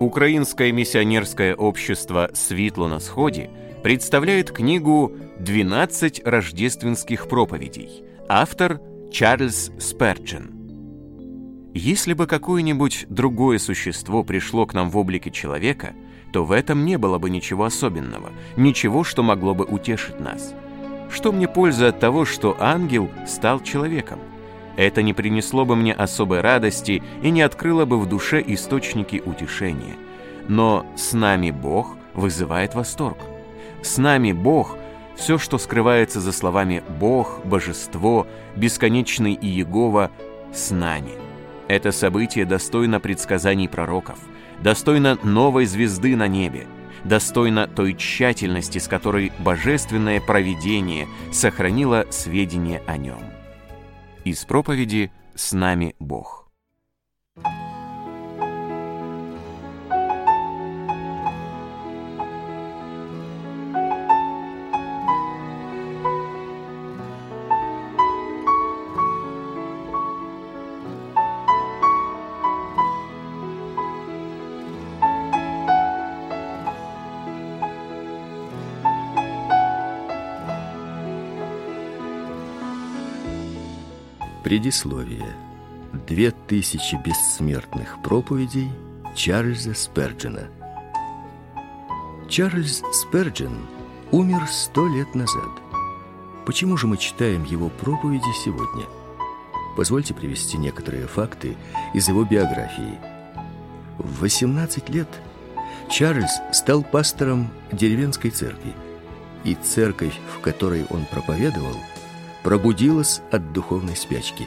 Украинское миссионерское общество «Светло на сходе» представляет книгу «12 рождественских проповедей». Автор Чарльз Сперджен. Если бы какое-нибудь другое существо пришло к нам в облике человека, то в этом не было бы ничего особенного, ничего, что могло бы утешить нас. Что мне польза от того, что ангел стал человеком? Это не принесло бы мне особой радости и не открыло бы в душе источники утешения. Но с нами Бог вызывает восторг. С нами Бог – все, что скрывается за словами «Бог», «Божество», «Бесконечный» и «Егова» – с нами. Это событие достойно предсказаний пророков, достойно новой звезды на небе, достойно той тщательности, с которой божественное провидение сохранило сведения о нем. Из проповеди «С нами Бог». Предисловие. Две тысячи бессмертных проповедей Чарльза Сперджена. Чарльз Сперджен умер сто лет назад. Почему же мы читаем его проповеди сегодня? Позвольте привести некоторые факты из его биографии. В 18 лет Чарльз стал пастором деревенской церкви, и церковь, в которой он проповедовал – пробудилась от духовной спячки.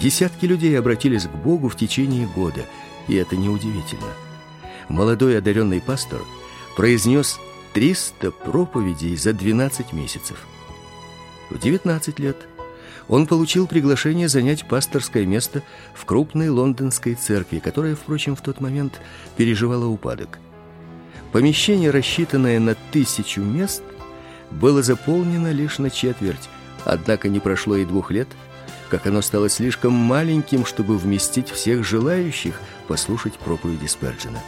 Десятки людей обратились к Богу в течение года, и это неудивительно. Молодой одаренный пастор произнес 300 проповедей за 12 месяцев. В 19 лет он получил приглашение занять пасторское место в крупной лондонской церкви, которая, впрочем, в тот момент переживала упадок. Помещение, рассчитанное на тысячу мест, было заполнено лишь на четверть, Однако не прошло и двух лет, как оно стало слишком маленьким, чтобы вместить всех желающих послушать проповеди Сперджина.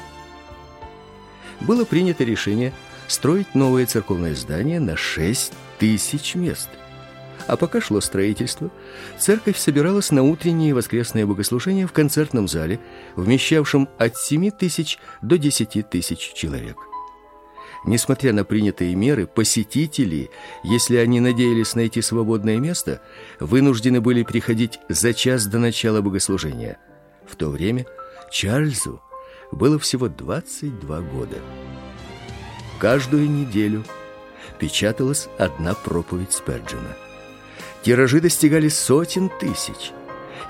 Было принято решение строить новое церковное здание на 6 тысяч мест. А пока шло строительство, церковь собиралась на утренние воскресные богослужения в концертном зале, вмещавшем от 7 тысяч до 10 тысяч человек. Несмотря на принятые меры, посетители, если они надеялись найти свободное место, вынуждены были приходить за час до начала богослужения. В то время Чарльзу было всего 22 года. Каждую неделю печаталась одна проповедь Сперджина. Тиражи достигали сотен тысяч.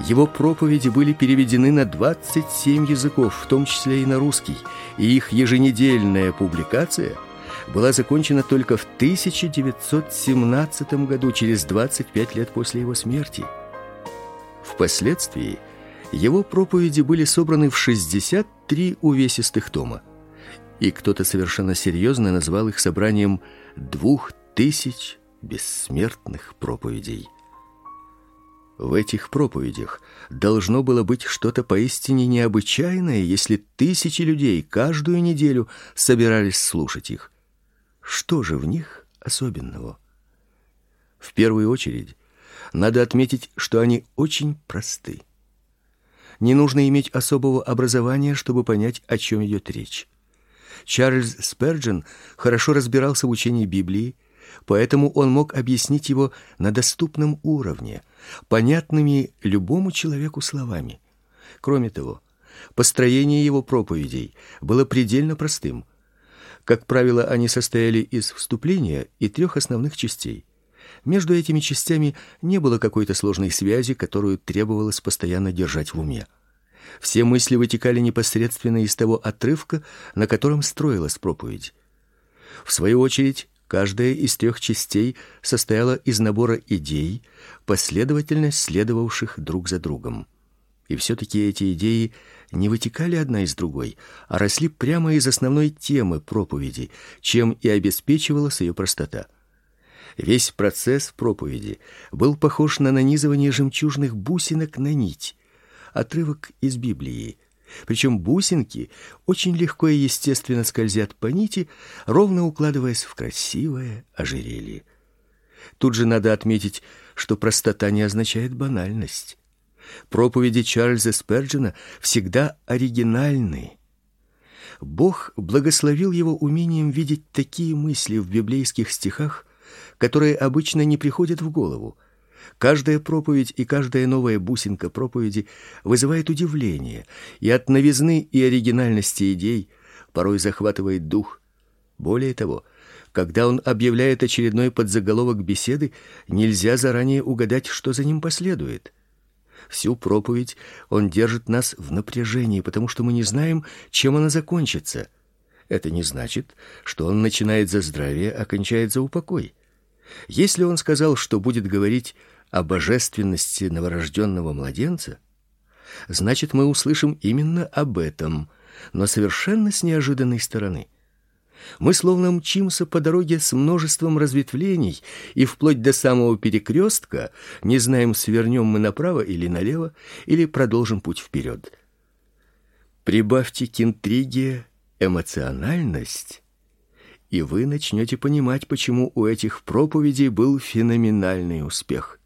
Его проповеди были переведены на 27 языков, в том числе и на русский, и их еженедельная публикация была закончена только в 1917 году, через 25 лет после его смерти. Впоследствии его проповеди были собраны в 63 увесистых тома, и кто-то совершенно серьезно назвал их собранием двух тысяч бессмертных проповедей. В этих проповедях должно было быть что-то поистине необычайное, если тысячи людей каждую неделю собирались слушать их. Что же в них особенного? В первую очередь, надо отметить, что они очень просты. Не нужно иметь особого образования, чтобы понять, о чем идет речь. Чарльз Сперджен хорошо разбирался в учении Библии, поэтому он мог объяснить его на доступном уровне, понятными любому человеку словами. Кроме того, построение его проповедей было предельно простым. Как правило, они состояли из вступления и трех основных частей. Между этими частями не было какой-то сложной связи, которую требовалось постоянно держать в уме. Все мысли вытекали непосредственно из того отрывка, на котором строилась проповедь. В свою очередь, каждая из трех частей состояла из набора идей, последовательно следовавших друг за другом. И все таки эти идеи не вытекали одна из другой, а росли прямо из основной темы проповеди, чем и обеспечивалась ее простота. Весь процесс проповеди был похож на нанизывание жемчужных бусинок на нить. Отрывок из Библии Причем бусинки очень легко и естественно скользят по нити, ровно укладываясь в красивое ожерелье. Тут же надо отметить, что простота не означает банальность. Проповеди Чарльза Сперджена всегда оригинальны. Бог благословил его умением видеть такие мысли в библейских стихах, которые обычно не приходят в голову. Каждая проповедь и каждая новая бусинка проповеди вызывает удивление, и от новизны и оригинальности идей порой захватывает дух. Более того, когда он объявляет очередной подзаголовок беседы, нельзя заранее угадать, что за ним последует. Всю проповедь он держит нас в напряжении, потому что мы не знаем, чем она закончится. Это не значит, что он начинает за здравие, а кончает за упокой. Если он сказал, что будет говорить о божественности новорожденного младенца, значит, мы услышим именно об этом, но совершенно с неожиданной стороны. Мы словно мчимся по дороге с множеством разветвлений и вплоть до самого перекрестка не знаем, свернем мы направо или налево, или продолжим путь вперед. Прибавьте к интриге эмоциональность, и вы начнете понимать, почему у этих проповедей был феноменальный успех.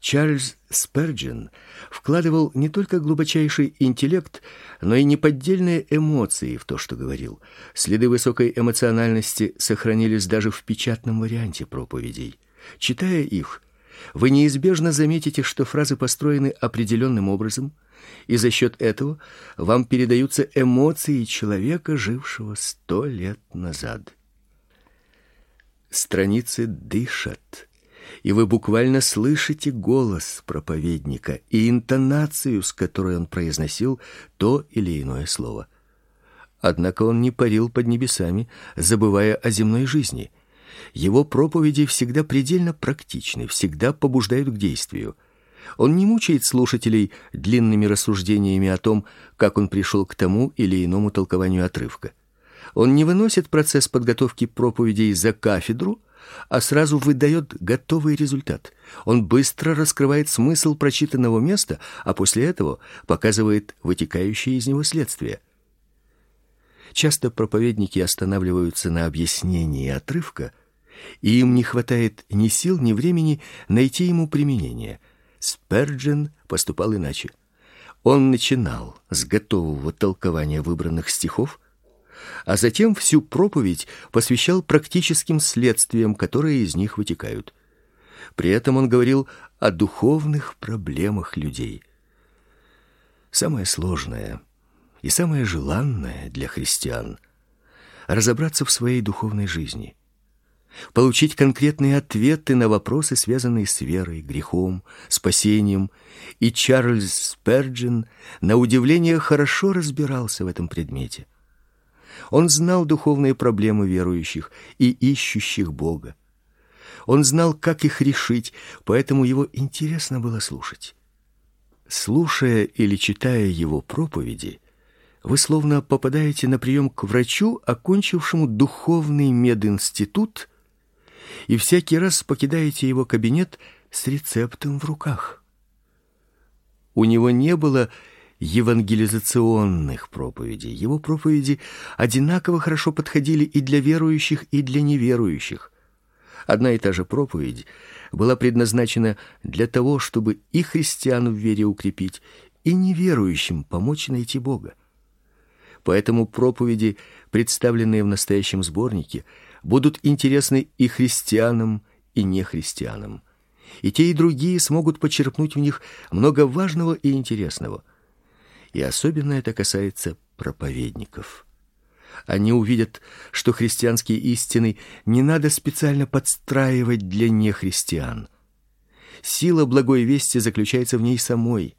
Чарльз Сперджен вкладывал не только глубочайший интеллект, но и неподдельные эмоции в то, что говорил. Следы высокой эмоциональности сохранились даже в печатном варианте проповедей. Читая их, вы неизбежно заметите, что фразы построены определенным образом, и за счет этого вам передаются эмоции человека, жившего сто лет назад. Страницы дышат и вы буквально слышите голос проповедника и интонацию, с которой он произносил то или иное слово. Однако он не парил под небесами, забывая о земной жизни. Его проповеди всегда предельно практичны, всегда побуждают к действию. Он не мучает слушателей длинными рассуждениями о том, как он пришел к тому или иному толкованию отрывка. Он не выносит процесс подготовки проповедей за кафедру, а сразу выдает готовый результат. Он быстро раскрывает смысл прочитанного места, а после этого показывает вытекающие из него следствия. Часто проповедники останавливаются на объяснении отрывка, и им не хватает ни сил, ни времени найти ему применение. Сперджен поступал иначе. Он начинал с готового толкования выбранных стихов, а затем всю проповедь посвящал практическим следствиям, которые из них вытекают. При этом он говорил о духовных проблемах людей. Самое сложное и самое желанное для христиан разобраться в своей духовной жизни, получить конкретные ответы на вопросы, связанные с верой, грехом, спасением, и Чарльз Сперджен на удивление хорошо разбирался в этом предмете. Он знал духовные проблемы верующих и ищущих Бога. Он знал, как их решить, поэтому его интересно было слушать. Слушая или читая его проповеди, вы словно попадаете на прием к врачу, окончившему духовный мединститут, и всякий раз покидаете его кабинет с рецептом в руках. У него не было евангелизационных проповедей. Его проповеди одинаково хорошо подходили и для верующих, и для неверующих. Одна и та же проповедь была предназначена для того, чтобы и христиан в вере укрепить, и неверующим помочь найти Бога. Поэтому проповеди, представленные в настоящем сборнике, будут интересны и христианам, и нехристианам. И те, и другие смогут почерпнуть в них много важного и интересного – и особенно это касается проповедников. Они увидят, что христианские истины не надо специально подстраивать для нехристиан. Сила благой вести заключается в ней самой.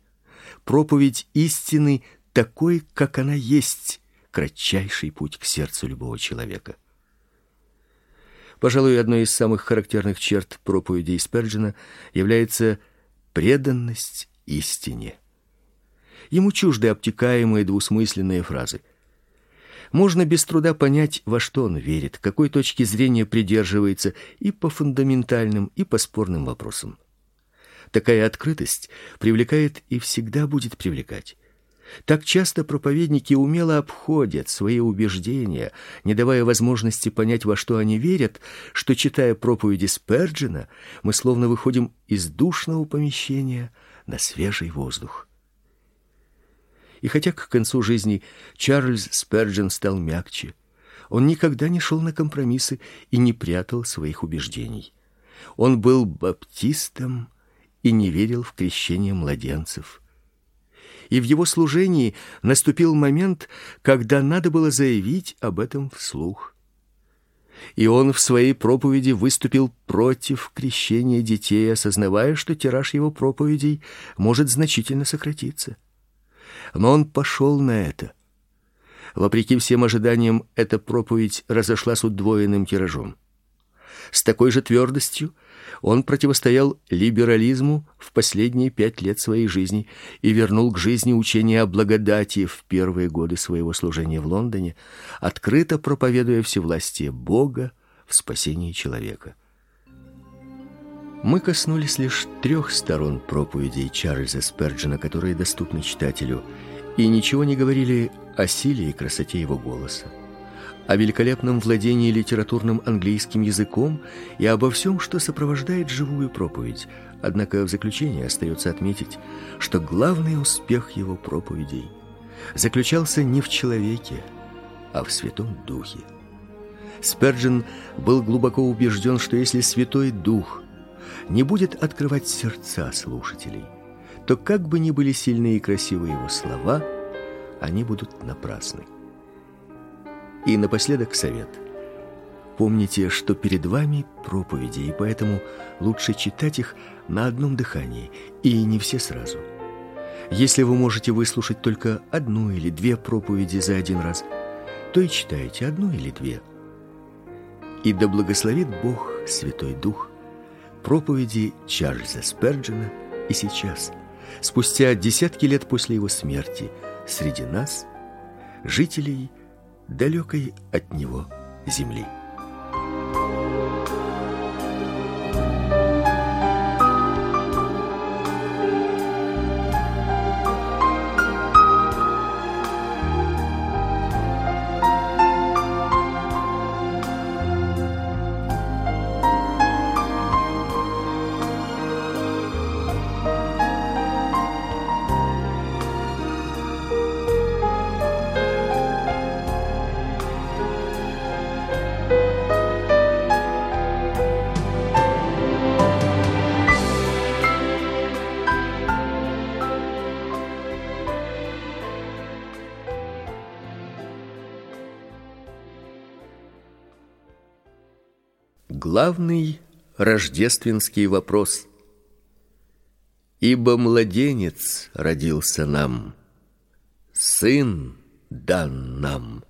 Проповедь истины такой, как она есть, кратчайший путь к сердцу любого человека. Пожалуй, одной из самых характерных черт проповеди Сперджена является преданность истине. Ему чужды обтекаемые двусмысленные фразы. Можно без труда понять, во что он верит, какой точки зрения придерживается и по фундаментальным, и по спорным вопросам. Такая открытость привлекает и всегда будет привлекать. Так часто проповедники умело обходят свои убеждения, не давая возможности понять, во что они верят, что читая проповеди Сперджина, мы словно выходим из душного помещения на свежий воздух. И хотя к концу жизни Чарльз Сперджин стал мягче, он никогда не шел на компромиссы и не прятал своих убеждений. Он был баптистом и не верил в крещение младенцев и в его служении наступил момент, когда надо было заявить об этом вслух. И он в своей проповеди выступил против крещения детей, осознавая, что тираж его проповедей может значительно сократиться. Но он пошел на это. Вопреки всем ожиданиям, эта проповедь разошлась удвоенным тиражом. С такой же твердостью он противостоял либерализму в последние пять лет своей жизни и вернул к жизни учение о благодати в первые годы своего служения в Лондоне, открыто проповедуя всевластие Бога в спасении человека. Мы коснулись лишь трех сторон проповедей Чарльза Сперджина, которые доступны читателю, и ничего не говорили о силе и красоте его голоса о великолепном владении литературным английским языком и обо всем, что сопровождает живую проповедь. Однако в заключение остается отметить, что главный успех его проповедей заключался не в человеке, а в Святом Духе. Сперджин был глубоко убежден, что если Святой Дух не будет открывать сердца слушателей, то как бы ни были сильны и красивы его слова, они будут напрасны. И напоследок совет. Помните, что перед вами проповеди, и поэтому лучше читать их на одном дыхании, и не все сразу. Если вы можете выслушать только одну или две проповеди за один раз, то и читайте одну или две. И да благословит Бог, Святой Дух, проповеди Чарльза Сперджина и сейчас, спустя десятки лет после его смерти, среди нас, жителей далекой от него земли. Главный рождественский вопрос. Ибо младенец родился нам, сын дан нам.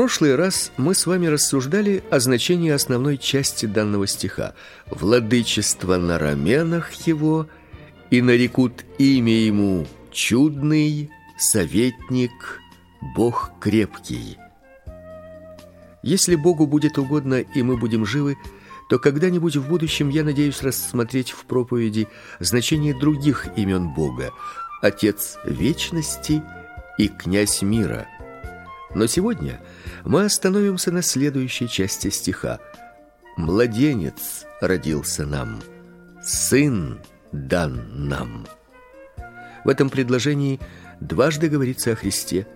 Прошлый раз мы с вами рассуждали о значении основной части данного стиха. Владычество на раменах его, и нарекут имя ему чудный, советник, Бог крепкий. Если Богу будет угодно и мы будем живы, то когда-нибудь в будущем я надеюсь рассмотреть в проповеди значение других имен Бога: Отец вечности и князь мира. Но сегодня мы остановимся на следующей части стиха. Младенец родился нам, сын дан нам. В этом предложении дважды говорится о Христе.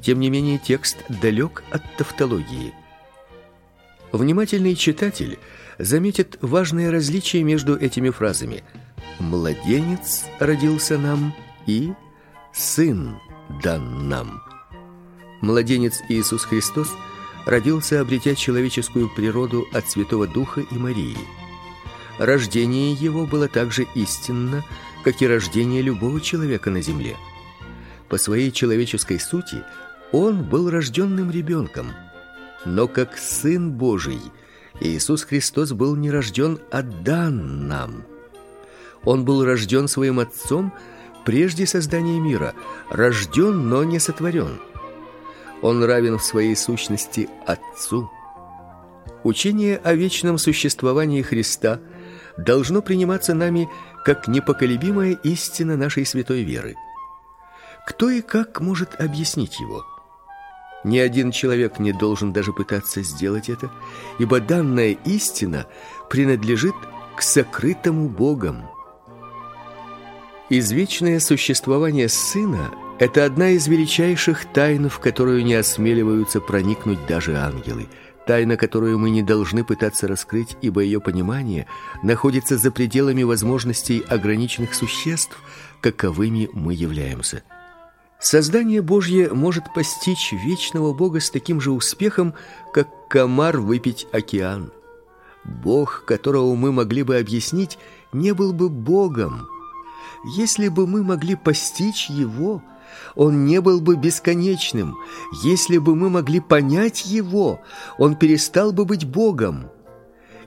Тем не менее, текст далек от тавтологии. Внимательный читатель заметит важное различие между этими фразами: младенец родился нам и сын дан нам. Младенец Иисус Христос родился, обретя человеческую природу от Святого Духа и Марии. Рождение его было также истинно, как и рождение любого человека на земле. По своей человеческой сути он был рожденным ребенком, но как сын Божий Иисус Христос был не рожден, а дан нам. Он был рожден своим отцом прежде создания мира, рожден, но не сотворен. Он равен в своей сущности Отцу. Учение о вечном существовании Христа должно приниматься нами как непоколебимая истина нашей святой веры. Кто и как может объяснить его? Ни один человек не должен даже пытаться сделать это, ибо данная истина принадлежит к сокрытому Богом. Извечное существование Сына это одна из величайших тайн, в которую не осмеливаются проникнуть даже ангелы. Тайна, которую мы не должны пытаться раскрыть, ибо ее понимание находится за пределами возможностей ограниченных существ, каковыми мы являемся. Создание Божье может постичь вечного Бога с таким же успехом, как комар выпить океан. Бог, которого мы могли бы объяснить, не был бы Богом. Если бы мы могли постичь его, он не был бы бесконечным. Если бы мы могли понять его, он перестал бы быть Богом.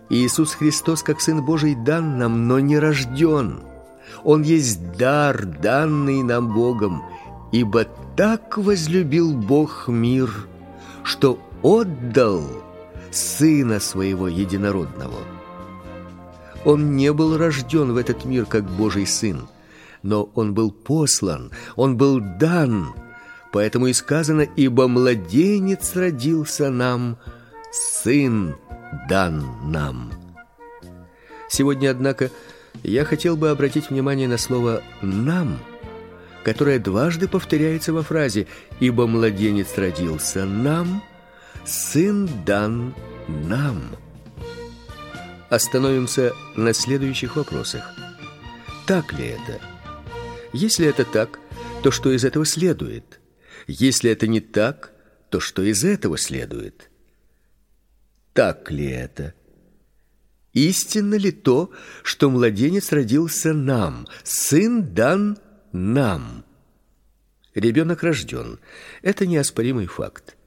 Иисус Христос, как Сын Божий, дан нам, но не рожден. Он есть дар, данный нам Богом, ибо так возлюбил Бог мир, что отдал Сына Своего Единородного. Он не был рожден в этот мир как Божий Сын, но он был послан, он был дан. Поэтому и сказано: "Ибо младенец родился нам, сын дан нам". Сегодня, однако, я хотел бы обратить внимание на слово нам, которое дважды повторяется во фразе: "Ибо младенец родился нам, сын дан нам". Остановимся на следующих вопросах. Так ли это? Если это так, то что из этого следует? Если это не так, то что из этого следует? Так ли это? Истинно ли то, что младенец родился нам, сын дан нам? Ребенок рожден. Это неоспоримый факт.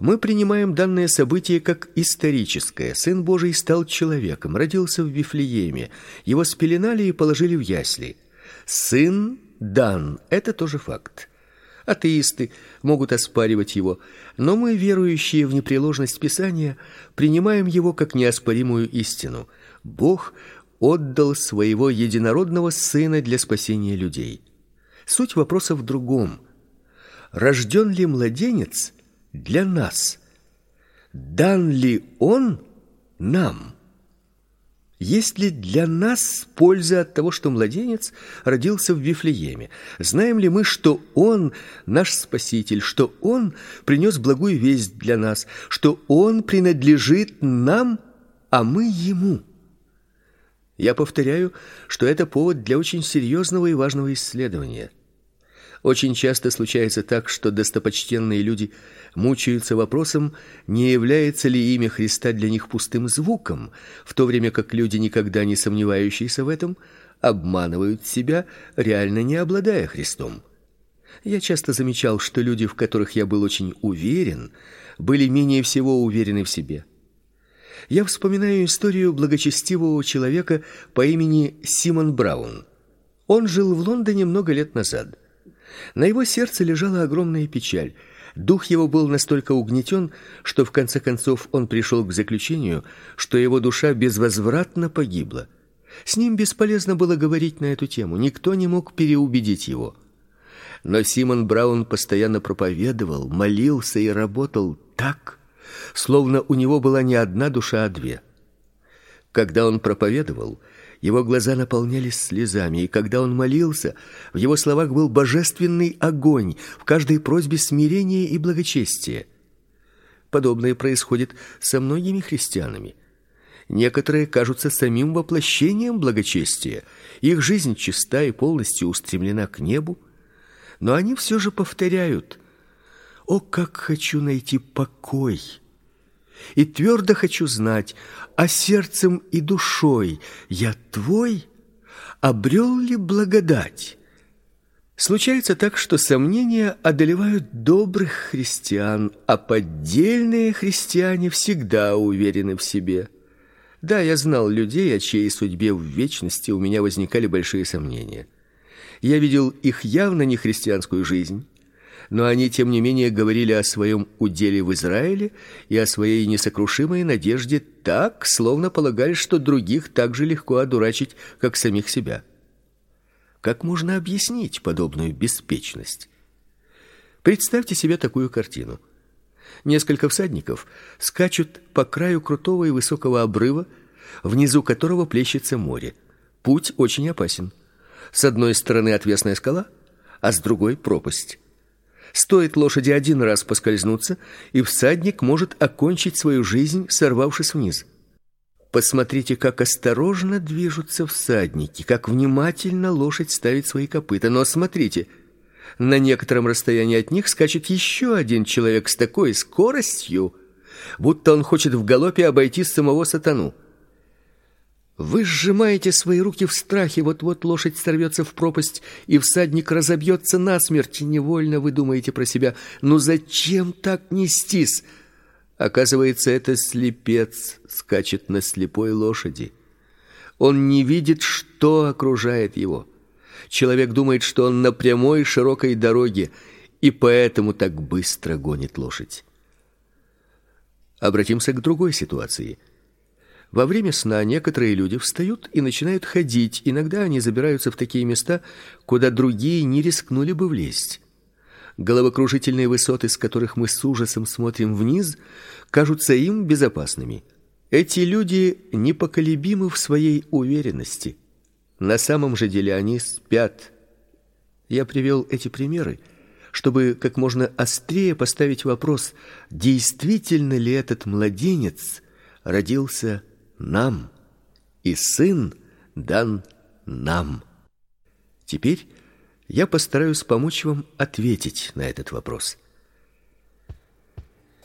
Мы принимаем данное событие как историческое. Сын Божий стал человеком, родился в Вифлееме. Его спеленали и положили в ясли. Сын дан это тоже факт. Атеисты могут оспаривать его, но мы, верующие в непреложность Писания, принимаем его как неоспоримую истину. Бог отдал своего единородного сына для спасения людей. Суть вопроса в другом. Рожден ли младенец для нас? Дан ли он нам? Есть ли для нас польза от того, что младенец родился в Вифлееме? Знаем ли мы, что он наш спаситель, что он принес благую весть для нас, что он принадлежит нам, а мы ему? Я повторяю, что это повод для очень серьезного и важного исследования. Очень часто случается так, что достопочтенные люди мучаются вопросом, не является ли имя Христа для них пустым звуком, в то время как люди, никогда не сомневающиеся в этом, обманывают себя, реально не обладая Христом. Я часто замечал, что люди, в которых я был очень уверен, были менее всего уверены в себе. Я вспоминаю историю благочестивого человека по имени Симон Браун. Он жил в Лондоне много лет назад. На его сердце лежала огромная печаль. Дух его был настолько угнетен, что в конце концов он пришел к заключению, что его душа безвозвратно погибла. С ним бесполезно было говорить на эту тему, никто не мог переубедить его. Но Симон Браун постоянно проповедовал, молился и работал так, словно у него была не одна душа, а две. Когда он проповедовал, его глаза наполнялись слезами, и когда он молился, в его словах был божественный огонь, в каждой просьбе смирение и благочестие. Подобное происходит со многими христианами. Некоторые кажутся самим воплощением благочестия. Их жизнь чиста и полностью устремлена к небу, но они все же повторяют: "О, как хочу найти покой!" И твердо хочу знать, а сердцем и душой я твой, обрел ли благодать? Случается так, что сомнения одолевают добрых христиан, а поддельные христиане всегда уверены в себе. Да, я знал людей, о чьей судьбе в вечности у меня возникали большие сомнения. Я видел их явно не христианскую жизнь, но они тем не менее говорили о своем уделе в Израиле и о своей несокрушимой надежде так, словно полагали, что других так же легко одурачить, как самих себя. Как можно объяснить подобную беспечность? Представьте себе такую картину. Несколько всадников скачут по краю крутого и высокого обрыва, внизу которого плещется море. Путь очень опасен. С одной стороны отвесная скала, а с другой пропасть. Стоит лошади один раз поскользнуться, и всадник может окончить свою жизнь, сорвавшись вниз. Посмотрите, как осторожно движутся всадники, как внимательно лошадь ставит свои копыта. Но смотрите, на некотором расстоянии от них скачет еще один человек с такой скоростью, будто он хочет в галопе обойти самого сатану. Вы сжимаете свои руки в страхе, вот-вот лошадь сорвется в пропасть, и всадник разобьется насмерть. Невольно вы думаете про себя: "Ну зачем так нестись?" Оказывается, это слепец скачет на слепой лошади. Он не видит, что окружает его. Человек думает, что он на прямой широкой дороге, и поэтому так быстро гонит лошадь. Обратимся к другой ситуации. Во время сна некоторые люди встают и начинают ходить. Иногда они забираются в такие места, куда другие не рискнули бы влезть. Головокружительные высоты, с которых мы с ужасом смотрим вниз, кажутся им безопасными. Эти люди непоколебимы в своей уверенности. На самом же деле они спят. Я привел эти примеры, чтобы как можно острее поставить вопрос: действительно ли этот младенец родился нам, и сын дан нам. Теперь я постараюсь помочь вам ответить на этот вопрос.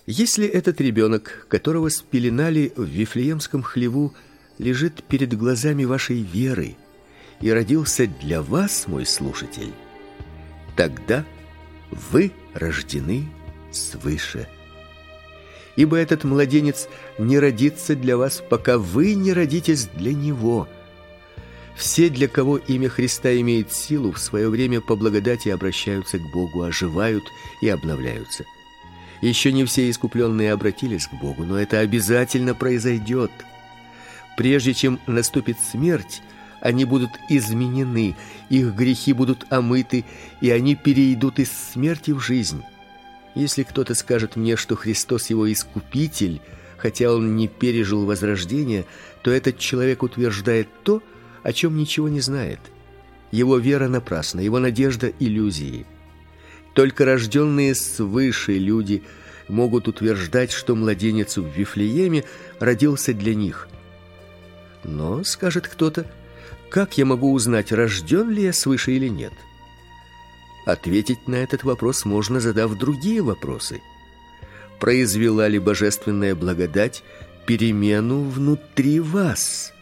Если этот ребенок, которого спеленали в Вифлеемском хлеву, лежит перед глазами вашей веры и родился для вас, мой слушатель, тогда вы рождены свыше ибо этот младенец не родится для вас, пока вы не родитесь для него. Все, для кого имя Христа имеет силу, в свое время по благодати обращаются к Богу, оживают и обновляются. Еще не все искупленные обратились к Богу, но это обязательно произойдет. Прежде чем наступит смерть, они будут изменены, их грехи будут омыты, и они перейдут из смерти в жизнь. Если кто-то скажет мне, что Христос его искупитель, хотя он не пережил возрождения, то этот человек утверждает то, о чем ничего не знает. Его вера напрасна, его надежда иллюзии. Только рожденные свыше люди могут утверждать, что младенец в Вифлееме родился для них. Но, скажет кто-то, как я могу узнать, рожден ли я свыше или нет? — Ответить на этот вопрос можно, задав другие вопросы. Произвела ли божественная благодать перемену внутри вас?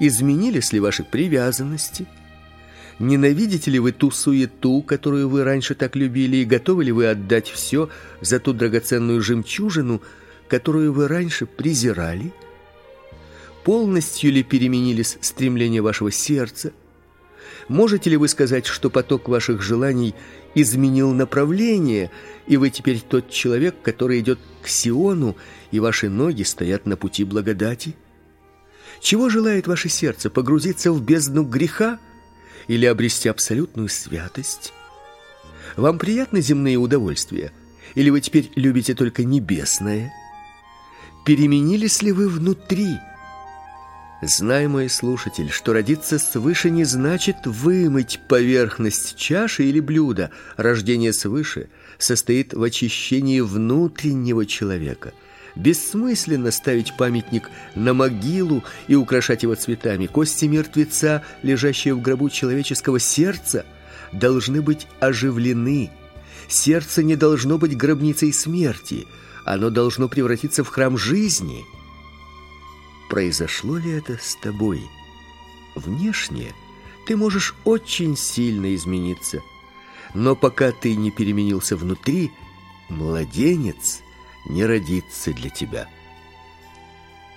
Изменились ли ваши привязанности? Ненавидите ли вы ту суету, которую вы раньше так любили, и готовы ли вы отдать все за ту драгоценную жемчужину, которую вы раньше презирали? Полностью ли переменились стремления вашего сердца? Можете ли вы сказать, что поток ваших желаний изменил направление, и вы теперь тот человек, который идет к Сиону, и ваши ноги стоят на пути благодати? Чего желает ваше сердце погрузиться в бездну греха или обрести абсолютную святость? Вам приятны земные удовольствия, или вы теперь любите только небесное? Переменились ли вы внутри? Знай, мой слушатель, что родиться свыше не значит вымыть поверхность чаши или блюда. Рождение свыше состоит в очищении внутреннего человека. Бессмысленно ставить памятник на могилу и украшать его цветами. Кости мертвеца, лежащие в гробу человеческого сердца, должны быть оживлены. Сердце не должно быть гробницей смерти. Оно должно превратиться в храм жизни – произошло ли это с тобой. Внешне ты можешь очень сильно измениться, но пока ты не переменился внутри, младенец не родится для тебя.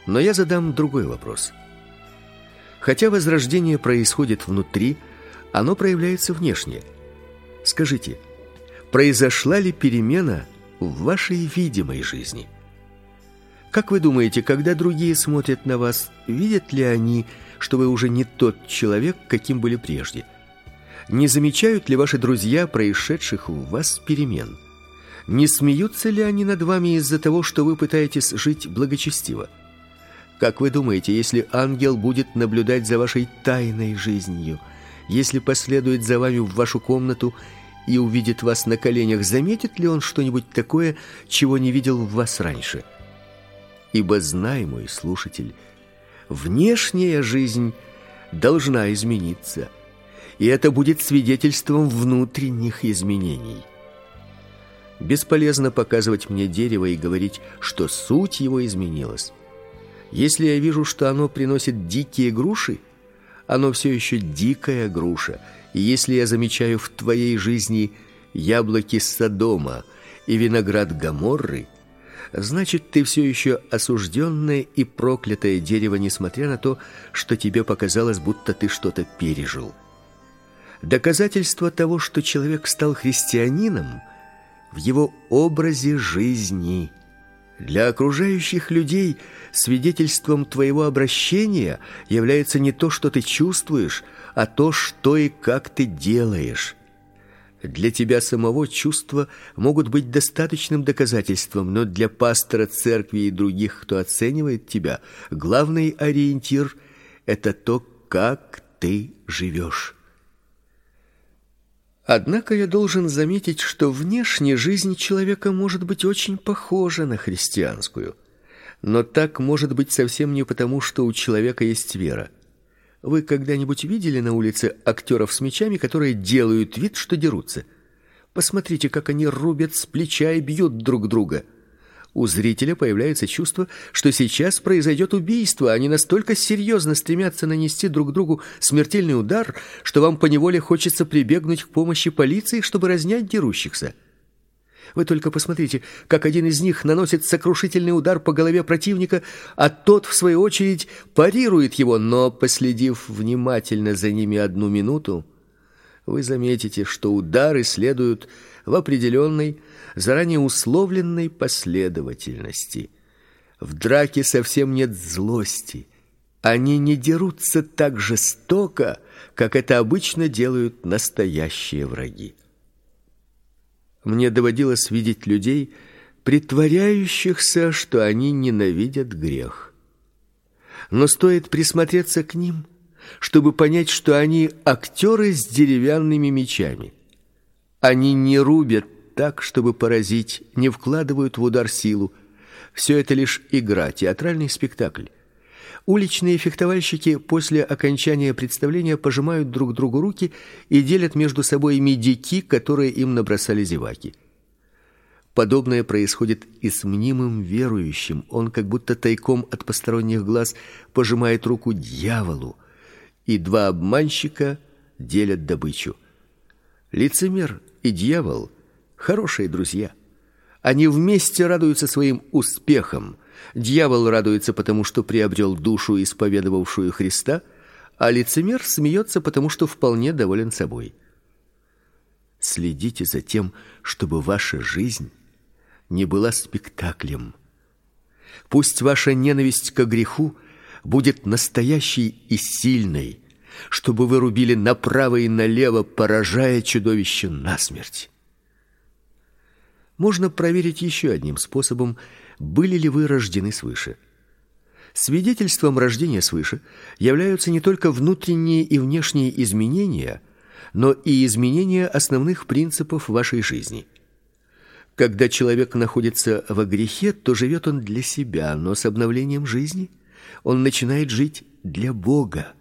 Но я задам другой вопрос. Хотя возрождение происходит внутри, оно проявляется внешне. Скажите, произошла ли перемена в вашей видимой жизни? Как вы думаете, когда другие смотрят на вас, видят ли они, что вы уже не тот человек, каким были прежде? Не замечают ли ваши друзья происшедших в вас перемен? Не смеются ли они над вами из-за того, что вы пытаетесь жить благочестиво? Как вы думаете, если ангел будет наблюдать за вашей тайной жизнью, если последует за вами в вашу комнату и увидит вас на коленях, заметит ли он что-нибудь такое, чего не видел в вас раньше? Ибо знай, мой слушатель, внешняя жизнь должна измениться, и это будет свидетельством внутренних изменений. Бесполезно показывать мне дерево и говорить, что суть его изменилась. Если я вижу, что оно приносит дикие груши, оно все еще дикая груша. И если я замечаю в твоей жизни яблоки Содома и виноград Гоморры, значит, ты все еще осужденное и проклятое дерево, несмотря на то, что тебе показалось, будто ты что-то пережил. Доказательство того, что человек стал христианином, в его образе жизни – для окружающих людей свидетельством твоего обращения является не то, что ты чувствуешь, а то, что и как ты делаешь. Для тебя самого чувства могут быть достаточным доказательством, но для пастора церкви и других, кто оценивает тебя, главный ориентир это то, как ты живешь. Однако я должен заметить, что внешне жизнь человека может быть очень похожа на христианскую. Но так может быть совсем не потому, что у человека есть вера. Вы когда-нибудь видели на улице актеров с мечами, которые делают вид, что дерутся? Посмотрите, как они рубят с плеча и бьют друг друга у зрителя появляется чувство, что сейчас произойдет убийство. Они настолько серьезно стремятся нанести друг другу смертельный удар, что вам поневоле хочется прибегнуть к помощи полиции, чтобы разнять дерущихся. Вы только посмотрите, как один из них наносит сокрушительный удар по голове противника, а тот в свою очередь парирует его, но последив внимательно за ними одну минуту, вы заметите, что удары следуют в определенной, заранее условленной последовательности. В драке совсем нет злости. Они не дерутся так жестоко, как это обычно делают настоящие враги. Мне доводилось видеть людей, притворяющихся, что они ненавидят грех. Но стоит присмотреться к ним, чтобы понять, что они актеры с деревянными мечами. Они не рубят так, чтобы поразить, не вкладывают в удар силу. Все это лишь игра, театральный спектакль. Уличные фехтовальщики после окончания представления пожимают друг другу руки и делят между собой медики, которые им набросали зеваки. Подобное происходит и с мнимым верующим. Он как будто тайком от посторонних глаз пожимает руку дьяволу, и два обманщика делят добычу. Лицемер и дьявол хорошие друзья. Они вместе радуются своим успехам. Дьявол радуется потому, что приобрел душу, исповедовавшую Христа, а лицемер смеется потому, что вполне доволен собой. Следите за тем, чтобы ваша жизнь не была спектаклем. Пусть ваша ненависть к греху будет настоящей и сильной, чтобы вы рубили направо и налево, поражая чудовище насмерть. Можно проверить еще одним способом, были ли вы рождены свыше. Свидетельством рождения свыше являются не только внутренние и внешние изменения, но и изменения основных принципов вашей жизни. Когда человек находится во грехе, то живет он для себя, но с обновлением жизни он начинает жить для Бога.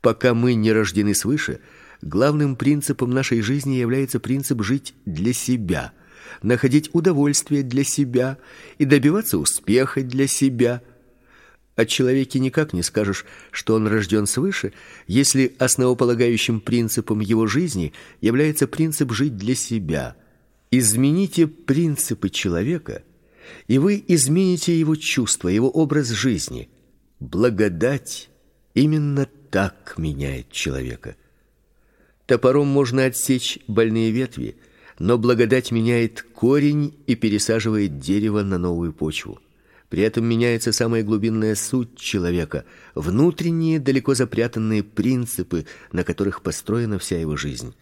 Пока мы не рождены свыше, главным принципом нашей жизни является принцип жить для себя – находить удовольствие для себя и добиваться успеха для себя. О человеке никак не скажешь, что он рожден свыше, если основополагающим принципом его жизни является принцип жить для себя. Измените принципы человека, и вы измените его чувства, его образ жизни. Благодать именно так меняет человека. Топором можно отсечь больные ветви, но благодать меняет корень и пересаживает дерево на новую почву. При этом меняется самая глубинная суть человека, внутренние, далеко запрятанные принципы, на которых построена вся его жизнь.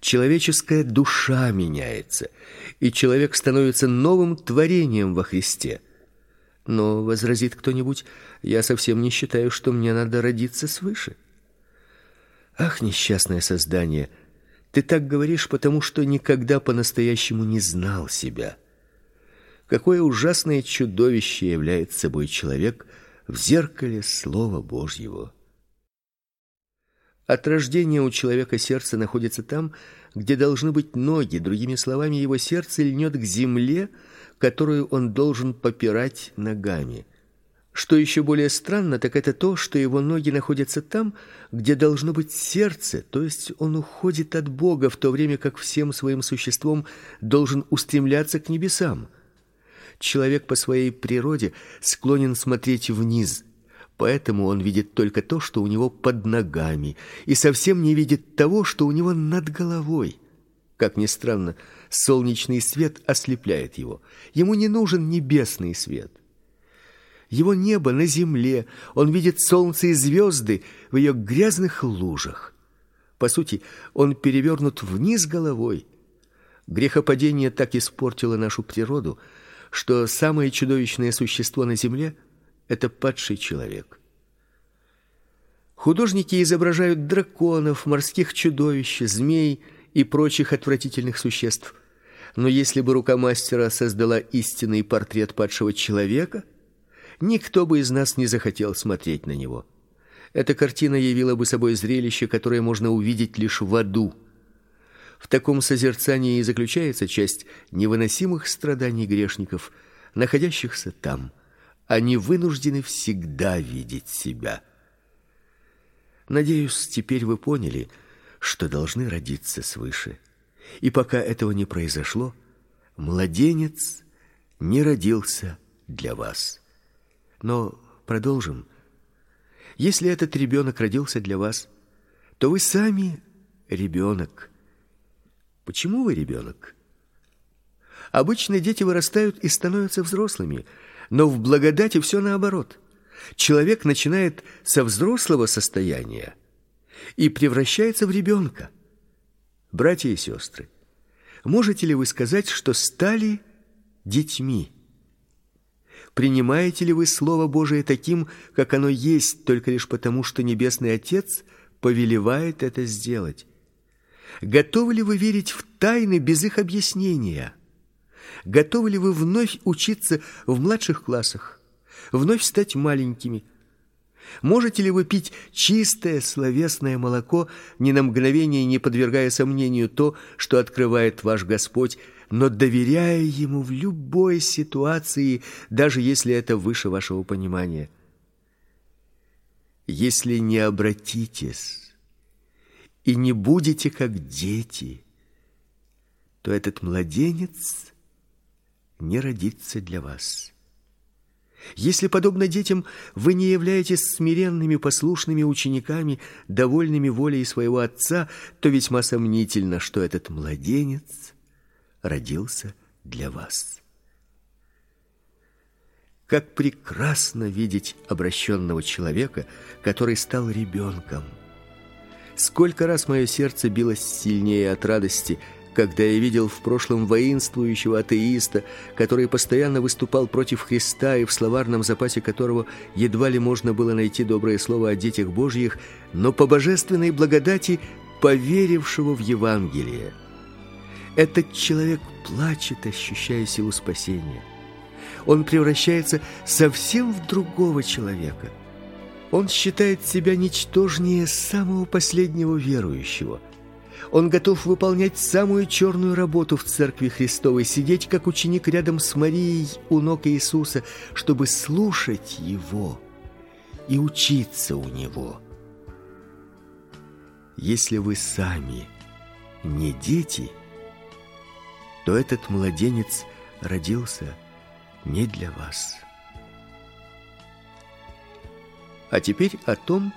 Человеческая душа меняется, и человек становится новым творением во Христе. Но возразит кто-нибудь: "Я совсем не считаю, что мне надо родиться свыше". Ах, несчастное создание, ты так говоришь, потому что никогда по-настоящему не знал себя. Какое ужасное чудовище является собой человек в зеркале слова Божьего. От рождения у человека сердце находится там, где должны быть ноги, другими словами, его сердце льнет к земле, которую он должен попирать ногами. Что еще более странно, так это то, что его ноги находятся там, где должно быть сердце, то есть он уходит от Бога, в то время как всем своим существом должен устремляться к небесам. Человек по своей природе склонен смотреть вниз, поэтому он видит только то, что у него под ногами, и совсем не видит того, что у него над головой. Как ни странно, солнечный свет ослепляет его. Ему не нужен небесный свет. Его небо на земле, он видит солнце и звезды в ее грязных лужах. По сути, он перевернут вниз головой. Грехопадение так испортило нашу природу, что самое чудовищное существо на земле это падший человек. Художники изображают драконов, морских чудовищ, змей и прочих отвратительных существ. Но если бы рука мастера создала истинный портрет падшего человека, никто бы из нас не захотел смотреть на него. Эта картина явила бы собой зрелище, которое можно увидеть лишь в аду. В таком созерцании и заключается часть невыносимых страданий грешников, находящихся там. Они вынуждены всегда видеть себя. Надеюсь, теперь вы поняли, что должны родиться свыше. И пока этого не произошло, младенец не родился для вас. Но продолжим. Если этот ребенок родился для вас, то вы сами ребенок. Почему вы ребенок? Обычно дети вырастают и становятся взрослыми, но в благодати все наоборот. Человек начинает со взрослого состояния и превращается в ребенка. Братья и сестры, можете ли вы сказать, что стали детьми? Принимаете ли вы слово Божие таким, как оно есть, только лишь потому, что небесный Отец повелевает это сделать? Готовы ли вы верить в тайны без их объяснения? Готовы ли вы вновь учиться в младших классах, вновь стать маленькими? Можете ли вы пить чистое словесное молоко, ни на мгновение не подвергая сомнению то, что открывает ваш Господь, но доверяя ему в любой ситуации, даже если это выше вашего понимания? Если не обратитесь и не будете как дети, то этот младенец не родится для вас. Если подобно детям вы не являетесь смиренными, послушными учениками, довольными волей своего отца, то весьма сомнительно, что этот младенец родился для вас. Как прекрасно видеть обращенного человека, который стал ребенком. Сколько раз мое сердце билось сильнее от радости, когда я видел в прошлом воинствующего атеиста, который постоянно выступал против Христа и в словарном запасе которого едва ли можно было найти доброе слово о детях Божьих, но по божественной благодати поверившего в Евангелие. Этот человек плачет, ощущая силу спасения. Он превращается совсем в другого человека. Он считает себя ничтожнее самого последнего верующего – он готов выполнять самую черную работу в церкви Христовой, сидеть как ученик рядом с Марией у ног Иисуса, чтобы слушать его и учиться у него. Если вы сами не дети, то этот младенец родился не для вас. А теперь о том,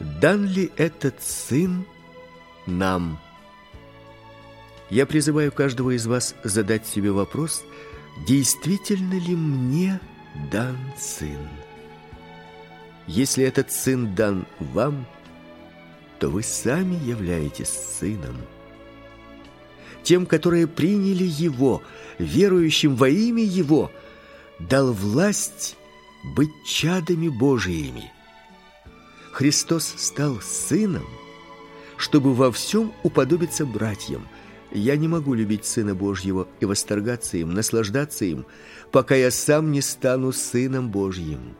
дан ли этот сын нам. Я призываю каждого из вас задать себе вопрос, действительно ли мне дан сын? Если этот сын дан вам, то вы сами являетесь сыном. Тем, которые приняли его, верующим во имя его, дал власть быть чадами Божиими. Христос стал сыном, чтобы во всем уподобиться братьям. Я не могу любить Сына Божьего и восторгаться им, наслаждаться им, пока я сам не стану Сыном Божьим.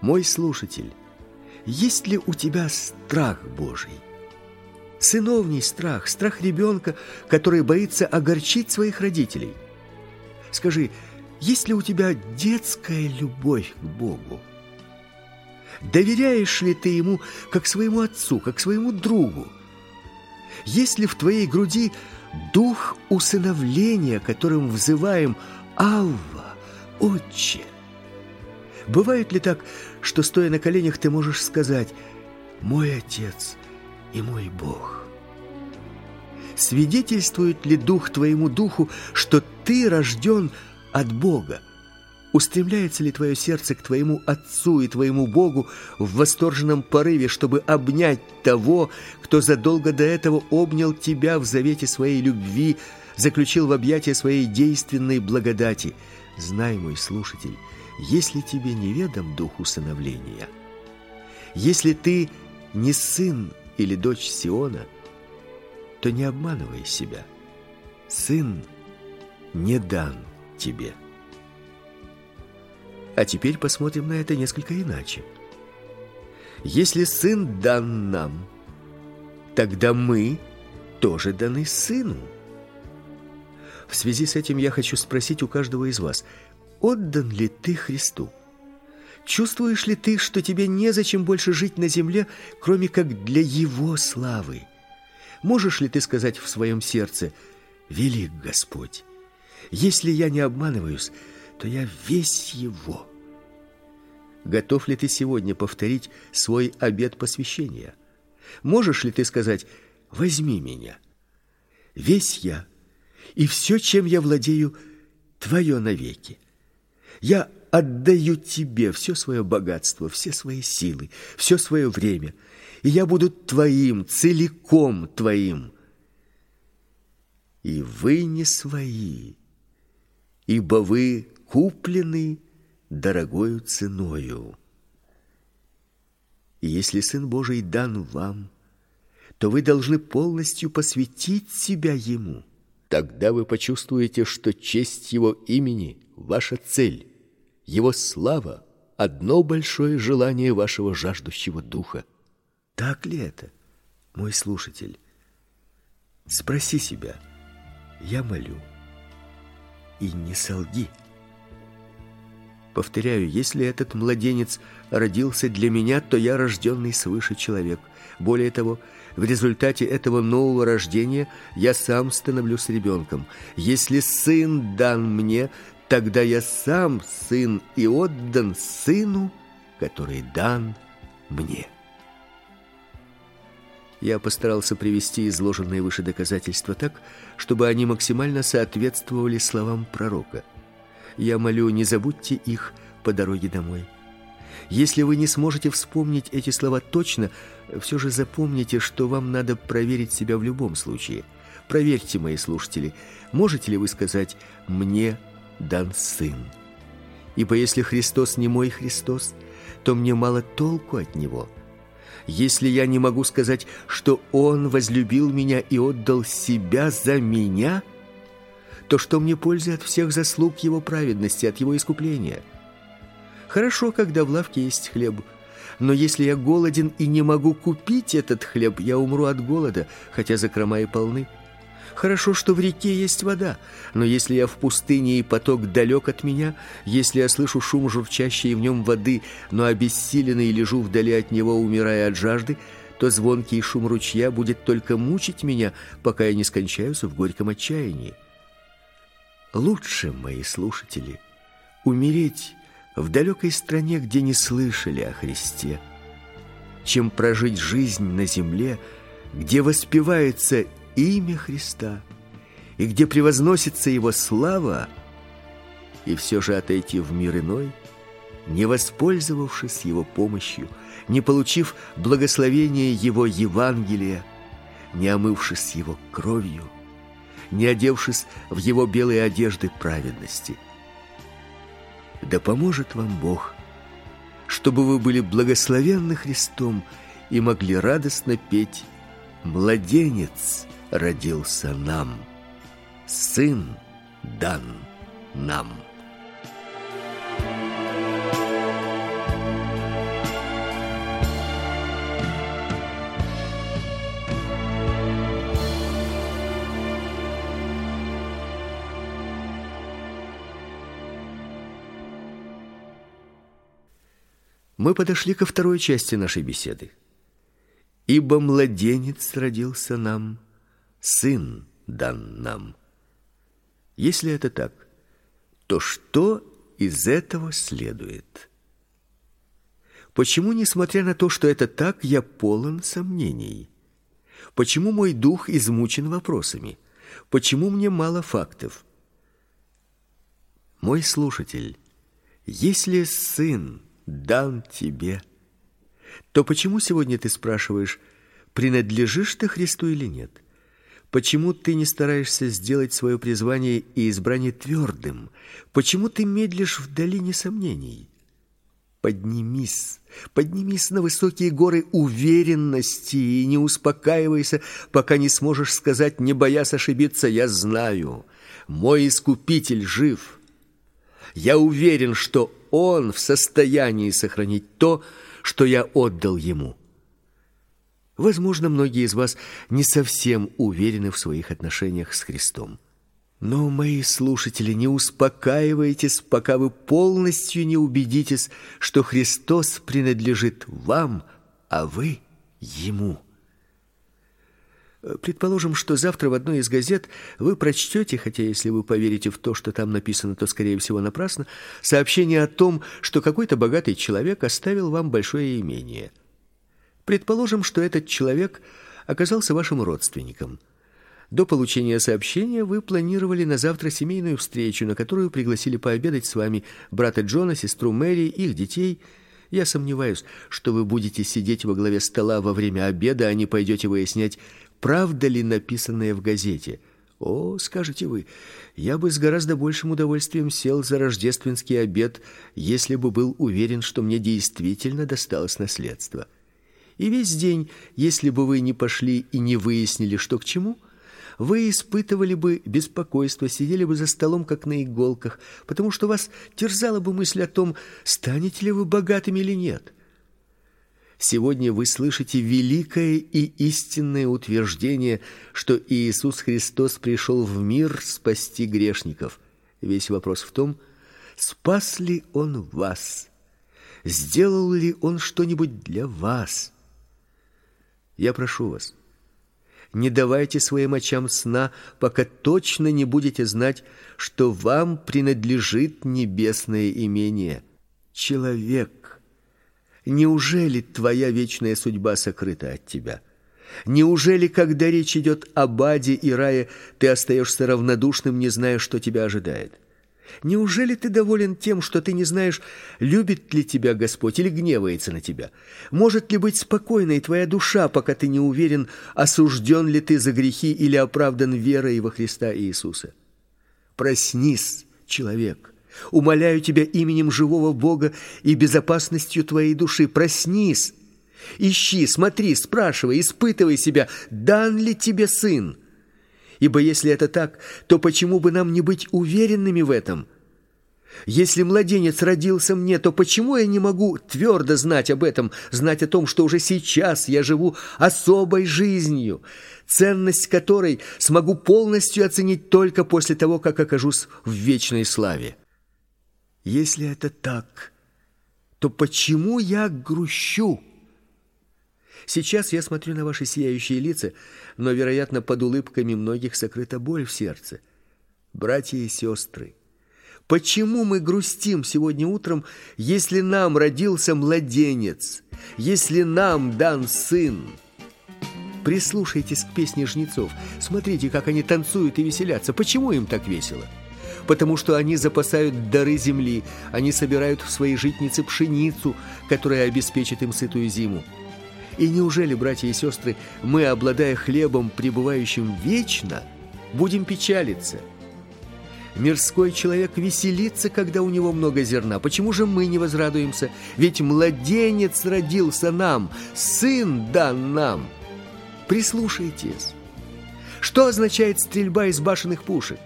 Мой слушатель, есть ли у тебя страх Божий? Сыновний страх, страх ребенка, который боится огорчить своих родителей. Скажи, есть ли у тебя детская любовь к Богу? Доверяешь ли ты ему как своему отцу, как своему другу? Есть ли в твоей груди дух усыновления, которым взываем «Авва, Отче»? Бывает ли так, что, стоя на коленях, ты можешь сказать «Мой Отец и мой Бог»? Свидетельствует ли дух твоему духу, что ты рожден от Бога? Устремляется ли твое сердце к твоему Отцу и твоему Богу в восторженном порыве, чтобы обнять того, кто задолго до этого обнял тебя в завете своей любви, заключил в объятия своей действенной благодати? Знай, мой слушатель, если тебе неведом дух усыновления, если ты не сын или дочь Сиона, то не обманывай себя. Сын не дан тебе. А теперь посмотрим на это несколько иначе. Если сын дан нам, тогда мы тоже даны сыну. В связи с этим я хочу спросить у каждого из вас – отдан ли ты Христу? Чувствуешь ли ты, что тебе незачем больше жить на земле, кроме как для Его славы? Можешь ли ты сказать в своем сердце, «Велик Господь, если я не обманываюсь, то я весь Его». Готов ли ты сегодня повторить свой обет посвящения? Можешь ли ты сказать, «Возьми меня, весь я, и все, чем я владею, твое навеки»? Я отдаю тебе все свое богатство, все свои силы, все свое время, и я буду твоим, целиком твоим. И вы не свои, ибо вы куплены дорогою ценою. И если Сын Божий дан вам, то вы должны полностью посвятить себя Ему. Тогда вы почувствуете, что честь Его имени – ваша цель, его слава – одно большое желание вашего жаждущего духа. Так ли это, мой слушатель? Спроси себя. Я молю. И не солги. Повторяю, если этот младенец родился для меня, то я рожденный свыше человек. Более того, в результате этого нового рождения я сам становлюсь ребенком. Если сын дан мне, Тогда я сам сын и отдан сыну, который дан мне. Я постарался привести изложенные выше доказательства так, чтобы они максимально соответствовали словам пророка. Я молю, не забудьте их по дороге домой. Если вы не сможете вспомнить эти слова точно, все же запомните, что вам надо проверить себя в любом случае. Проверьте, мои слушатели, можете ли вы сказать «мне дан Сын. Ибо если Христос не мой Христос, то мне мало толку от Него. Если я не могу сказать, что Он возлюбил меня и отдал себя за меня, то что мне пользы от всех заслуг Его праведности, от Его искупления? Хорошо, когда в лавке есть хлеб, но если я голоден и не могу купить этот хлеб, я умру от голода, хотя закрома и полны. Хорошо, что в реке есть вода, но если я в пустыне и поток далек от меня, если я слышу шум журчащей в нем воды, но обессиленный лежу вдали от него, умирая от жажды, то звонкий шум ручья будет только мучить меня, пока я не скончаюсь в горьком отчаянии. Лучше, мои слушатели, умереть в далекой стране, где не слышали о Христе, чем прожить жизнь на земле, где воспевается имя Христа и где превозносится его слава, и все же отойти в мир иной, не воспользовавшись его помощью, не получив благословения его Евангелия, не омывшись его кровью, не одевшись в его белые одежды праведности. Да поможет вам Бог, чтобы вы были благословенны Христом и могли радостно петь «Младенец родился нам, Сын дан нам». мы подошли ко второй части нашей беседы. Ибо младенец родился нам, сын дан нам. Если это так, то что из этого следует? Почему, несмотря на то, что это так, я полон сомнений? Почему мой дух измучен вопросами? Почему мне мало фактов? Мой слушатель, если сын дан тебе, то почему сегодня ты спрашиваешь, принадлежишь ты Христу или нет? Почему ты не стараешься сделать свое призвание и избрание твердым? Почему ты медлишь в долине сомнений? Поднимись, поднимись на высокие горы уверенности и не успокаивайся, пока не сможешь сказать, не боясь ошибиться, я знаю, мой искупитель жив. Я уверен, что он в состоянии сохранить то, что я отдал ему. Возможно, многие из вас не совсем уверены в своих отношениях с Христом. Но, мои слушатели, не успокаивайтесь, пока вы полностью не убедитесь, что Христос принадлежит вам, а вы ему. Предположим, что завтра в одной из газет вы прочтете, хотя если вы поверите в то, что там написано, то скорее всего напрасно, сообщение о том, что какой-то богатый человек оставил вам большое имение. Предположим, что этот человек оказался вашим родственником. До получения сообщения вы планировали на завтра семейную встречу, на которую пригласили пообедать с вами брата Джона, сестру Мэри, их детей. Я сомневаюсь, что вы будете сидеть во главе стола во время обеда, а не пойдете выяснять, правда ли написанное в газете. О, скажете вы, я бы с гораздо большим удовольствием сел за рождественский обед, если бы был уверен, что мне действительно досталось наследство. И весь день, если бы вы не пошли и не выяснили, что к чему, вы испытывали бы беспокойство, сидели бы за столом как на иголках, потому что вас терзала бы мысль о том, станете ли вы богатым или нет. Сегодня вы слышите великое и истинное утверждение, что Иисус Христос пришел в мир спасти грешников. Весь вопрос в том, спас ли он вас? Сделал ли он что-нибудь для вас? Я прошу вас, не давайте своим очам сна, пока точно не будете знать, что вам принадлежит небесное имение. Человек Неужели твоя вечная судьба сокрыта от тебя? Неужели, когда речь идет об аде и рае, ты остаешься равнодушным, не зная, что тебя ожидает? Неужели ты доволен тем, что ты не знаешь, любит ли тебя Господь или гневается на тебя? Может ли быть спокойной твоя душа, пока ты не уверен, осужден ли ты за грехи или оправдан верой во Христа Иисуса? Проснись, человек. Умоляю тебя именем живого Бога и безопасностью твоей души, проснись. Ищи, смотри, спрашивай, испытывай себя, дан ли тебе сын. Ибо если это так, то почему бы нам не быть уверенными в этом? Если младенец родился мне, то почему я не могу твердо знать об этом, знать о том, что уже сейчас я живу особой жизнью, ценность которой смогу полностью оценить только после того, как окажусь в вечной славе? Если это так, то почему я грущу? Сейчас я смотрю на ваши сияющие лица, но, вероятно, под улыбками многих сокрыта боль в сердце. Братья и сестры, почему мы грустим сегодня утром, если нам родился младенец, если нам дан сын? Прислушайтесь к песне жнецов. Смотрите, как они танцуют и веселятся. Почему им так весело? Потому что они запасают дары земли, они собирают в свои житницы пшеницу, которая обеспечит им сытую зиму. И неужели, братья и сестры, мы, обладая хлебом, пребывающим вечно, будем печалиться? Мирской человек веселится, когда у него много зерна. Почему же мы не возрадуемся? Ведь младенец родился нам, сын дан нам. Прислушайтесь. Что означает стрельба из башенных пушек?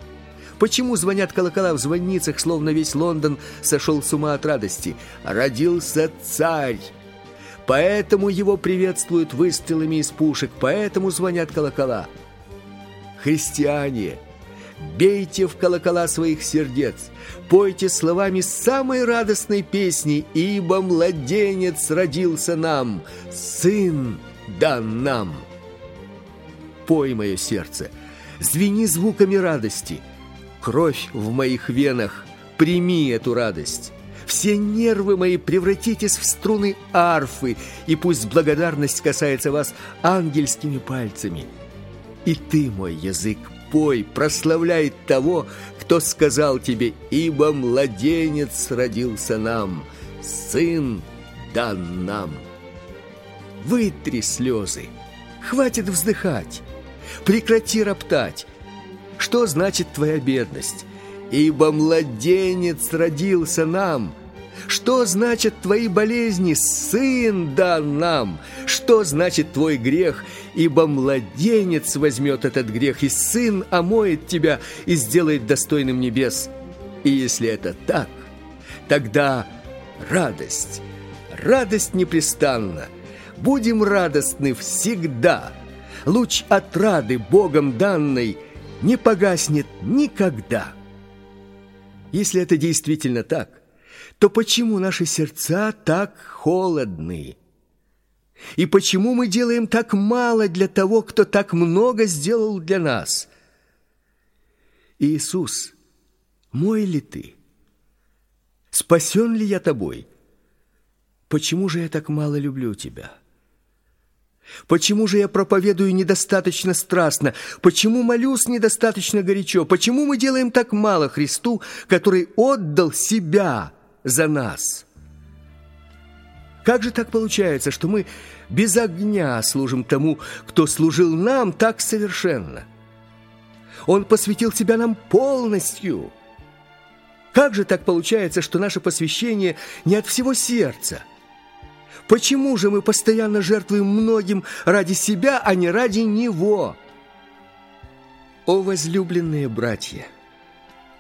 Почему звонят колокола в звонницах, словно весь Лондон сошел с ума от радости? Родился царь. Поэтому его приветствуют выстрелами из пушек, поэтому звонят колокола. Христиане, бейте в колокола своих сердец, пойте словами самой радостной песни, ибо младенец родился нам, сын дан нам. Пой мое сердце, звени звуками радости, кровь в моих венах, прими эту радость. Все нервы мои превратитесь в струны арфы, и пусть благодарность касается вас ангельскими пальцами. И ты, мой язык, пой, прославляй того, кто сказал тебе, ибо младенец родился нам, сын дан нам. Вытри слезы, хватит вздыхать, прекрати роптать. Что значит твоя бедность? Ибо младенец родился нам. Что значит твои болезни? Сын дан нам. Что значит твой грех? Ибо младенец возьмет этот грех, и сын омоет тебя и сделает достойным небес. И если это так, тогда радость, радость непрестанна. Будем радостны всегда. Луч отрады Богом данной не погаснет никогда. Если это действительно так, то почему наши сердца так холодны? И почему мы делаем так мало для того, кто так много сделал для нас? Иисус, мой ли ты? Спасен ли я тобой? Почему же я так мало люблю тебя?» Почему же я проповедую недостаточно страстно? Почему молюсь недостаточно горячо? Почему мы делаем так мало Христу, который отдал себя за нас? Как же так получается, что мы без огня служим тому, кто служил нам так совершенно? Он посвятил себя нам полностью. Как же так получается, что наше посвящение не от всего сердца – Почему же мы постоянно жертвуем многим ради себя, а не ради Него? О, возлюбленные братья,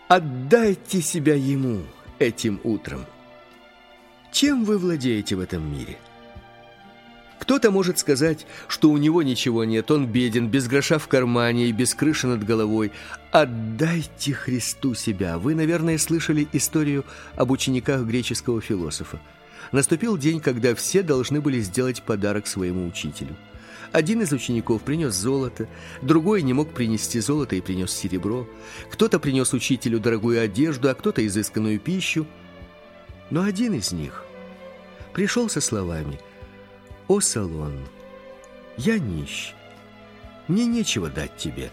отдайте себя Ему этим утром. Чем вы владеете в этом мире? Кто-то может сказать, что у него ничего нет, он беден, без гроша в кармане и без крыши над головой. Отдайте Христу себя. Вы, наверное, слышали историю об учениках греческого философа. Наступил день, когда все должны были сделать подарок своему учителю. Один из учеников принес золото, другой не мог принести золото и принес серебро. Кто-то принес учителю дорогую одежду, а кто-то изысканную пищу. Но один из них пришел со словами «О, Салон, я нищ, мне нечего дать тебе,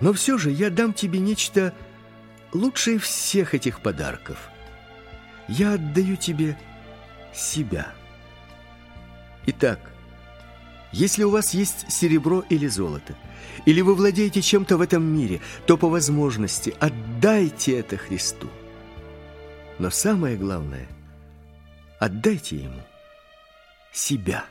но все же я дам тебе нечто лучшее всех этих подарков. Я отдаю тебе себя. Итак, если у вас есть серебро или золото, или вы владеете чем-то в этом мире, то по возможности отдайте это Христу. Но самое главное, отдайте Ему себя.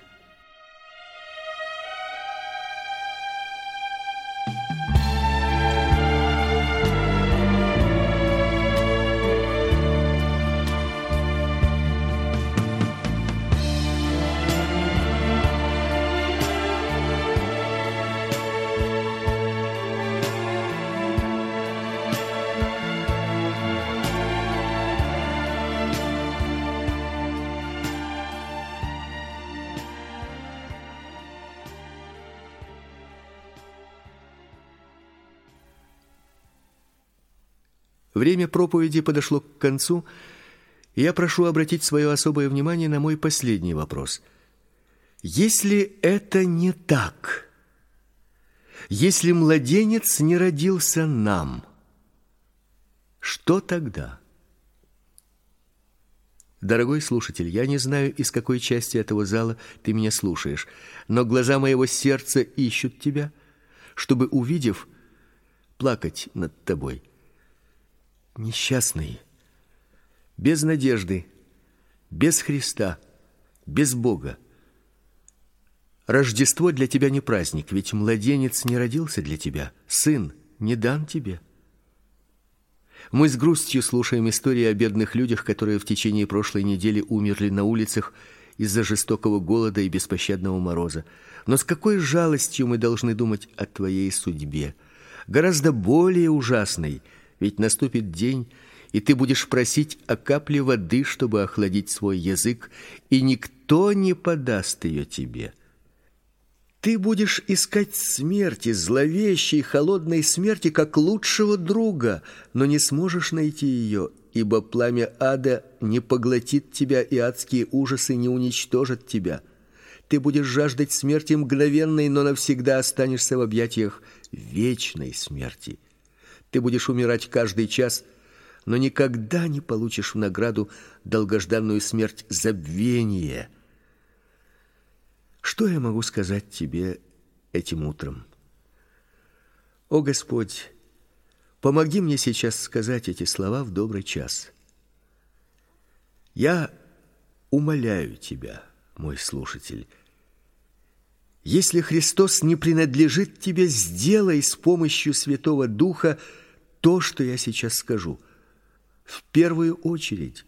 Время проповеди подошло к концу, я прошу обратить свое особое внимание на мой последний вопрос. Если это не так, Если младенец не родился нам, что тогда? Дорогой слушатель, я не знаю, из какой части этого зала ты меня слушаешь, но глаза моего сердца ищут тебя, чтобы увидев плакать над тобой. Несчастный, без надежды, без Христа, без Бога. Рождество для тебя не праздник, ведь младенец не родился для тебя, сын не дан тебе. Мы с грустью слушаем истории о бедных людях, которые в течение прошлой недели умерли на улицах из-за жестокого голода и беспощадного мороза. Но с какой жалостью мы должны думать о твоей судьбе, гораздо более ужасной, ведь наступит день, и ты будешь просить о капле воды, чтобы охладить свой язык, и никто не подаст ее тебе. Ты будешь искать смерти, зловещей, холодной смерти, как лучшего друга, но не сможешь найти ее, ибо пламя ада не поглотит тебя, и адские ужасы не уничтожат тебя. Ты будешь жаждать смерти мгновенной, но навсегда останешься в объятиях вечной смерти. Ты будешь умирать каждый час, но никогда не получишь в награду долгожданную смерть забвения – что я могу сказать тебе этим утром? О Господь, помоги мне сейчас сказать эти слова в добрый час. Я умоляю тебя, мой слушатель, если Христос не принадлежит тебе, сделай с помощью Святого Духа то, что я сейчас скажу. В первую очередь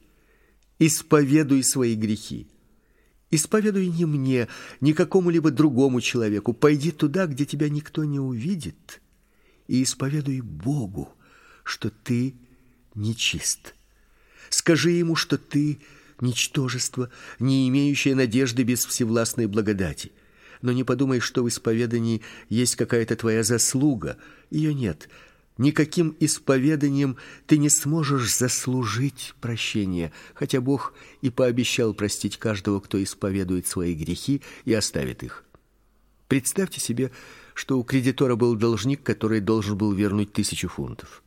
исповедуй свои грехи. Исповедуй не мне, ни какому-либо другому человеку. Пойди туда, где тебя никто не увидит, и исповедуй Богу, что ты нечист. Скажи ему, что ты ничтожество, не имеющее надежды без всевластной благодати. Но не подумай, что в исповедании есть какая-то твоя заслуга. Ее нет. Никаким исповеданием ты не сможешь заслужить прощения, хотя Бог и пообещал простить каждого, кто исповедует свои грехи и оставит их. Представьте себе, что у кредитора был должник, который должен был вернуть тысячу фунтов.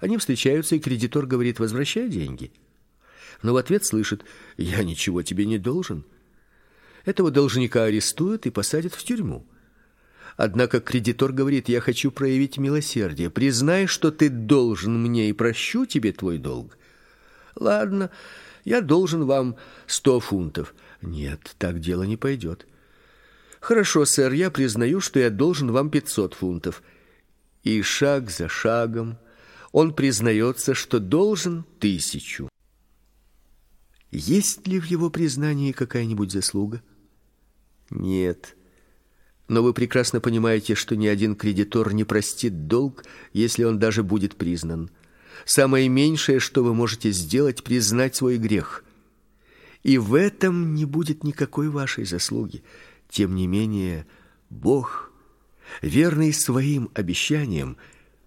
Они встречаются, и кредитор говорит: "Возвращай деньги". Но в ответ слышит: "Я ничего тебе не должен". Этого должника арестуют и посадят в тюрьму. Однако кредитор говорит: "Я хочу проявить милосердие. Признай, что ты должен мне и прощу тебе твой долг". Ладно, я должен вам сто фунтов. Нет, так дело не пойдет. Хорошо, сэр, я признаю, что я должен вам пятьсот фунтов. И шаг за шагом он признается, что должен тысячу. Есть ли в его признании какая-нибудь заслуга? Нет. Но вы прекрасно понимаете, что ни один кредитор не простит долг, если он даже будет признан. Самое меньшее, что вы можете сделать, признать свой грех. И в этом не будет никакой вашей заслуги. Тем не менее, Бог, верный своим обещаниям,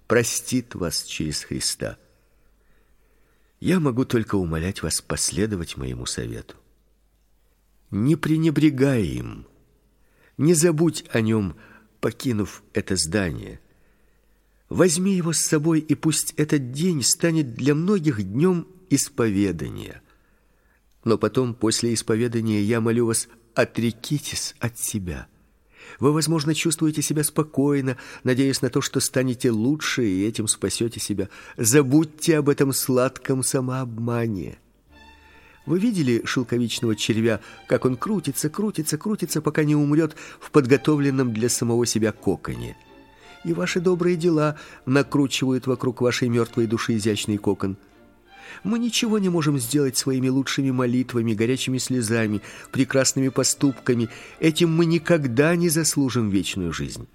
простит вас через Христа. Я могу только умолять вас последовать моему совету. Не пренебрегай им. Не забудь о нем, покинув это здание. Возьми его с собой, и пусть этот день станет для многих днем исповедания. Но потом, после исповедания, я молю вас, отрекитесь от себя. Вы, возможно, чувствуете себя спокойно, надеясь на то, что станете лучше и этим спасете себя. Забудьте об этом сладком самообмане. Вы видели шелковичного червя, как он крутится, крутится, крутится, пока не умрет в подготовленном для самого себя коконе? И ваши добрые дела накручивают вокруг вашей мертвой души изящный кокон. Мы ничего не можем сделать своими лучшими молитвами, горячими слезами, прекрасными поступками. Этим мы никогда не заслужим вечную жизнь.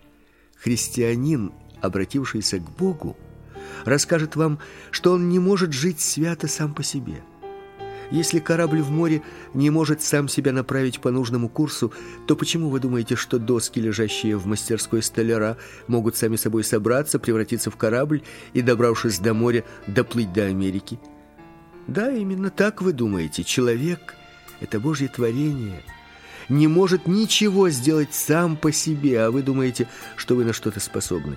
Христианин, обратившийся к Богу, расскажет вам, что он не может жить свято сам по себе – если корабль в море не может сам себя направить по нужному курсу, то почему вы думаете, что доски, лежащие в мастерской столяра, могут сами собой собраться, превратиться в корабль и, добравшись до моря, доплыть до Америки? Да, именно так вы думаете. Человек это Божье творение. не может ничего сделать сам по себе, а вы думаете, что вы на что-то способны.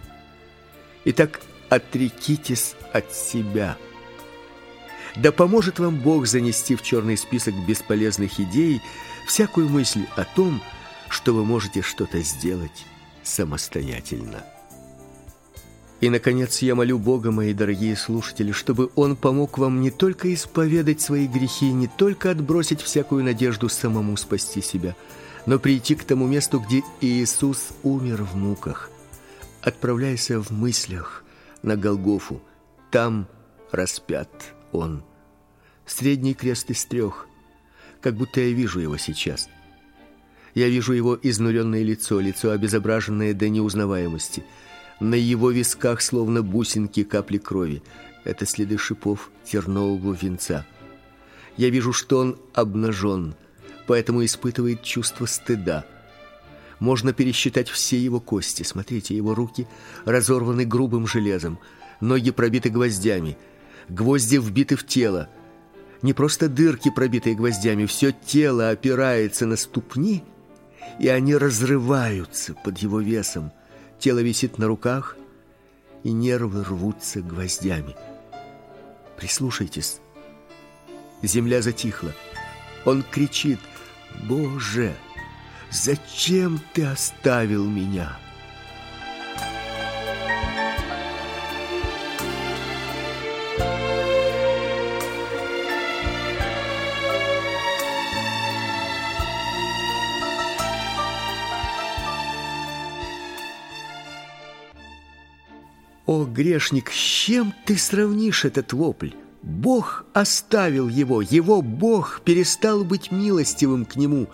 Итак, отрекитесь от себя. Да поможет вам Бог занести в черный список бесполезных идей всякую мысль о том, что вы можете что-то сделать самостоятельно. И наконец я молю Бога, мои дорогие слушатели, чтобы он помог вам не только исповедать свои грехи, не только отбросить всякую надежду самому спасти себя, но прийти к тому месту, где Иисус умер в муках. Отправляйся в мыслях на Голгофу. Там распят он. Средний крест из трех, как будто я вижу его сейчас. Я вижу его изнуренное лицо, лицо обезображенное до неузнаваемости. На его висках словно бусинки капли крови. Это следы шипов тернового венца. Я вижу, что он обнажен, поэтому испытывает чувство стыда. Можно пересчитать все его кости. Смотрите, его руки разорваны грубым железом, ноги пробиты гвоздями, гвозди вбиты в тело. Не просто дырки, пробитые гвоздями, все тело опирается на ступни, и они разрываются под его весом. Тело висит на руках, и нервы рвутся гвоздями. Прислушайтесь. Земля затихла. Он кричит: "Боже, зачем ты оставил меня?" О, грешник, с чем ты сравнишь этот вопль? Бог оставил его, его Бог перестал быть милостивым к нему.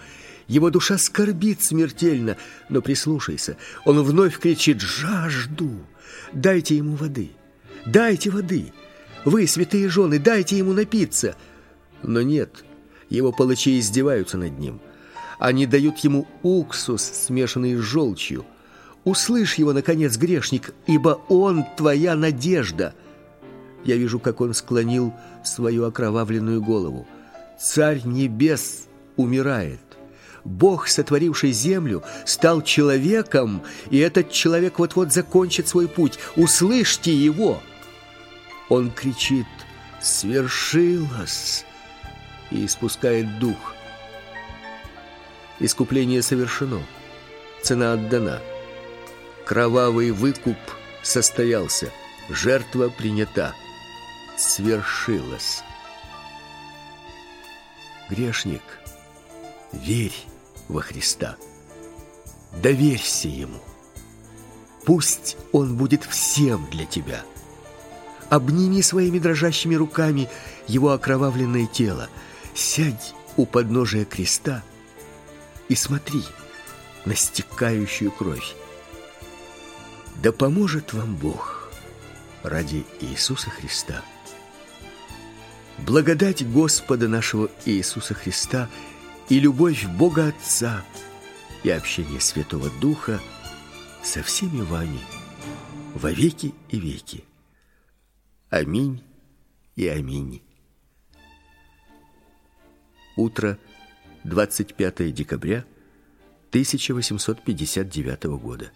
Его душа скорбит смертельно, но прислушайся, он вновь кричит: "Жажду! Дайте ему воды! Дайте воды! Вы, святые жены, дайте ему напиться!" Но нет, его палачи издеваются над ним. Они дают ему уксус, смешанный с желчью. Услышь его, наконец, грешник, ибо он твоя надежда. Я вижу, как он склонил свою окровавленную голову. Царь небес умирает. Бог, сотворивший землю, стал человеком, и этот человек вот-вот закончит свой путь. Услышьте его. Он кричит: "Свершилось!" и испускает дух. Искупление совершено. Цена отдана. Кровавый выкуп состоялся, жертва принята, свершилось. Грешник, верь во Христа. Доверься ему. Пусть он будет всем для тебя. Обними своими дрожащими руками его окровавленное тело. Сядь у подножия креста и смотри на стекающую кровь. Да поможет вам Бог ради Иисуса Христа. Благодать Господа нашего Иисуса Христа и любовь Бога Отца и общение Святого Духа со всеми вами во веки и веки. Аминь и аминь. Утро 25 декабря 1859 года.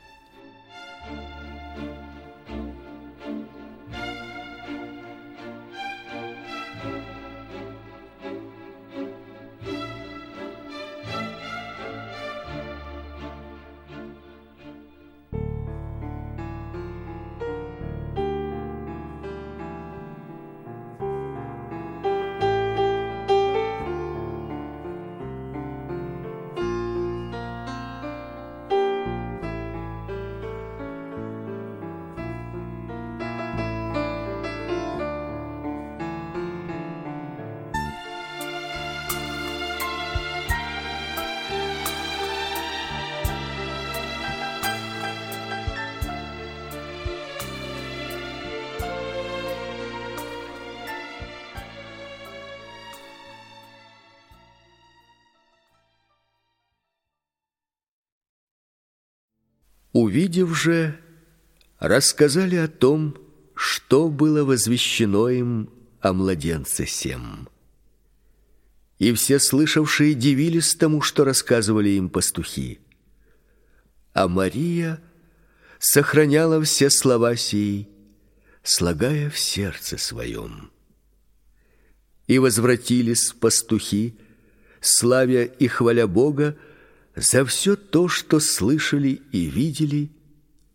Увидев же, рассказали о том, что было возвещено им о младенце сем. И все слышавшие дивились тому, что рассказывали им пастухи. А Мария сохраняла все слова сии, слагая в сердце своем. И возвратились пастухи, славя и хваля Бога за все то, что слышали и видели,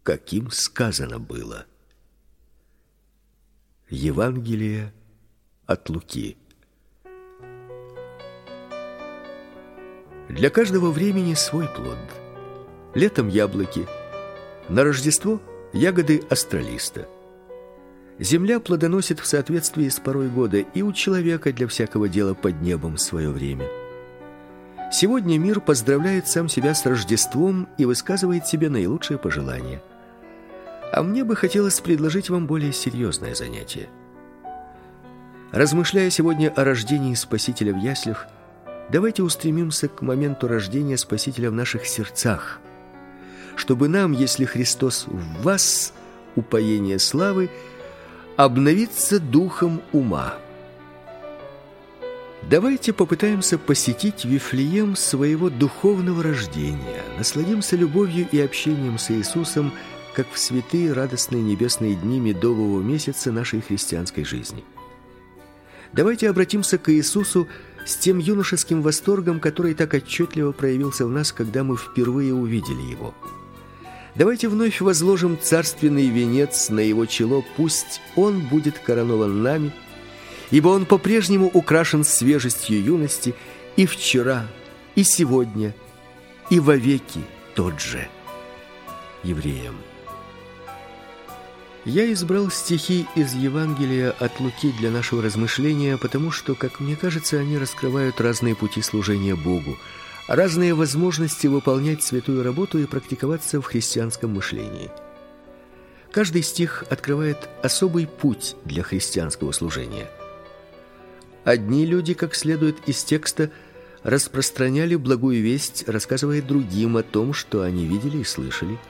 каким сказано было. Евангелие от Луки. Для каждого времени свой плод. Летом яблоки, на Рождество ягоды астролиста. Земля плодоносит в соответствии с порой года, и у человека для всякого дела под небом свое время. Сегодня мир поздравляет сам себя с Рождеством и высказывает себе наилучшие пожелания. А мне бы хотелось предложить вам более серьезное занятие. Размышляя сегодня о рождении Спасителя в яслях, давайте устремимся к моменту рождения Спасителя в наших сердцах, чтобы нам, если Христос в вас, упоение славы, обновиться духом ума. Давайте попытаемся посетить Вифлеем своего духовного рождения, насладимся любовью и общением с Иисусом, как в святые радостные небесные дни медового месяца нашей христианской жизни. Давайте обратимся к Иисусу с тем юношеским восторгом, который так отчетливо проявился в нас, когда мы впервые увидели его. Давайте вновь возложим царственный венец на его чело, пусть он будет коронован нами, ибо он по-прежнему украшен свежестью юности и вчера, и сегодня, и вовеки тот же. Евреям. Я избрал стихи из Евангелия от Луки для нашего размышления, потому что, как мне кажется, они раскрывают разные пути служения Богу, разные возможности выполнять святую работу и практиковаться в христианском мышлении. Каждый стих открывает особый путь для христианского служения. Одни люди, как следует из текста, распространяли благую весть, рассказывая другим о том, что они видели и слышали –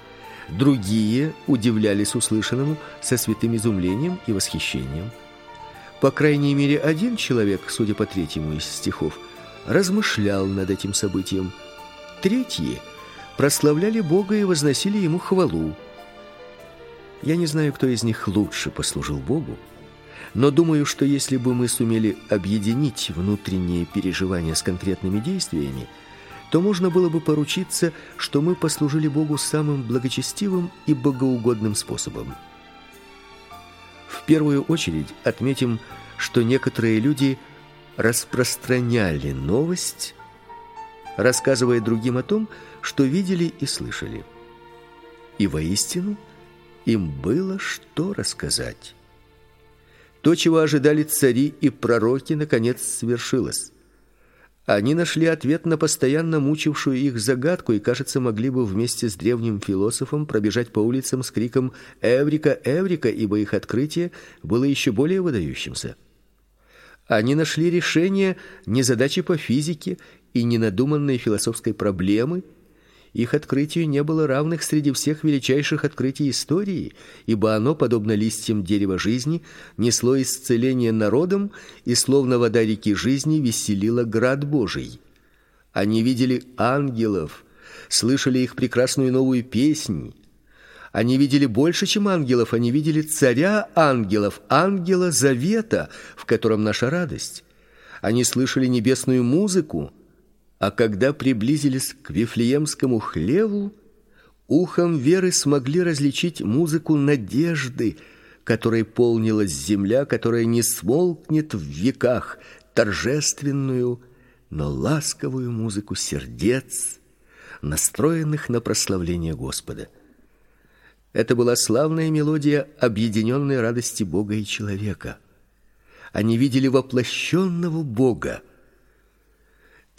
Другие удивлялись услышанному со святым изумлением и восхищением. По крайней мере, один человек, судя по третьему из стихов, размышлял над этим событием. Третьи прославляли Бога и возносили ему хвалу. Я не знаю, кто из них лучше послужил Богу, но думаю, что если бы мы сумели объединить внутренние переживания с конкретными действиями, то можно было бы поручиться, что мы послужили Богу самым благочестивым и богоугодным способом. В первую очередь отметим, что некоторые люди распространяли новость, рассказывая другим о том, что видели и слышали. И воистину им было что рассказать. То, чего ожидали цари и пророки, наконец свершилось. Они нашли ответ на постоянно мучившую их загадку и, кажется, могли бы вместе с древним философом пробежать по улицам с криком «Эврика, Эврика!», ибо их открытие было еще более выдающимся. Они нашли решение не задачи по физике и не надуманной философской проблемы – их открытию не было равных среди всех величайших открытий истории, ибо оно, подобно листьям дерева жизни, несло исцеление народам и словно вода реки жизни веселило град Божий. Они видели ангелов, слышали их прекрасную новую песнь. Они видели больше, чем ангелов, они видели царя ангелов, ангела завета, в котором наша радость. Они слышали небесную музыку, а когда приблизились к Вифлеемскому хлеву, ухом веры смогли различить музыку надежды, которой полнилась земля, которая не смолкнет в веках, торжественную, но ласковую музыку сердец, настроенных на прославление Господа. Это была славная мелодия объединенной радости Бога и человека. Они видели воплощенного Бога,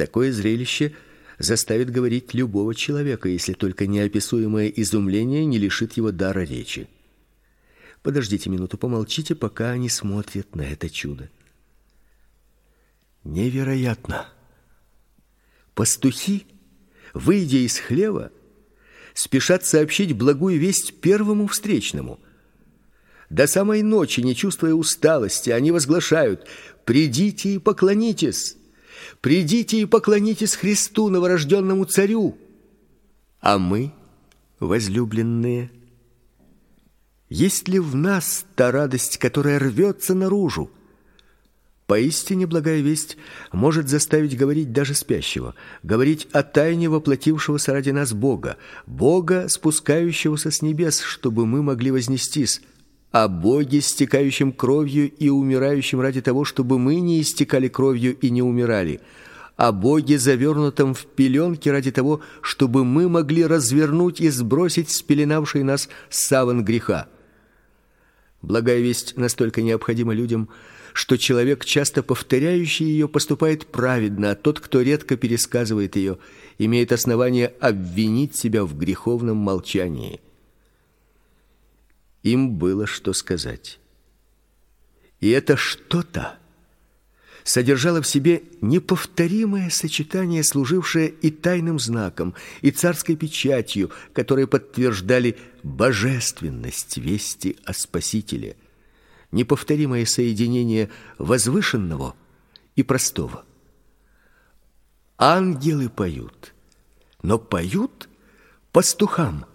Такое зрелище заставит говорить любого человека, если только неописуемое изумление не лишит его дара речи. Подождите минуту, помолчите, пока они смотрят на это чудо. Невероятно. Пастухи, выйдя из хлева, спешат сообщить благую весть первому встречному. До самой ночи, не чувствуя усталости, они возглашают: "Придите и поклонитесь". Придите и поклонитесь Христу, новорожденному царю. А мы, возлюбленные, есть ли в нас та радость, которая рвется наружу? Поистине благая весть может заставить говорить даже спящего, говорить о тайне воплотившегося ради нас Бога, Бога, спускающегося с небес, чтобы мы могли вознестись, о Боге, стекающем кровью и умирающем ради того, чтобы мы не истекали кровью и не умирали, о Боге, завернутом в пеленки ради того, чтобы мы могли развернуть и сбросить спеленавший нас саван греха. Благая весть настолько необходима людям, что человек, часто повторяющий ее, поступает праведно, а тот, кто редко пересказывает ее, имеет основание обвинить себя в греховном молчании. Им было что сказать. И это что-то содержало в себе неповторимое сочетание, служившее и тайным знаком, и царской печатью, которые подтверждали божественность вести о Спасителе – неповторимое соединение возвышенного и простого. Ангелы поют, но поют пастухам.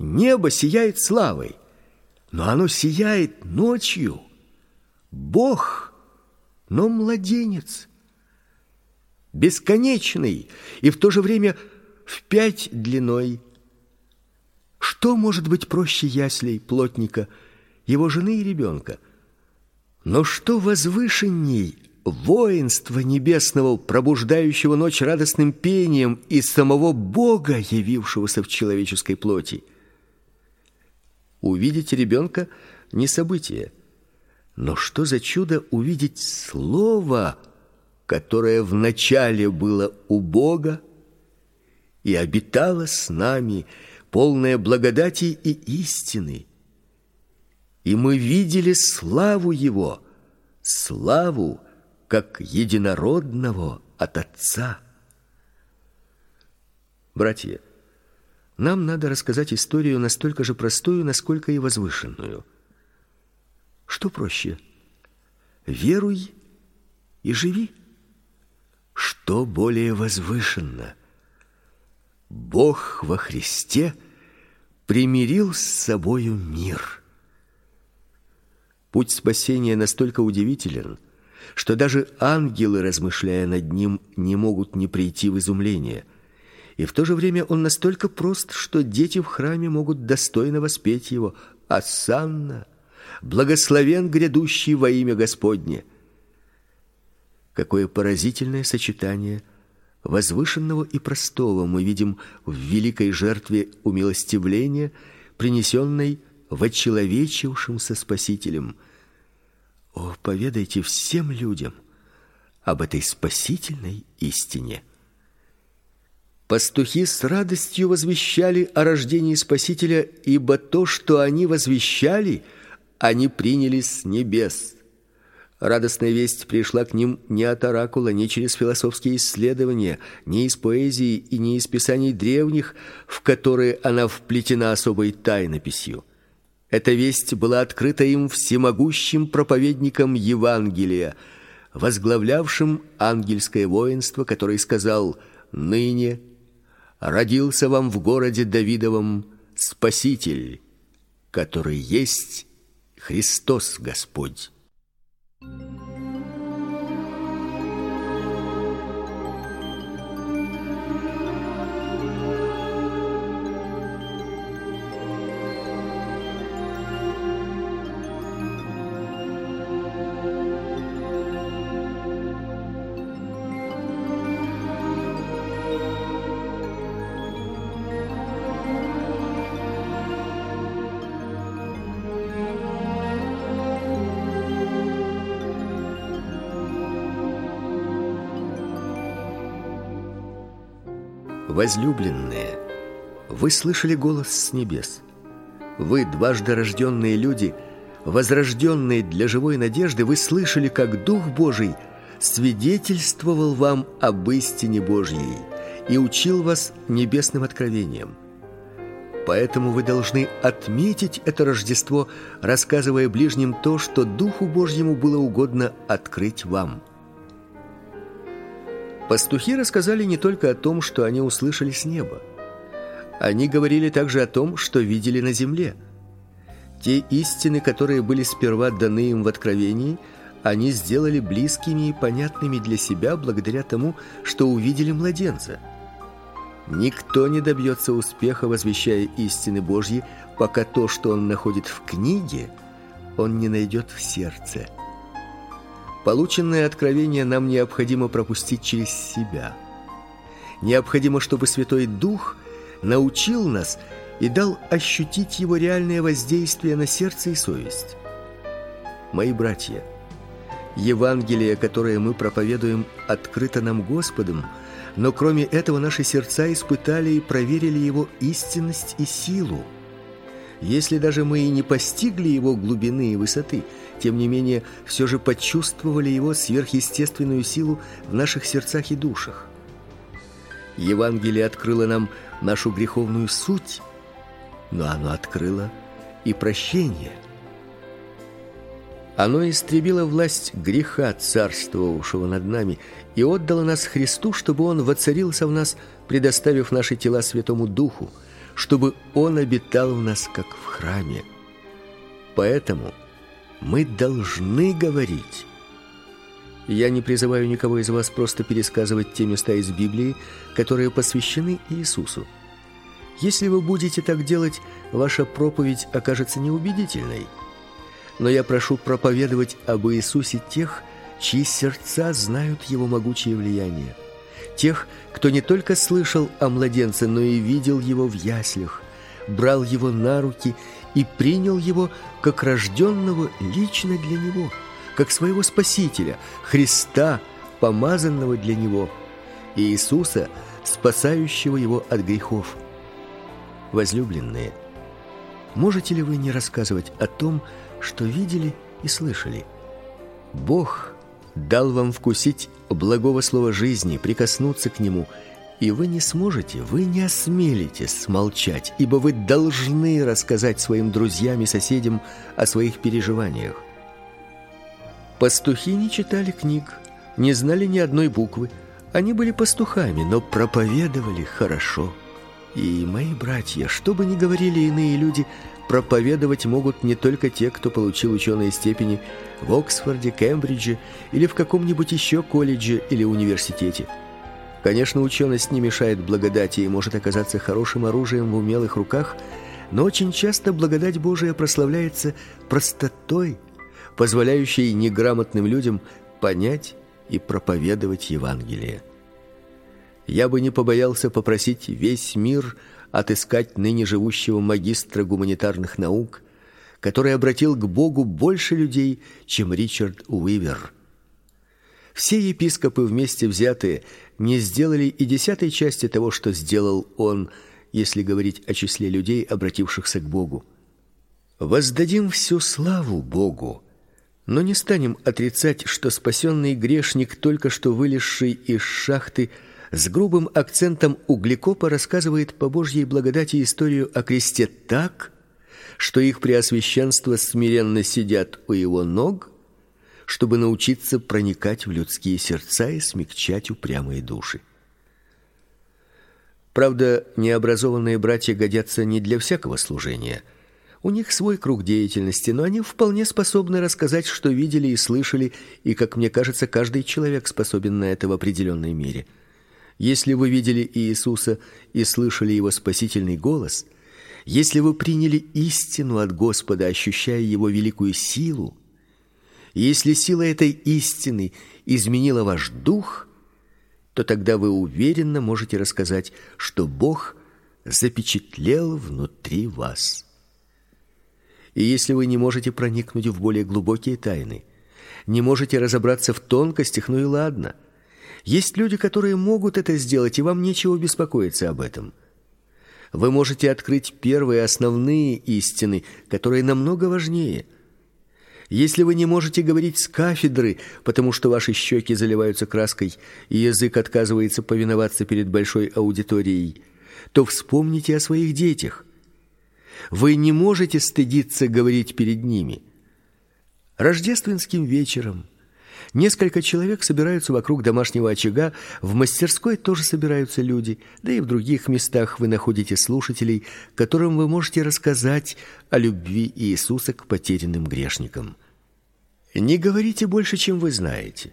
Небо сияет славой, но оно сияет ночью. Бог, но младенец, бесконечный и в то же время в пять длиной. Что может быть проще яслей плотника – его жены и ребенка. Но что возвышенней воинства небесного, пробуждающего ночь радостным пением и самого Бога, явившегося в человеческой плоти? Увидеть ребенка не событие, но что за чудо увидеть слово, которое в начале было у Бога и обитало с нами, полное благодати и истины и мы видели славу его, славу как единородного от Отца. Братья, нам надо рассказать историю настолько же простую, насколько и возвышенную. Что проще? Веруй и живи. Что более возвышенно? Бог во Христе примирил с собою мир. Путь спасения настолько удивителен, что даже ангелы, размышляя над ним, не могут не прийти в изумление. И в то же время он настолько прост, что дети в храме могут достойно воспеть его: "Асанна, благословен грядущий во имя Господне". Какое поразительное сочетание возвышенного и простого мы видим в великой жертве умилостивления, принесенной вочеловечившимся Спасителем. О, поведайте всем людям об этой спасительной истине. Пастухи с радостью возвещали о рождении Спасителя, ибо то, что они возвещали, они приняли с небес. Радостная весть пришла к ним не от оракула, не через философские исследования, не из поэзии и не из писаний древних, в которые она вплетена особой тайнописью. Эта весть была открыта им всемогущим проповедником Евангелия, возглавлявшим ангельское воинство, который сказал: "Ныне родился вам в городе Давидовом Спаситель, который есть Христос Господь". Возлюбленные, вы слышали голос с небес. Вы, дважды рожденные люди, возрожденные для живой надежды, вы слышали, как Дух Божий свидетельствовал вам об истине Божьей и учил вас небесным откровениям. Поэтому вы должны отметить это Рождество, рассказывая ближним то, что Духу Божьему было угодно открыть вам. Пастухи рассказали не только о том, что они услышали с неба. Они говорили также о том, что видели на земле. Те истины, которые были сперва даны им в откровении, они сделали близкими и понятными для себя благодаря тому, что увидели младенца. Никто не добьется успеха, возвещая истины Божьи, пока то, что он находит в книге, он не найдет в сердце. Полученное откровение нам необходимо пропустить через себя. Необходимо, чтобы Святой Дух научил нас и дал ощутить его реальное воздействие на сердце и совесть. Мои братья, Евангелие, которое мы проповедуем, открыто нам Господом, но кроме этого наши сердца испытали и проверили его истинность и силу. Если даже мы и не постигли его глубины и высоты, тем не менее все же почувствовали его сверхъестественную силу в наших сердцах и душах. Евангелие открыло нам нашу греховную суть, но оно открыло и прощение. Оно истребило власть греха, царствовавшего над нами, и отдало нас Христу, чтобы он воцарился в нас, предоставив наши тела Святому Духу, чтобы он обитал в нас как в храме. Поэтому мы должны говорить. Я не призываю никого из вас просто пересказывать те места из Библии, которые посвящены Иисусу. Если вы будете так делать, ваша проповедь окажется неубедительной. Но я прошу проповедовать об Иисусе тех, чьи сердца знают его могучее влияние. Тех, кто не только слышал о младенце, но и видел его в яслях, брал его на руки и принял его как рожденного лично для него, как своего спасителя, Христа, помазанного для него, и Иисуса, спасающего его от грехов возлюбленные, можете ли вы не рассказывать о том, что видели и слышали? Бог дал вам вкусить благого слова жизни, прикоснуться к нему, и вы не сможете, вы не осмелитесь смолчать, ибо вы должны рассказать своим друзьям и соседям о своих переживаниях. Пастухи не читали книг, не знали ни одной буквы. Они были пастухами, но проповедовали хорошо. И, мои братья, что бы ни говорили иные люди, проповедовать могут не только те, кто получил ученые степени в Оксфорде, Кембридже или в каком-нибудь еще колледже или университете. Конечно, ученость не мешает благодати и может оказаться хорошим оружием в умелых руках, но очень часто благодать Божия прославляется простотой, позволяющей неграмотным людям понять и проповедовать Евангелие я бы не побоялся попросить весь мир отыскать ныне живущего магистра гуманитарных наук, который обратил к Богу больше людей, чем Ричард Уивер. Все епископы вместе взятые не сделали и десятой части того, что сделал он, если говорить о числе людей, обратившихся к Богу. Воздадим всю славу Богу, но не станем отрицать, что спасенный грешник, только что вылезший из шахты, с грубым акцентом углекопа рассказывает по Божьей благодати историю о кресте так, что их преосвященство смиренно сидят у его ног, чтобы научиться проникать в людские сердца и смягчать упрямые души. Правда, необразованные братья годятся не для всякого служения. У них свой круг деятельности, но они вполне способны рассказать, что видели и слышали, и, как мне кажется, каждый человек способен на это в определенной мере. Если вы видели Иисуса и слышали его спасительный голос, если вы приняли истину от Господа, ощущая его великую силу, если сила этой истины изменила ваш дух, то тогда вы уверенно можете рассказать, что Бог запечатлел внутри вас. И если вы не можете проникнуть в более глубокие тайны, не можете разобраться в тонкостях, ну и ладно – есть люди, которые могут это сделать, и вам нечего беспокоиться об этом. Вы можете открыть первые основные истины, которые намного важнее. Если вы не можете говорить с кафедры, потому что ваши щеки заливаются краской и язык отказывается повиноваться перед большой аудиторией, то вспомните о своих детях. Вы не можете стыдиться говорить перед ними. Рождественским вечером Несколько человек собираются вокруг домашнего очага, в мастерской тоже собираются люди, да и в других местах вы находите слушателей, которым вы можете рассказать о любви Иисуса к потерянным грешникам. Не говорите больше, чем вы знаете.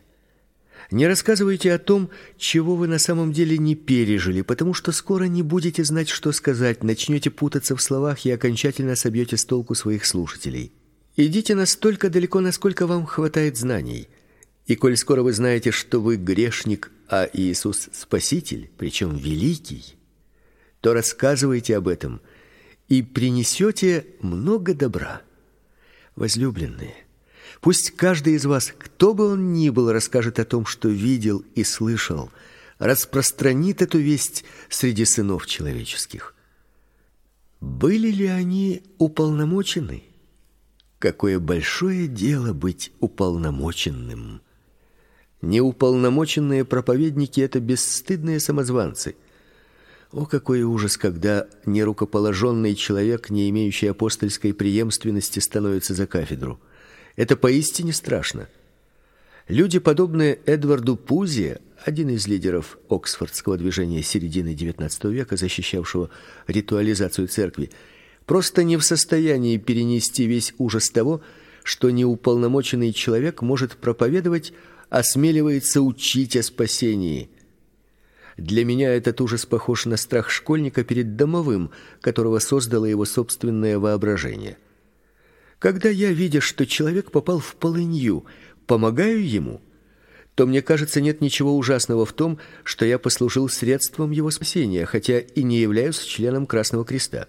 Не рассказывайте о том, чего вы на самом деле не пережили, потому что скоро не будете знать, что сказать, начнете путаться в словах и окончательно собьете с толку своих слушателей. Идите настолько далеко, насколько вам хватает знаний. И коль скоро вы знаете, что вы грешник, а Иисус спаситель, причем великий, то рассказывайте об этом и принесете много добра. Возлюбленные, пусть каждый из вас, кто бы он ни был, расскажет о том, что видел и слышал, распространит эту весть среди сынов человеческих. Были ли они уполномочены? Какое большое дело быть уполномоченным. Неуполномоченные проповедники это бесстыдные самозванцы. О какой ужас, когда нерукоположенный человек, не имеющий апостольской преемственности, становится за кафедру. Это поистине страшно. Люди, подобные Эдварду Пузи, один из лидеров Оксфордского движения середины XIX века, защищавшего ритуализацию церкви, просто не в состоянии перенести весь ужас того, что неуполномоченный человек может проповедовать осмеливается учить о спасении. Для меня этот ужас похож на страх школьника перед домовым, которого создало его собственное воображение. Когда я, видя, что человек попал в полынью, помогаю ему, то мне кажется, нет ничего ужасного в том, что я послужил средством его спасения, хотя и не являюсь членом Красного Креста.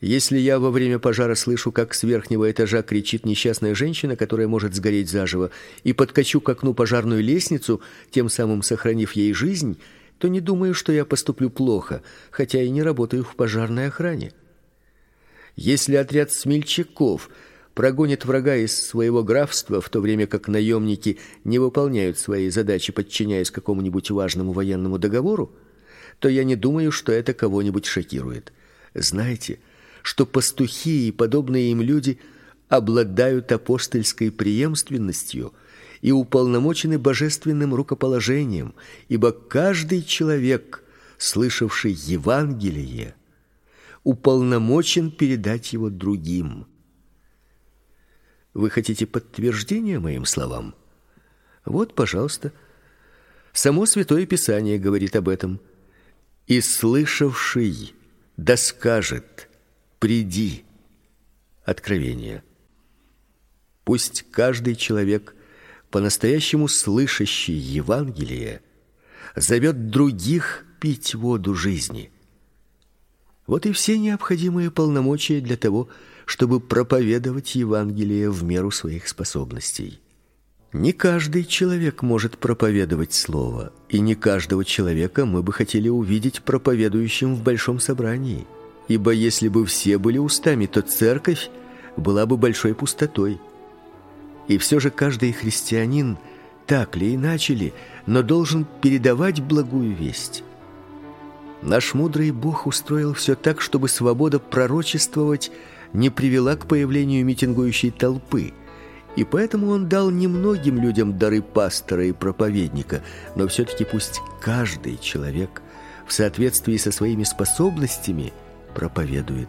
Если я во время пожара слышу, как с верхнего этажа кричит несчастная женщина, которая может сгореть заживо, и подкачу к окну пожарную лестницу, тем самым сохранив ей жизнь, то не думаю, что я поступлю плохо, хотя и не работаю в пожарной охране. Если отряд смельчаков прогонит врага из своего графства, в то время как наемники не выполняют свои задачи, подчиняясь какому-нибудь важному военному договору, то я не думаю, что это кого-нибудь шокирует. Знаете, что пастухи и подобные им люди обладают апостольской преемственностью и уполномочены божественным рукоположением, ибо каждый человек, слышавший Евангелие, уполномочен передать его другим. Вы хотите подтверждения моим словам? Вот, пожалуйста. Само Святое Писание говорит об этом. И слышавший да скажет: приди. Откровение. Пусть каждый человек, по-настоящему слышащий Евангелие, зовет других пить воду жизни. Вот и все необходимые полномочия для того, чтобы проповедовать Евангелие в меру своих способностей. Не каждый человек может проповедовать слово, и не каждого человека мы бы хотели увидеть проповедующим в большом собрании. Ибо если бы все были устами, то церковь была бы большой пустотой. И все же каждый христианин так ли иначе ли, но должен передавать благую весть. Наш мудрый Бог устроил все так, чтобы свобода пророчествовать не привела к появлению митингующей толпы. И поэтому он дал немногим людям дары пастора и проповедника, но все таки пусть каждый человек в соответствии со своими способностями – проповедует.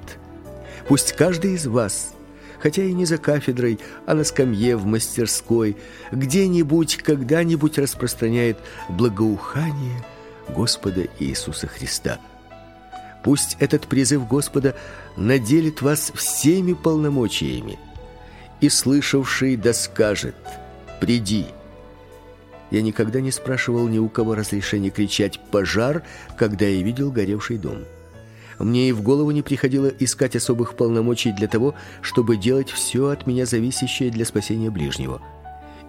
Пусть каждый из вас, хотя и не за кафедрой, а на скамье в мастерской, где-нибудь когда-нибудь распространяет благоухание Господа Иисуса Христа. Пусть этот призыв Господа наделит вас всеми полномочиями. И слышавший да скажет: "Приди". Я никогда не спрашивал ни у кого разрешения кричать пожар, когда я видел горевший дом. Мне и в голову не приходило искать особых полномочий для того, чтобы делать все от меня зависящее для спасения ближнего.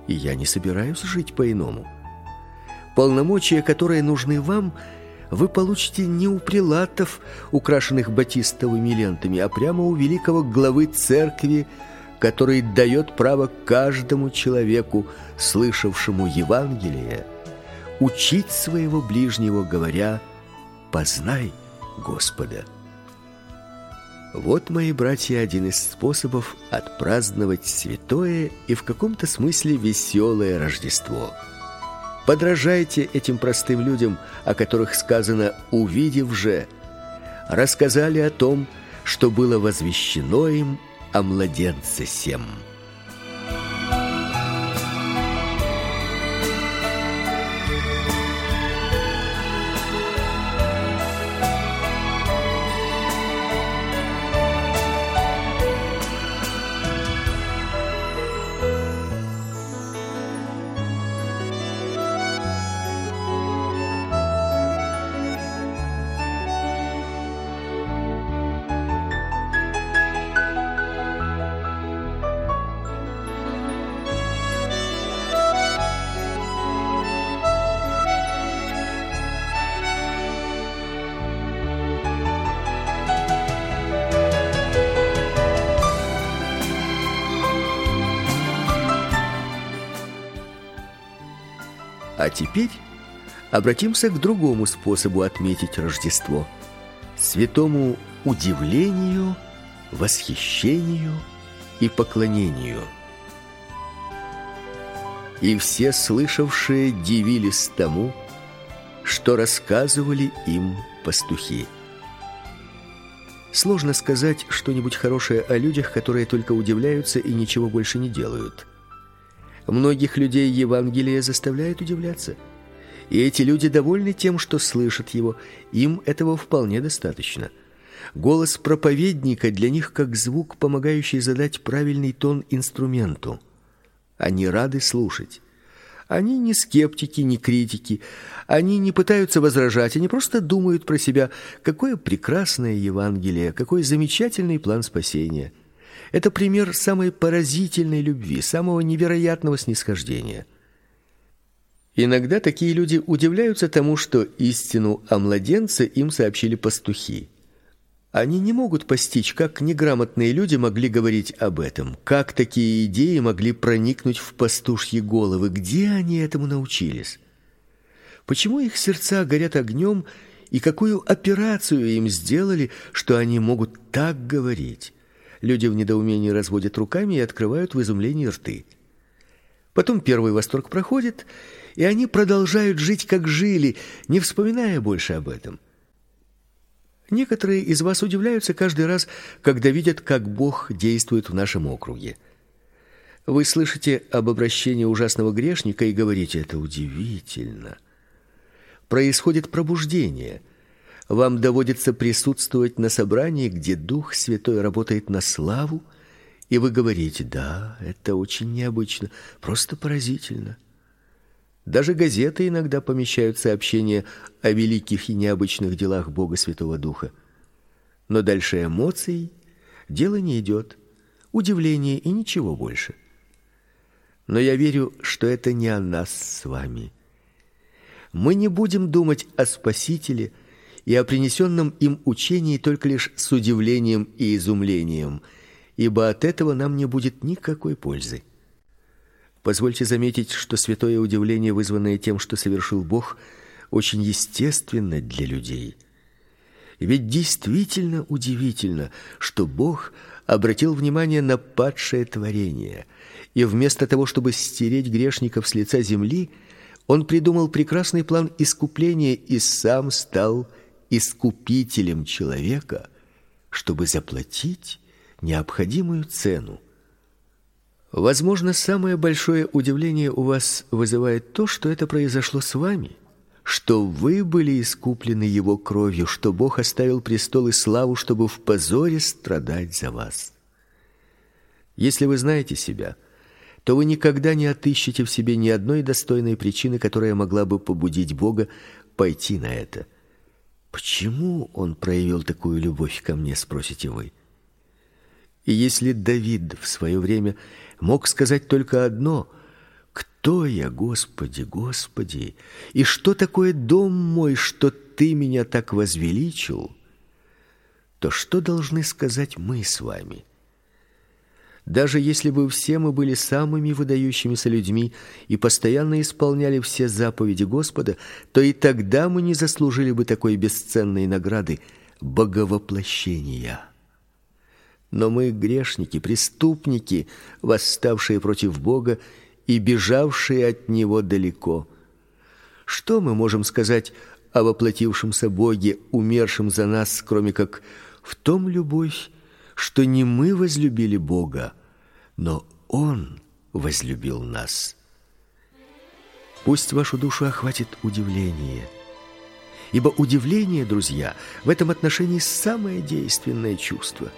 И я не собираюсь жить по-иному. Полномочия, которые нужны вам, вы получите не у прилатов, украшенных батистовыми лентами, а прямо у великого главы церкви, который дает право каждому человеку, слышавшему Евангелие, учить своего ближнего, говоря: "Познай Господа. Вот, мои братья, один из способов отпраздновать святое и в каком-то смысле веселое Рождество. Подражайте этим простым людям, о которых сказано «увидев же», рассказали о том, что было возвещено им о младенце сем. Обратимся к другому способу отметить Рождество святому удивлению, восхищению и поклонению. И все слышавшие дивились тому, что рассказывали им пастухи. Сложно сказать что-нибудь хорошее о людях, которые только удивляются и ничего больше не делают. Многих людей Евангелие заставляет удивляться. И эти люди довольны тем, что слышат его. Им этого вполне достаточно. Голос проповедника для них как звук, помогающий задать правильный тон инструменту. Они рады слушать. Они не скептики, не критики. Они не пытаются возражать, они просто думают про себя: какое прекрасное Евангелие, какой замечательный план спасения. Это пример самой поразительной любви, самого невероятного снисхождения. Иногда такие люди удивляются тому, что истину о младенце им сообщили пастухи. Они не могут постичь, как неграмотные люди могли говорить об этом, как такие идеи могли проникнуть в пастушьи головы, где они этому научились. Почему их сердца горят огнем и какую операцию им сделали, что они могут так говорить? Люди в недоумении разводят руками и открывают в изумлении рты. Потом первый восторг проходит, и они продолжают жить как жили, не вспоминая больше об этом. Некоторые из вас удивляются каждый раз, когда видят, как Бог действует в нашем округе. Вы слышите об обращении ужасного грешника и говорите: "Это удивительно". Происходит пробуждение вам доводится присутствовать на собрании, где Дух Святой работает на славу, и вы говорите: "Да, это очень необычно, просто поразительно". Даже газеты иногда помещают сообщения о великих и необычных делах Бога Святого Духа. Но дальше эмоций дело не идет, удивление и ничего больше. Но я верю, что это не о нас с вами. Мы не будем думать о Спасителе, и о принесенном им учении только лишь с удивлением и изумлением, ибо от этого нам не будет никакой пользы. Позвольте заметить, что святое удивление, вызванное тем, что совершил Бог, очень естественно для людей. Ведь действительно удивительно, что Бог обратил внимание на падшее творение, и вместо того, чтобы стереть грешников с лица земли, он придумал прекрасный план искупления и сам стал искупителем человека, чтобы заплатить необходимую цену. Возможно, самое большое удивление у вас вызывает то, что это произошло с вами, что вы были искуплены его кровью, что Бог оставил престол и славу, чтобы в позоре страдать за вас. Если вы знаете себя, то вы никогда не отыщете в себе ни одной достойной причины, которая могла бы побудить Бога пойти на это – Почему он проявил такую любовь ко мне, спросите вы? И если Давид в свое время мог сказать только одно: "Кто я, Господи, Господи, и что такое дом мой, что ты меня так возвеличил?" то что должны сказать мы с вами? Даже если бы все мы были самыми выдающимися людьми и постоянно исполняли все заповеди Господа, то и тогда мы не заслужили бы такой бесценной награды боговоплощения. Но мы грешники, преступники, восставшие против Бога и бежавшие от него далеко. Что мы можем сказать о воплотившемся Боге, умершем за нас, кроме как в том любовь, что не мы возлюбили Бога, но он возлюбил нас. Пусть вашу душу охватит удивление. Ибо удивление, друзья, в этом отношении самое действенное чувство.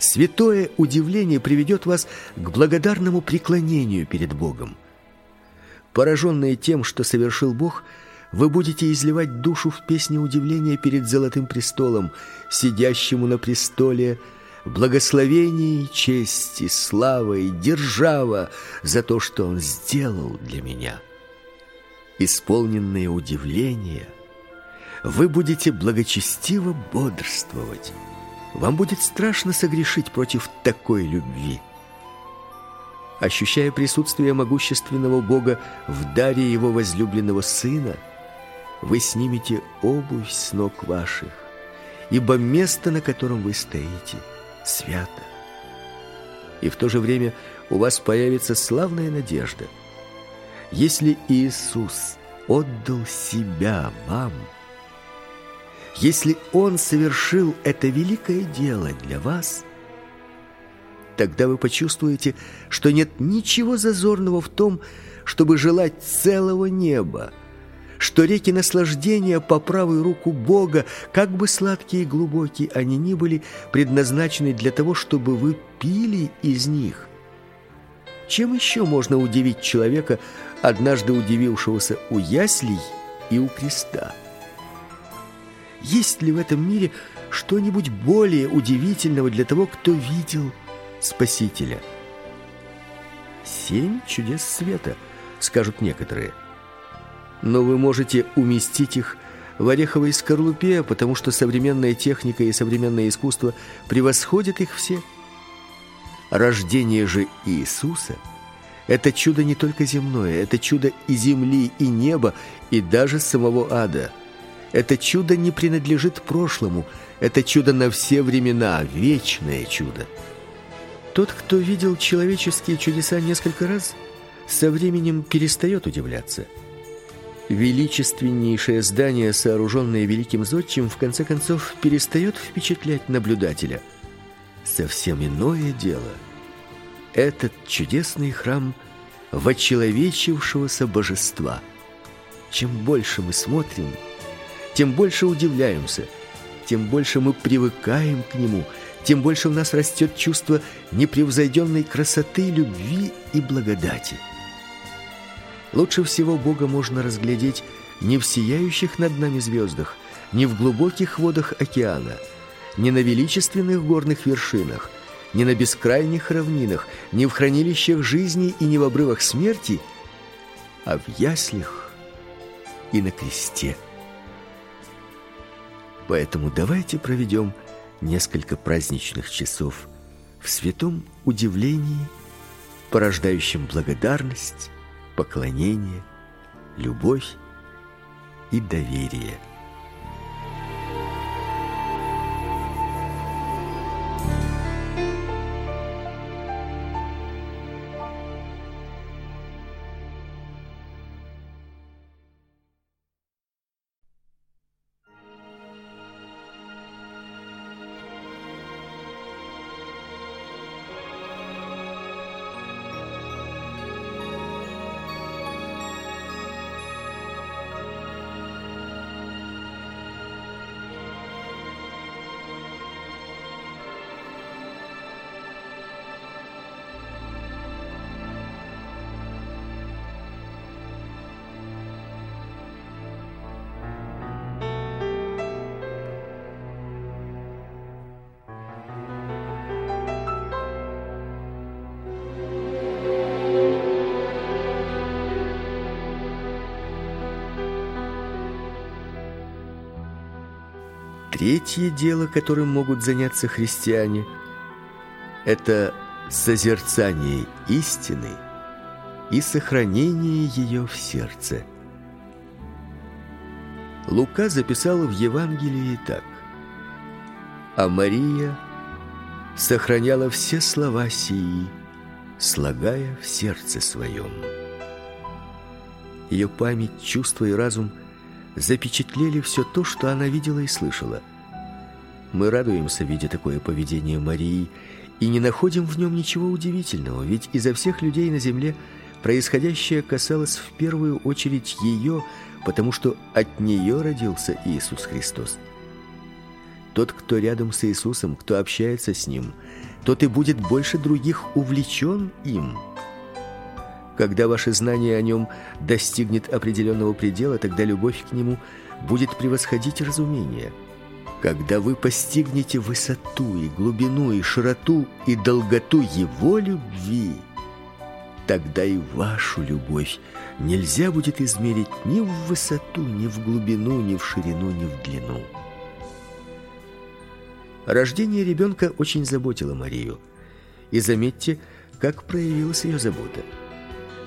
Святое удивление приведет вас к благодарному преклонению перед Богом. Пораженные тем, что совершил Бог, вы будете изливать душу в песне удивления перед золотым престолом, сидящему на престоле, благословение и честь и и держава за то, что он сделал для меня. Исполненные удивления, вы будете благочестиво бодрствовать. Вам будет страшно согрешить против такой любви. Ощущая присутствие могущественного Бога в даре его возлюбленного сына, вы снимете обувь с ног ваших, ибо место, на котором вы стоите, свято. И в то же время у вас появится славная надежда. Если Иисус отдал себя вам, если Он совершил это великое дело для вас, тогда вы почувствуете, что нет ничего зазорного в том, чтобы желать целого неба, что реки наслаждения по правую руку Бога, как бы сладкие и глубокие они ни были, предназначены для того, чтобы вы пили из них. Чем еще можно удивить человека, однажды удивившегося у яслей и у креста? Есть ли в этом мире что-нибудь более удивительного для того, кто видел Спасителя? Семь чудес света, скажут некоторые – но вы можете уместить их в ореховой скорлупе, потому что современная техника и современное искусство превосходят их все. Рождение же Иисуса – это чудо не только земное, это чудо и земли, и неба, и даже самого ада. Это чудо не принадлежит прошлому, это чудо на все времена, вечное чудо. Тот, кто видел человеческие чудеса несколько раз, со временем перестает удивляться – величественнейшее здание, сооруженное великим зодчим, в конце концов перестает впечатлять наблюдателя. Совсем иное дело. Этот чудесный храм вочеловечившегося божества. Чем больше мы смотрим, тем больше удивляемся, тем больше мы привыкаем к нему, тем больше в нас растет чувство непревзойденной красоты, любви и благодати. Лучше всего Бога можно разглядеть не в сияющих над нами звездах, не в глубоких водах океана, не на величественных горных вершинах, не на бескрайних равнинах, не в хранилищах жизни и не в обрывах смерти, а в яслях и на кресте. Поэтому давайте проведем несколько праздничных часов в святом удивлении, порождающем благодарность поклонение, любовь и доверие – Третье дело, которым могут заняться христиане, это созерцание истины и сохранение ее в сердце. Лука записал в Евангелии так: А Мария сохраняла все слова сии, слагая в сердце своем. Ее память, чувства и разум запечатлели все то, что она видела и слышала. Мы радуемся, видя такое поведение Марии, и не находим в нем ничего удивительного, ведь изо всех людей на земле происходящее касалось в первую очередь ее, потому что от нее родился Иисус Христос. Тот, кто рядом с Иисусом, кто общается с Ним, тот и будет больше других увлечен им. Когда ваше знание о Нем достигнет определенного предела, тогда любовь к Нему будет превосходить разумение. Когда вы постигнете высоту и глубину и широту и долготу Его любви, тогда и вашу любовь нельзя будет измерить ни в высоту, ни в глубину, ни в ширину, ни в длину. Рождение ребенка очень заботило Марию. И заметьте, как проявилась ее забота.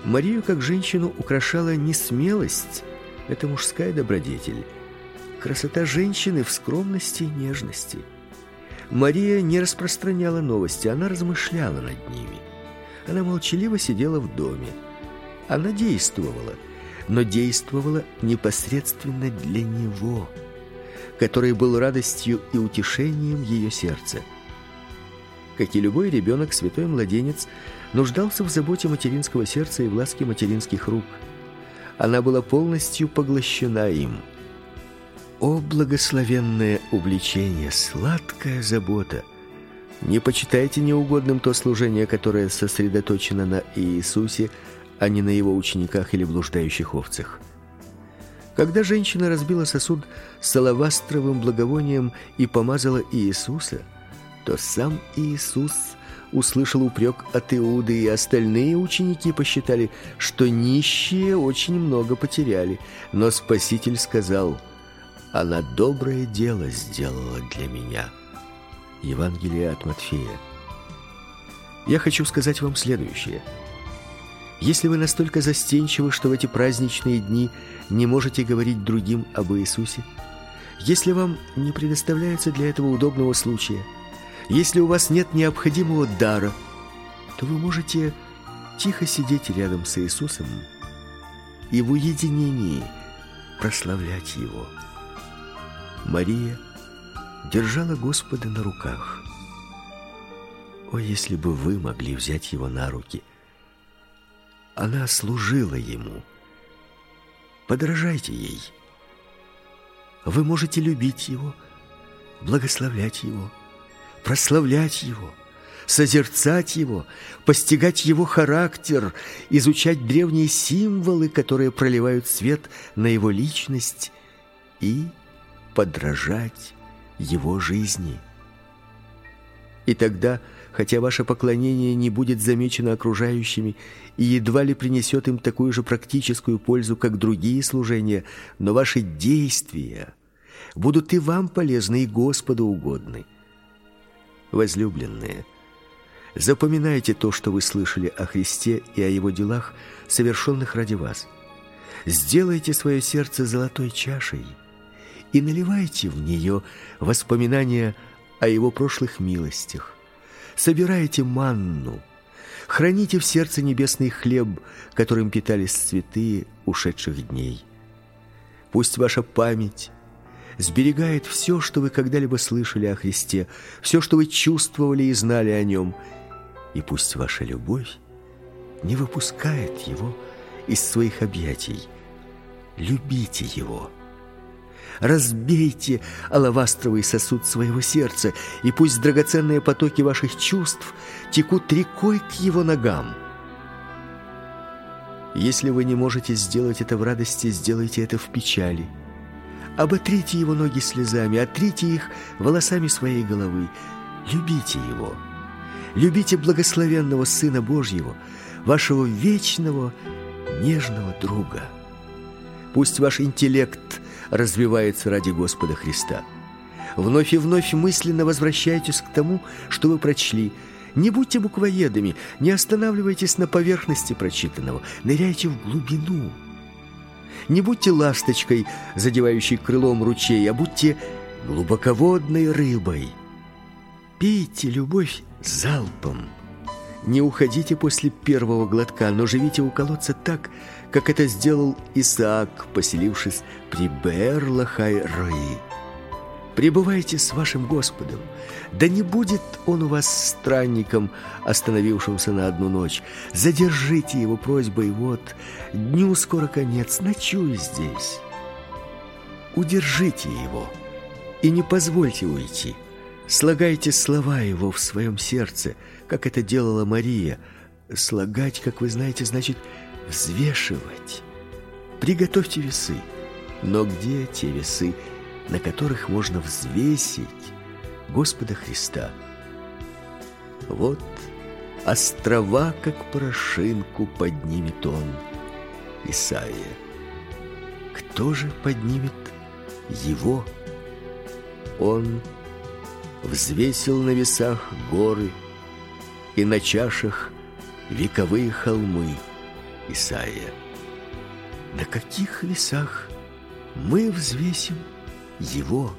Марию как женщину украшала не смелость, это мужская добродетель, красота женщины в скромности и нежности. Мария не распространяла новости, она размышляла над ними. Она молчаливо сидела в доме. Она действовала, но действовала непосредственно для него – который был радостью и утешением ее сердца. Как и любой ребенок, святой младенец нуждался в заботе материнского сердца и в ласке материнских рук. Она была полностью поглощена им. О благословенное увлечение, сладкая забота! Не почитайте неугодным то служение, которое сосредоточено на Иисусе, а не на его учениках или блуждающих овцах. Когда женщина разбила сосуд с алавастровым благовонием и помазала Иисуса, то сам Иисус услышал упрек от Иуды, и остальные ученики посчитали, что нищие очень много потеряли. Но Спаситель сказал, «Она доброе дело сделала для меня». Евангелие от Матфея. Я хочу сказать вам следующее – если вы настолько застенчивы, что в эти праздничные дни не можете говорить другим об Иисусе, если вам не предоставляется для этого удобного случая, если у вас нет необходимого дара, то вы можете тихо сидеть рядом с Иисусом и в уединении прославлять Его. Мария держала Господа на руках. О, если бы вы могли взять Его на руки – она служила ему. Подражайте ей. Вы можете любить его, благословлять его, прославлять его, созерцать его, постигать его характер, изучать древние символы, которые проливают свет на его личность и подражать его жизни. И тогда хотя ваше поклонение не будет замечено окружающими и едва ли принесет им такую же практическую пользу, как другие служения, но ваши действия будут и вам полезны, и Господу угодны. Возлюбленные, запоминайте то, что вы слышали о Христе и о Его делах, совершенных ради вас. Сделайте свое сердце золотой чашей и наливайте в нее воспоминания о Его прошлых милостях, собирайте манну, храните в сердце небесный хлеб, которым питались цветы ушедших дней. Пусть ваша память сберегает все, что вы когда-либо слышали о Христе, все, что вы чувствовали и знали о Нем, и пусть ваша любовь не выпускает Его из своих объятий. Любите Его разбейте алавастровый сосуд своего сердца, и пусть драгоценные потоки ваших чувств текут рекой к его ногам. Если вы не можете сделать это в радости, сделайте это в печали. Оботрите его ноги слезами, отрите их волосами своей головы. Любите его. Любите благословенного Сына Божьего, вашего вечного, нежного друга. Пусть ваш интеллект развивается ради Господа Христа. Вновь и вновь мысленно возвращайтесь к тому, что вы прочли. Не будьте буквоедами, не останавливайтесь на поверхности прочитанного, ныряйте в глубину. Не будьте ласточкой, задевающей крылом ручей, а будьте глубоководной рыбой. Пейте любовь залпом. Не уходите после первого глотка, но живите у колодца так, как это сделал Исаак, поселившись при Бер-Лахай-Рои. Пребывайте с вашим Господом. Да не будет он у вас странником, остановившимся на одну ночь. Задержите его просьбой, вот, дню скоро конец, ночуй здесь. Удержите его и не позвольте уйти. Слагайте слова его в своем сердце, как это делала Мария. Слагать, как вы знаете, значит взвешивать. Приготовьте весы. Но где те весы, на которых можно взвесить Господа Христа? Вот острова, как порошинку, поднимет он, Исаия. Кто же поднимет его? Он взвесил на весах горы и на чашах вековые холмы Исаия. На каких весах мы взвесим его?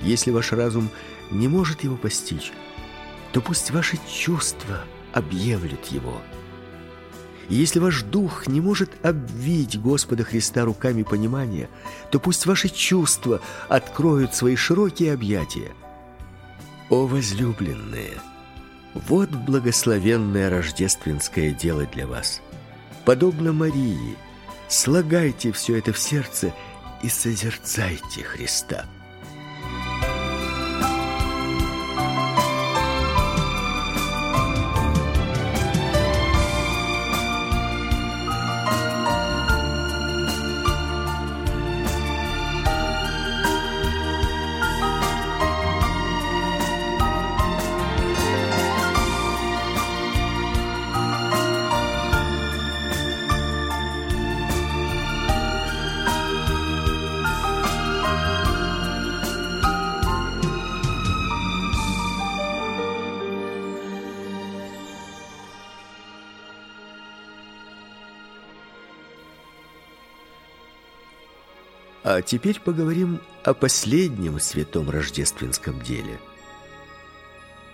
Если ваш разум не может его постичь, то пусть ваши чувства объявлют его. Если ваш дух не может обвить Господа Христа руками понимания, то пусть ваши чувства откроют свои широкие объятия. О, возлюбленные! Вот благословенное рождественское дело для вас. Подобно Марии, слагайте все это в сердце и созерцайте Христа. А теперь поговорим о последнем святом рождественском деле.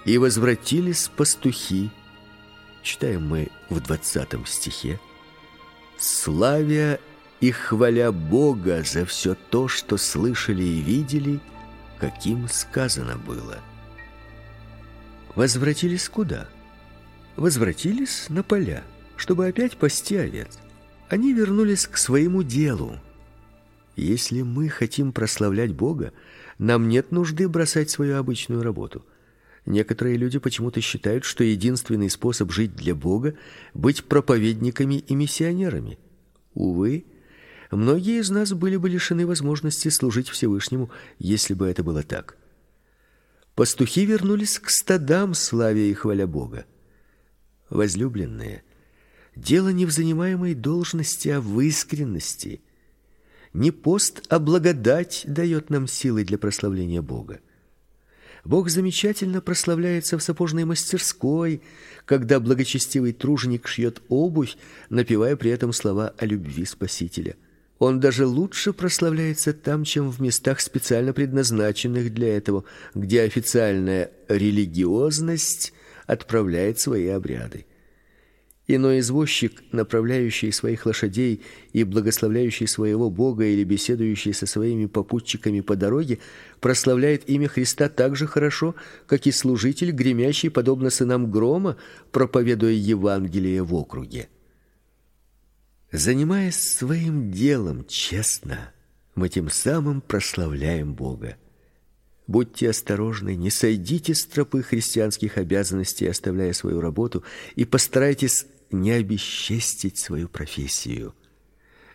«И возвратились пастухи», читаем мы в 20 стихе, «славя и хваля Бога за все то, что слышали и видели, каким сказано было». Возвратились куда? Возвратились на поля, чтобы опять пасти овец. Они вернулись к своему делу, если мы хотим прославлять Бога, нам нет нужды бросать свою обычную работу. Некоторые люди почему-то считают, что единственный способ жить для Бога быть проповедниками и миссионерами. Увы, многие из нас были бы лишены возможности служить Всевышнему, если бы это было так. Пастухи вернулись к стадам, славя и хваля Бога. Возлюбленные, дело не в занимаемой должности, а в искренности – не пост, а благодать дает нам силы для прославления Бога. Бог замечательно прославляется в сапожной мастерской, когда благочестивый труженик шьет обувь, напевая при этом слова о любви Спасителя. Он даже лучше прославляется там, чем в местах специально предназначенных для этого, где официальная религиозность отправляет свои обряды. Иной извозчик, направляющий своих лошадей и благословляющий своего Бога или беседующий со своими попутчиками по дороге, прославляет имя Христа так же хорошо, как и служитель, гремящий подобно сынам грома, проповедуя Евангелие в округе. Занимаясь своим делом честно, мы тем самым прославляем Бога. Будьте осторожны, не сойдите с тропы христианских обязанностей, оставляя свою работу, и постарайтесь не обесчестить свою профессию.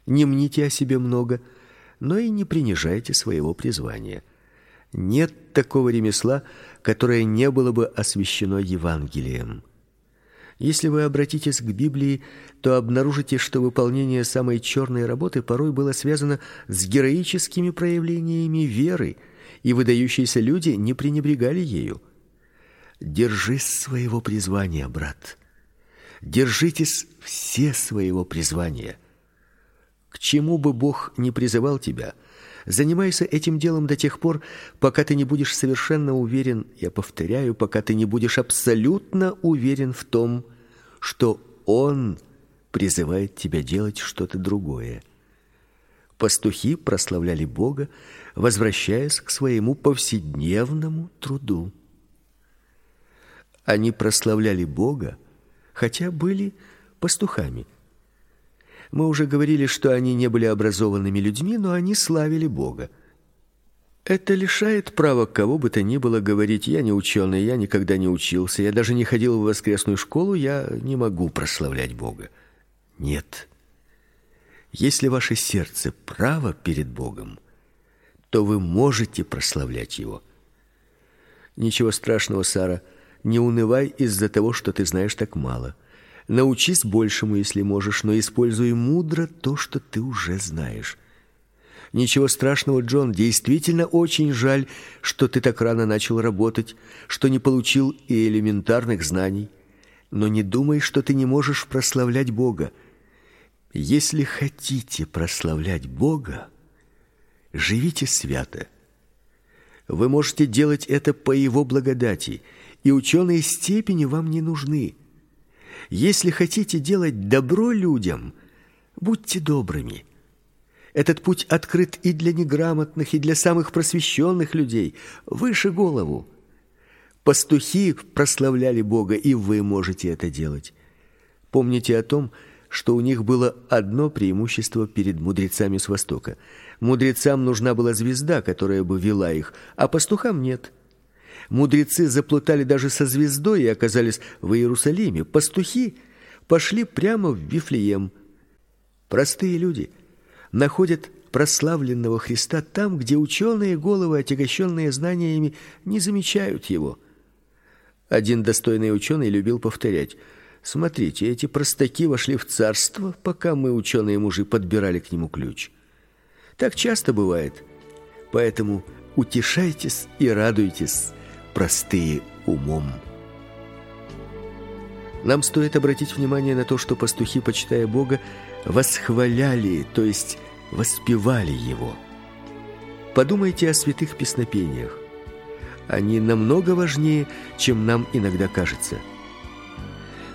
Не мните о себе много, но и не принижайте своего призвания. Нет такого ремесла, которое не было бы освящено Евангелием. Если вы обратитесь к Библии, то обнаружите, что выполнение самой черной работы порой было связано с героическими проявлениями веры, и выдающиеся люди не пренебрегали ею. Держись своего призвания, брат. Держитесь все своего призвания. К чему бы Бог ни призывал тебя, Занимайся этим делом до тех пор, пока ты не будешь совершенно уверен, я повторяю, пока ты не будешь абсолютно уверен в том, что он призывает тебя делать что-то другое. Пастухи прославляли Бога, возвращаясь к своему повседневному труду. Они прославляли Бога, хотя были пастухами. Мы уже говорили, что они не были образованными людьми, но они славили Бога. Это лишает права кого бы то ни было говорить: "Я не ученый, я никогда не учился, я даже не ходил в воскресную школу, я не могу прославлять Бога". Нет. Если ваше сердце право перед Богом, то вы можете прославлять его. Ничего страшного, Сара, не унывай из-за того, что ты знаешь так мало. Научись большему, если можешь, но используй мудро то, что ты уже знаешь. Ничего страшного, Джон, действительно очень жаль, что ты так рано начал работать, что не получил и элементарных знаний. Но не думай, что ты не можешь прославлять Бога. Если хотите прославлять Бога, живите свято. Вы можете делать это по его благодати, и ученые степени вам не нужны. Если хотите делать добро людям, будьте добрыми. Этот путь открыт и для неграмотных, и для самых просвещенных людей, выше голову. Пастухи прославляли Бога, и вы можете это делать. Помните о том, что у них было одно преимущество перед мудрецами с востока. Мудрецам нужна была звезда, которая бы вела их, а пастухам нет. Мудрецы заплутали даже со звездой и оказались в Иерусалиме. Пастухи пошли прямо в Вифлеем. Простые люди находят прославленного Христа там, где ученые головы, отягощенные знаниями, не замечают его. Один достойный ученый любил повторять: Смотрите, эти простаки вошли в царство, пока мы ученые мужи подбирали к нему ключ. Так часто бывает. Поэтому утешайтесь и радуйтесь, простые умом. Нам стоит обратить внимание на то, что пастухи, почитая Бога, восхваляли, то есть воспевали его. Подумайте о святых песнопениях. Они намного важнее, чем нам иногда кажется.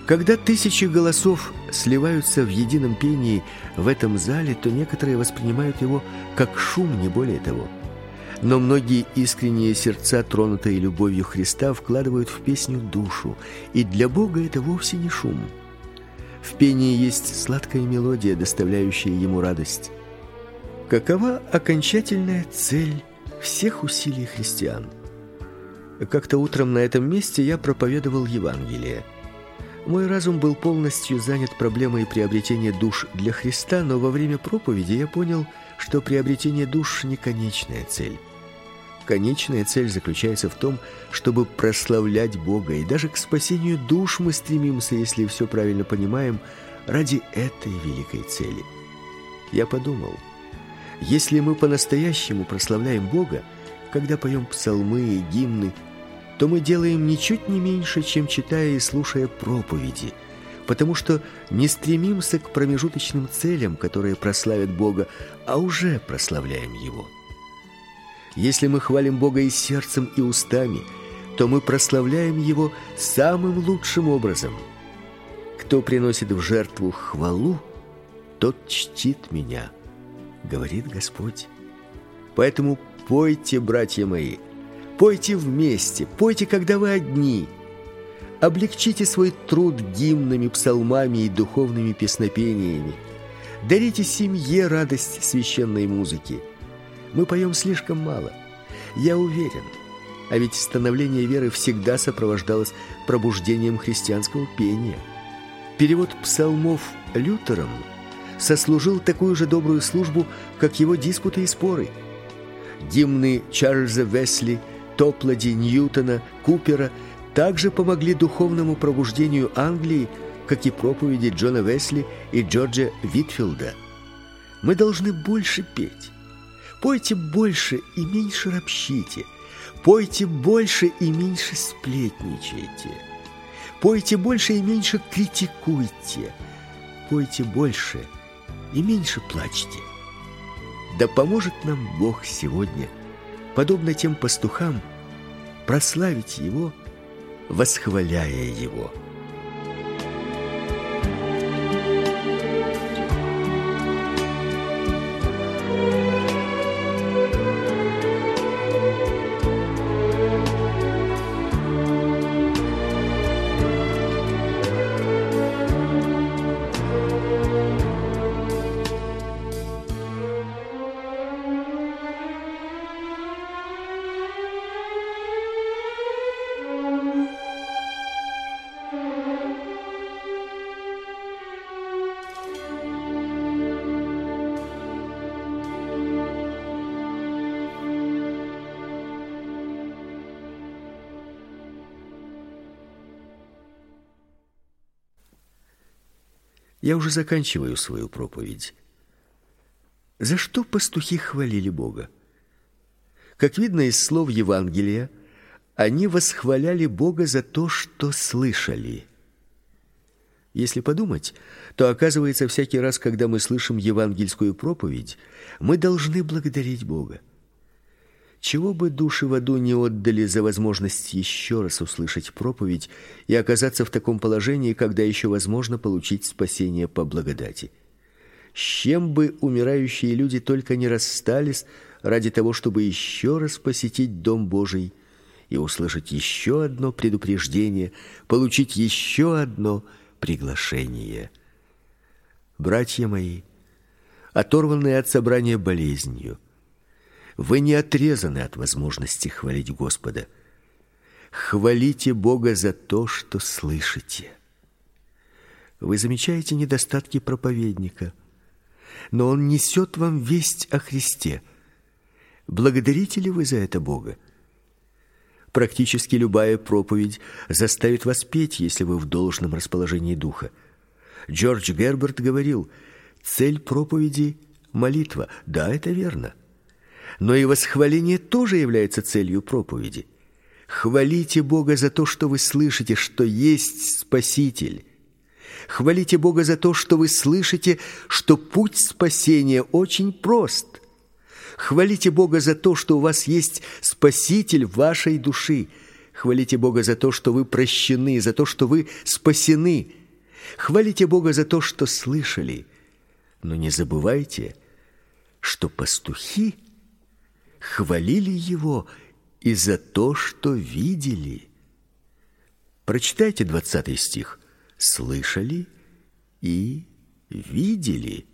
Когда тысячи голосов сливаются в едином пении в этом зале, то некоторые воспринимают его как шум, не более того. Но многие искренние сердца, тронутые любовью Христа, вкладывают в песню душу, и для Бога это вовсе не шум. В пении есть сладкая мелодия, доставляющая ему радость. Какова окончательная цель всех усилий христиан? Как-то утром на этом месте я проповедовал Евангелие – мой разум был полностью занят проблемой приобретения душ для Христа, но во время проповеди я понял, что приобретение душ не конечная цель. Конечная цель заключается в том, чтобы прославлять Бога, и даже к спасению душ мы стремимся, если все правильно понимаем, ради этой великой цели. Я подумал, если мы по-настоящему прославляем Бога, когда поем псалмы и гимны, то мы делаем ничуть не меньше, чем читая и слушая проповеди, потому что не стремимся к промежуточным целям, которые прославят Бога, а уже прославляем Его. Если мы хвалим Бога и сердцем, и устами, то мы прославляем Его самым лучшим образом. Кто приносит в жертву хвалу, тот чтит меня, говорит Господь. Поэтому пойте, братья мои, Пойте вместе, пойте, когда вы одни. Облегчите свой труд гимнами, псалмами и духовными песнопениями. Дарите семье радость священной музыки. Мы поем слишком мало. Я уверен. А ведь становление веры всегда сопровождалось пробуждением христианского пения. Перевод псалмов Лютером сослужил такую же добрую службу, как его диспуты и споры. Гимны Чарльза Весли – Топлади, Ньютона, Купера также помогли духовному пробуждению Англии, как и проповеди Джона Весли и Джорджа Витфилда. Мы должны больше петь. Пойте больше и меньше ропщите. Пойте больше и меньше сплетничайте. Пойте больше и меньше критикуйте. Пойте больше и меньше плачьте. Да поможет нам Бог сегодня, подобно тем пастухам, прославить Его, восхваляя Его. Я уже заканчиваю свою проповедь. За что пастухи хвалили Бога? Как видно из слов Евангелия, они восхваляли Бога за то, что слышали. Если подумать, то оказывается, всякий раз, когда мы слышим евангельскую проповедь, мы должны благодарить Бога. Чего бы души в аду не отдали за возможность еще раз услышать проповедь и оказаться в таком положении, когда еще возможно получить спасение по благодати. С чем бы умирающие люди только не расстались ради того, чтобы еще раз посетить дом Божий и услышать еще одно предупреждение, получить еще одно приглашение. Братья мои, оторванные от собрания болезнью, вы не отрезаны от возможности хвалить Господа. Хвалите Бога за то, что слышите. Вы замечаете недостатки проповедника, но он несет вам весть о Христе. Благодарите ли вы за это Бога? Практически любая проповедь заставит вас петь, если вы в должном расположении духа. Джордж Герберт говорил: "Цель проповеди молитва". Да, это верно но и восхваление тоже является целью проповеди. Хвалите Бога за то, что вы слышите, что есть Спаситель. Хвалите Бога за то, что вы слышите, что путь спасения очень прост. Хвалите Бога за то, что у вас есть Спаситель вашей души. Хвалите Бога за то, что вы прощены, за то, что вы спасены. Хвалите Бога за то, что слышали. Но не забывайте, что пастухи хвалили его и за то, что видели. Прочитайте двадцатый стих. Слышали и видели.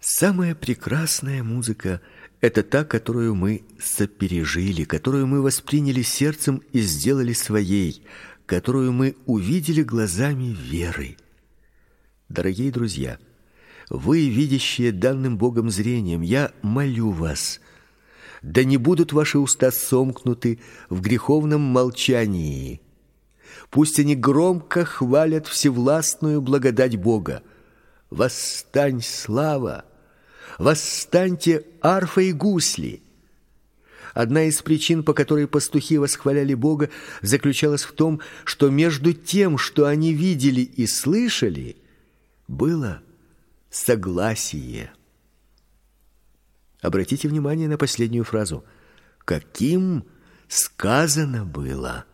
Самая прекрасная музыка это та, которую мы сопережили, которую мы восприняли сердцем и сделали своей, которую мы увидели глазами веры. Дорогие друзья, вы, видящие данным Богом зрением, я молю вас, да не будут ваши уста сомкнуты в греховном молчании. Пусть они громко хвалят всевластную благодать Бога. Восстань, слава! Восстаньте арфа и гусли! Одна из причин, по которой пастухи восхваляли Бога, заключалась в том, что между тем, что они видели и слышали, было согласие. Обратите внимание на последнюю фразу. Каким сказано было.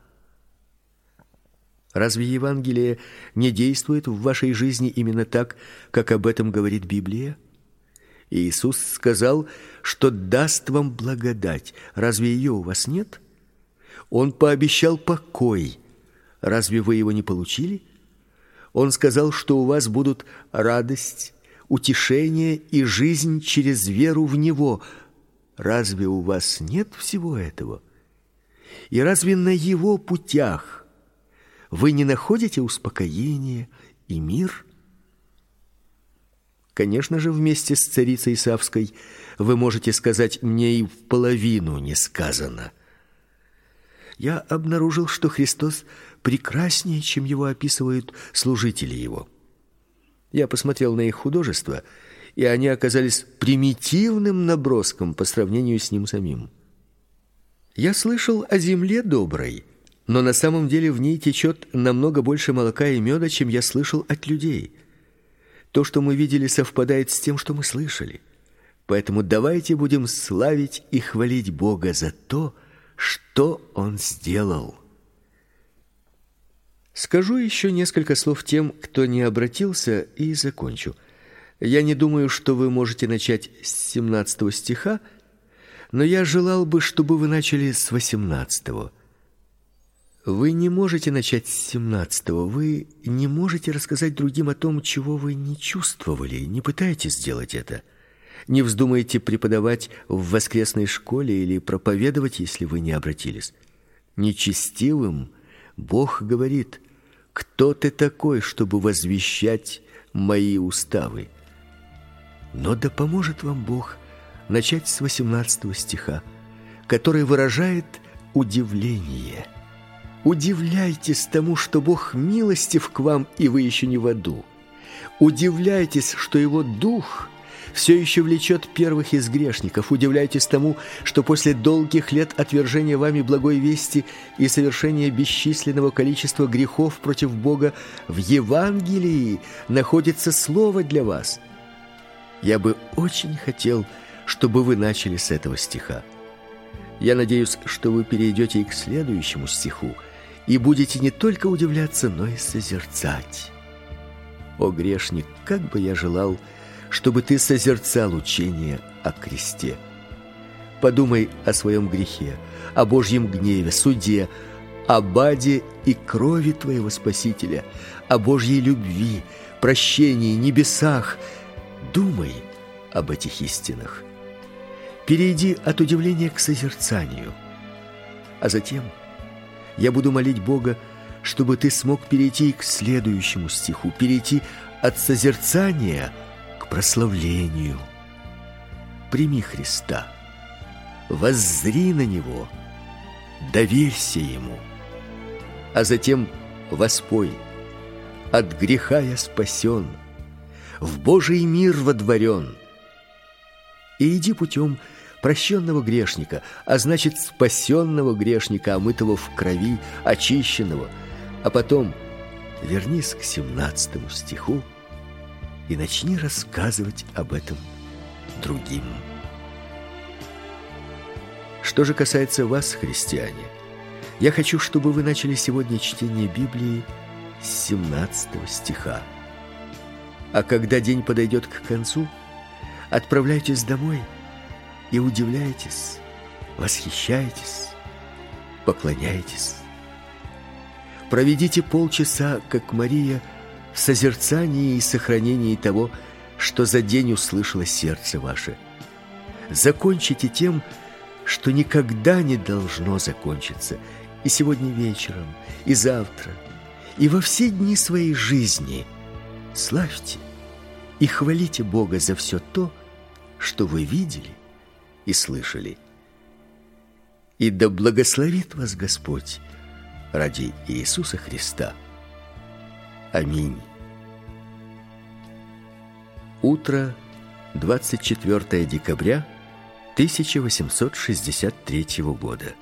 Разве Евангелие не действует в вашей жизни именно так, как об этом говорит Библия? Иисус сказал, что даст вам благодать. Разве ее у вас нет? Он пообещал покой. Разве вы его не получили? Он сказал, что у вас будут радость, утешение и жизнь через веру в него. Разве у вас нет всего этого? И разве на его путях вы не находите успокоения и мир? Конечно же, вместе с царицей Савской вы можете сказать мне и в половину не сказано. Я обнаружил, что Христос прекраснее, чем его описывают служители его. Я посмотрел на их художества, и они оказались примитивным наброском по сравнению с ним самим. Я слышал о земле доброй, но на самом деле в ней течет намного больше молока и меда, чем я слышал от людей. То, что мы видели, совпадает с тем, что мы слышали. Поэтому давайте будем славить и хвалить Бога за то, что он сделал. Скажу еще несколько слов тем, кто не обратился, и закончу. Я не думаю, что вы можете начать с 17 стиха, но я желал бы, чтобы вы начали с 18. Вы не можете начать с 17. Вы не можете рассказать другим о том, чего вы не чувствовали. Не пытайтесь сделать это. Не вздумайте преподавать в воскресной школе или проповедовать, если вы не обратились. Нечестивым Бог говорит: "Кто ты такой, чтобы возвещать мои уставы?" Но да поможет вам Бог начать с 18 стиха, который выражает удивление. Удивляйтесь тому, что Бог милостив к вам, и вы еще не в аду. Удивляйтесь, что его дух все еще влечет первых из грешников. Удивляйтесь тому, что после долгих лет отвержения вами благой вести и совершения бесчисленного количества грехов против Бога в Евангелии находится слово для вас – я бы очень хотел, чтобы вы начали с этого стиха. Я надеюсь, что вы перейдете к следующему стиху и будете не только удивляться, но и созерцать. О грешник, как бы я желал, чтобы ты созерцал учение о кресте. Подумай о своем грехе, о Божьем гневе, суде, о баде и крови твоего Спасителя, о Божьей любви, прощении, небесах, Думай об этих истинах. Перейди от удивления к созерцанию. А затем я буду молить Бога, чтобы ты смог перейти к следующему стиху, перейти от созерцания прославлению. Прими Христа. Воззри на него. Доверься ему. А затем воспой: От греха я спасен в Божий мир водворен. И иди путем прощенного грешника, а значит спасенного грешника, омытого в крови, очищенного. А потом вернись к 17 стиху и начни рассказывать об этом другим. Что же касается вас, христиане, я хочу, чтобы вы начали сегодня чтение Библии с 17 стиха. А когда день подойдет к концу, отправляйтесь домой и удивляйтесь, восхищайтесь, поклоняйтесь. Проведите полчаса, как Мария, в созерцании и сохранении того, что за день услышало сердце ваше. Закончите тем, что никогда не должно закончиться, и сегодня вечером, и завтра, и во все дни своей жизни – Славьте и хвалите Бога за все то, что вы видели и слышали. И да благословит вас Господь ради Иисуса Христа. Аминь. Утро 24 декабря 1863 года.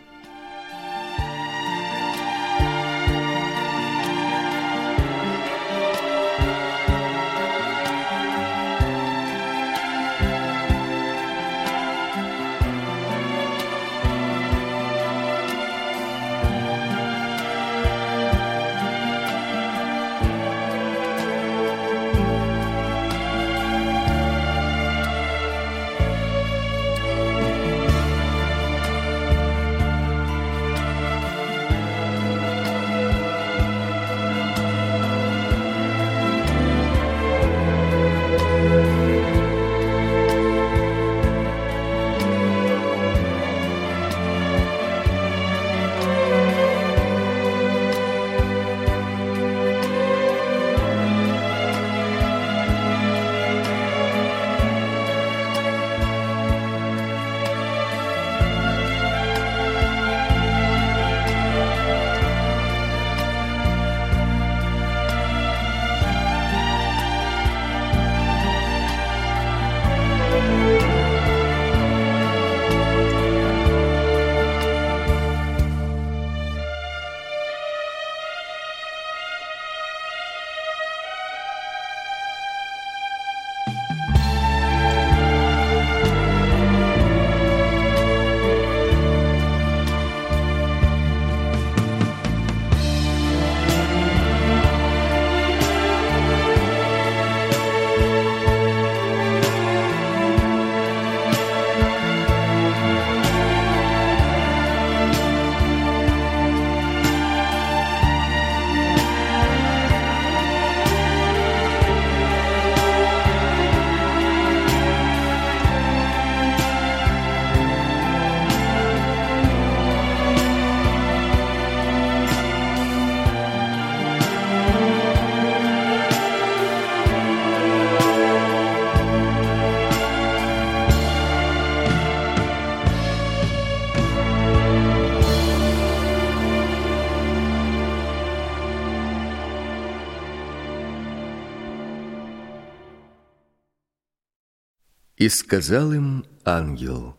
И сказал им ангел: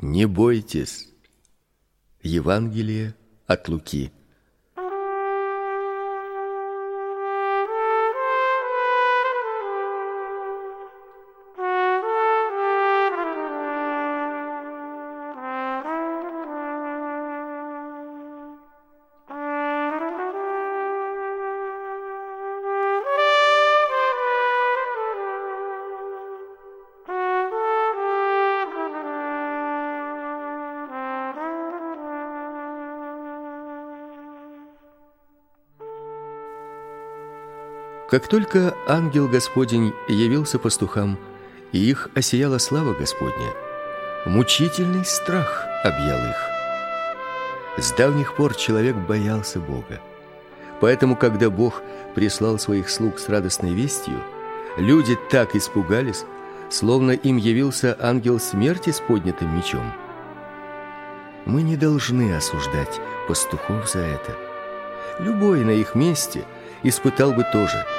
Не бойтесь. Евангелие от Луки. Как только ангел Господень явился пастухам, и их осияла слава Господня, мучительный страх объял их. С давних пор человек боялся Бога. Поэтому, когда Бог прислал своих слуг с радостной вестью, люди так испугались, словно им явился ангел смерти с поднятым мечом. Мы не должны осуждать пастухов за это. Любой на их месте испытал бы тоже –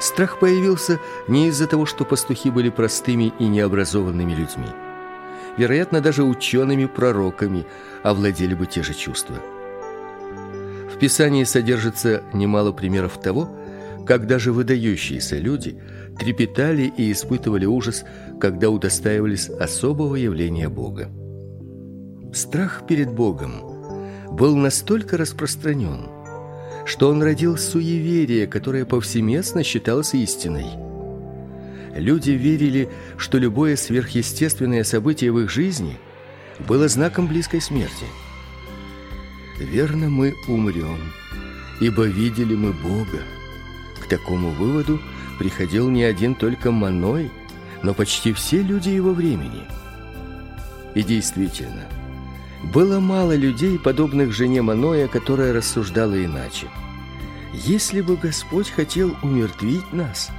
Страх появился не из-за того, что пастухи были простыми и необразованными людьми. Вероятно, даже учеными-пророками овладели бы те же чувства. В Писании содержится немало примеров того, как даже выдающиеся люди трепетали и испытывали ужас, когда удостаивались особого явления Бога. Страх перед Богом был настолько распространен, что он родил суеверие, которое повсеместно считалось истиной. Люди верили, что любое сверхъестественное событие в их жизни было знаком близкой смерти. Верно, мы умрем, ибо видели мы Бога. К такому выводу приходил не один только Маной, но почти все люди его времени. И действительно, было мало людей, подобных жене Маноя, которая рассуждала иначе. Если бы Господь хотел умертвить нас,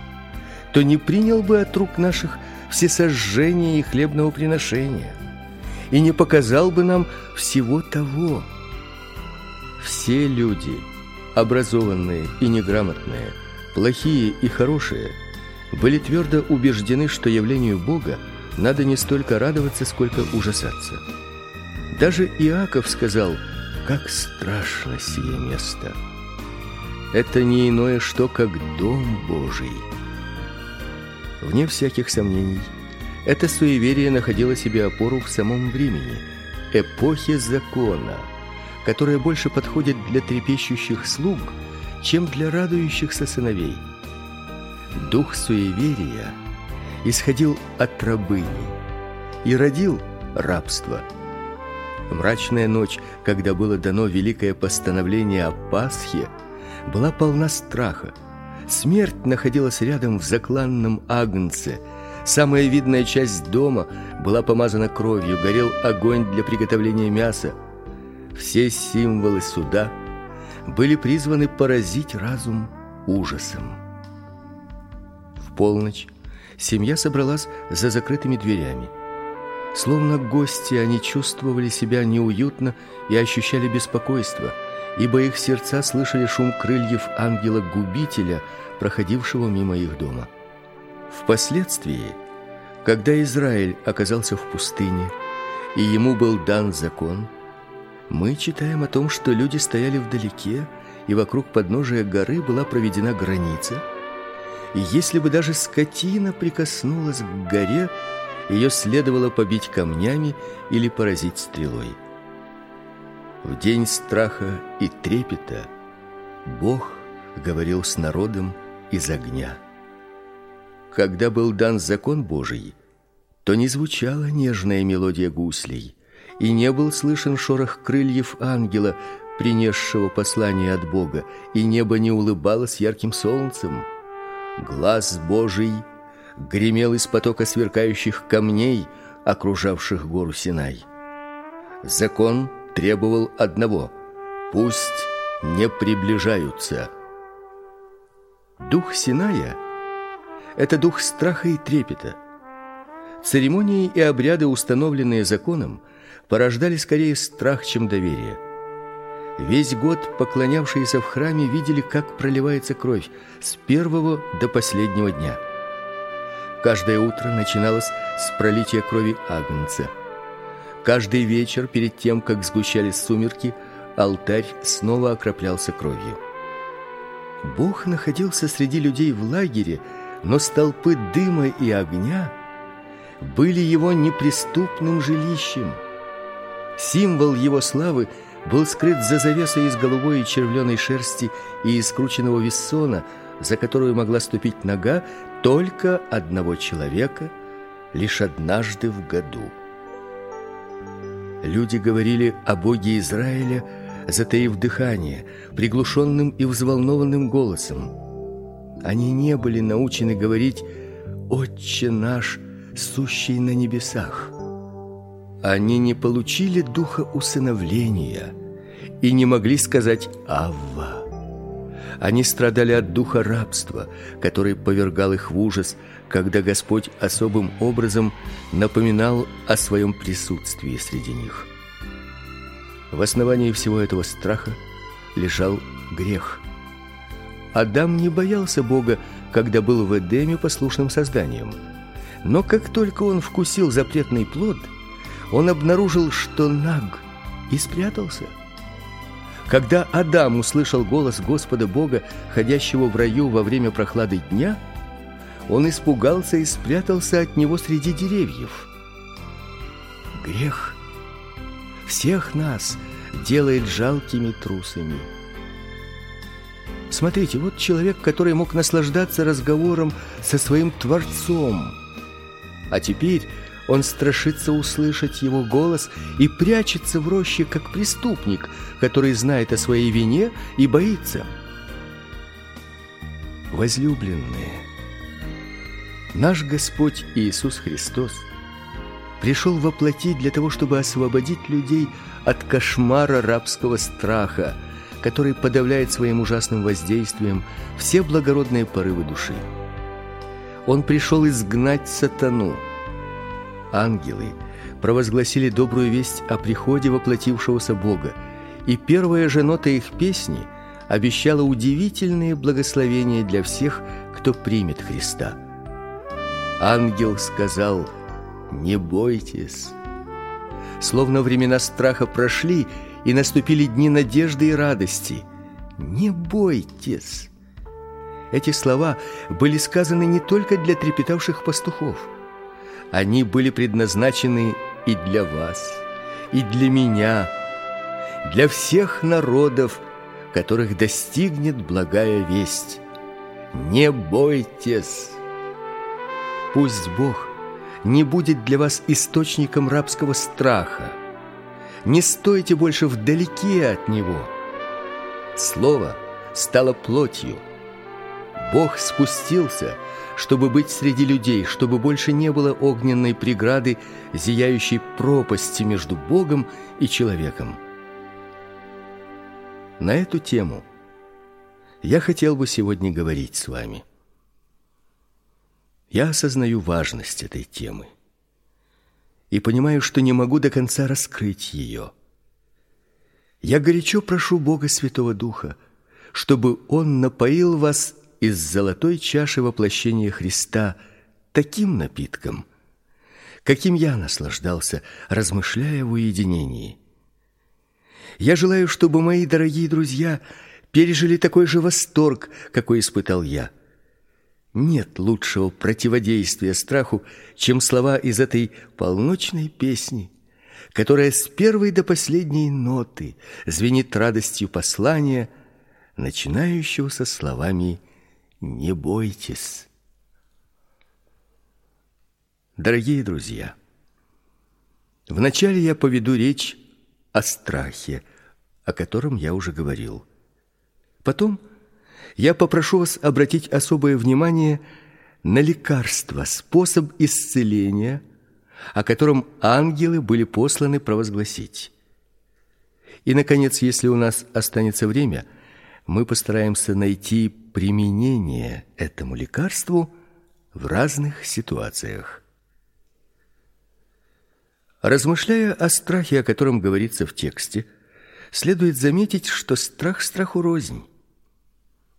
то не принял бы от рук наших всесожжения и хлебного приношения и не показал бы нам всего того. Все люди, образованные и неграмотные, плохие и хорошие, были твердо убеждены, что явлению Бога надо не столько радоваться, сколько ужасаться. Даже Иаков сказал: "Как страшно сие место!" Это не иное что, как дом Божий. Вне всяких сомнений, это суеверие находило себе опору в самом времени, эпохе закона, которая больше подходит для трепещущих слуг, чем для радующихся сыновей. Дух суеверия исходил от рабыни и родил рабство. Мрачная ночь, когда было дано великое постановление о Пасхе, была полна страха. Смерть находилась рядом в закланном агнце. Самая видная часть дома была помазана кровью, горел огонь для приготовления мяса. Все символы суда были призваны поразить разум ужасом. В полночь семья собралась за закрытыми дверями. Словно гости, они чувствовали себя неуютно и ощущали беспокойство – ибо их сердца слышали шум крыльев ангела-губителя, проходившего мимо их дома. Впоследствии, когда Израиль оказался в пустыне, и ему был дан закон, мы читаем о том, что люди стояли вдалеке, и вокруг подножия горы была проведена граница. И если бы даже скотина прикоснулась к горе, ее следовало побить камнями или поразить стрелой. В день страха и трепета Бог говорил с народом из огня. Когда был дан закон Божий, то не звучала нежная мелодия гуслей, и не был слышен шорох крыльев ангела, принесшего послание от Бога, и небо не улыбалось ярким солнцем. Глаз Божий гремел из потока сверкающих камней, окружавших гору Синай. Закон требовал одного: пусть не приближаются. Дух Синая это дух страха и трепета. Церемонии и обряды, установленные законом, порождали скорее страх, чем доверие. Весь год поклонявшиеся в храме видели, как проливается кровь с первого до последнего дня. Каждое утро начиналось с пролития крови агнца. Каждый вечер перед тем, как сгущались сумерки, алтарь снова окроплялся кровью. Бог находился среди людей в лагере, но столпы дыма и огня были его неприступным жилищем. Символ его славы был скрыт за завесой из голубой и червленой шерсти и из скрученного вессона, за которую могла ступить нога только одного человека лишь однажды в году. Люди говорили о Боге Израиля, затаив дыхание, приглушенным и взволнованным голосом. Они не были научены говорить «Отче наш, сущий на небесах». Они не получили духа усыновления и не могли сказать «Авва». Они страдали от духа рабства, который повергал их в ужас, когда Господь особым образом напоминал о своем присутствии среди них. В основании всего этого страха лежал грех. Адам не боялся Бога, когда был в Эдеме послушным созданием. Но как только он вкусил запретный плод, он обнаружил, что наг и спрятался. Когда Адам услышал голос Господа Бога, ходящего в раю во время прохлады дня, он испугался и спрятался от него среди деревьев. Грех всех нас делает жалкими трусами. Смотрите, вот человек, который мог наслаждаться разговором со своим Творцом. А теперь он страшится услышать его голос и прячется в роще, как преступник, который знает о своей вине и боится. Возлюбленные, наш Господь Иисус Христос пришел во плоти для того, чтобы освободить людей от кошмара рабского страха, который подавляет своим ужасным воздействием все благородные порывы души. Он пришел изгнать сатану. Ангелы провозгласили добрую весть о приходе воплотившегося Бога, и первая же нота их песни обещала удивительные благословения для всех, кто примет Христа. Ангел сказал: "Не бойтесь, словно времена страха прошли, и наступили дни надежды и радости. Не бойтесь. Эти слова были сказаны не только для трепетавших пастухов. Они были предназначены и для вас, и для меня, для всех народов, которых достигнет благая весть. Не бойтесь. Пусть Бог не будет для вас источником рабского страха. Не стойте больше вдалеке от него. Слово стало плотью. Бог спустился, чтобы быть среди людей, чтобы больше не было огненной преграды, зияющей пропасти между Богом и человеком. На эту тему я хотел бы сегодня говорить с вами. Я осознаю важность этой темы и понимаю, что не могу до конца раскрыть ее. Я горячо прошу Бога Святого Духа, чтобы он напоил вас из золотой чаши воплощения Христа таким напитком, каким я наслаждался, размышляя в уединении. Я желаю, чтобы мои дорогие друзья пережили такой же восторг, какой испытал я. Нет лучшего противодействия страху, чем слова из этой полночной песни, которая с первой до последней ноты звенит радостью послания, начинающегося словами «Не бойтесь». Дорогие друзья, вначале я поведу речь о страхе, о котором я уже говорил. Потом – я попрошу вас обратить особое внимание на лекарство, способ исцеления, о котором ангелы были посланы провозгласить. И наконец, если у нас останется время, мы постараемся найти применение этому лекарству в разных ситуациях. Размышляя о страхе, о котором говорится в тексте, следует заметить, что страх страху рознь.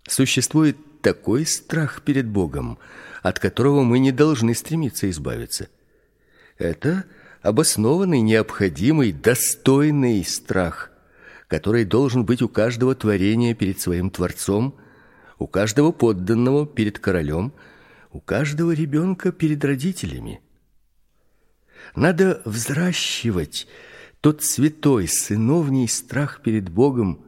Существует такой страх перед Богом, от которого мы не должны стремиться избавиться. Это обоснованный, необходимый, достойный страх, который должен быть у каждого творения перед своим творцом, у каждого подданного перед королем, у каждого ребенка перед родителями. Надо взращивать тот святой сыновний страх перед Богом,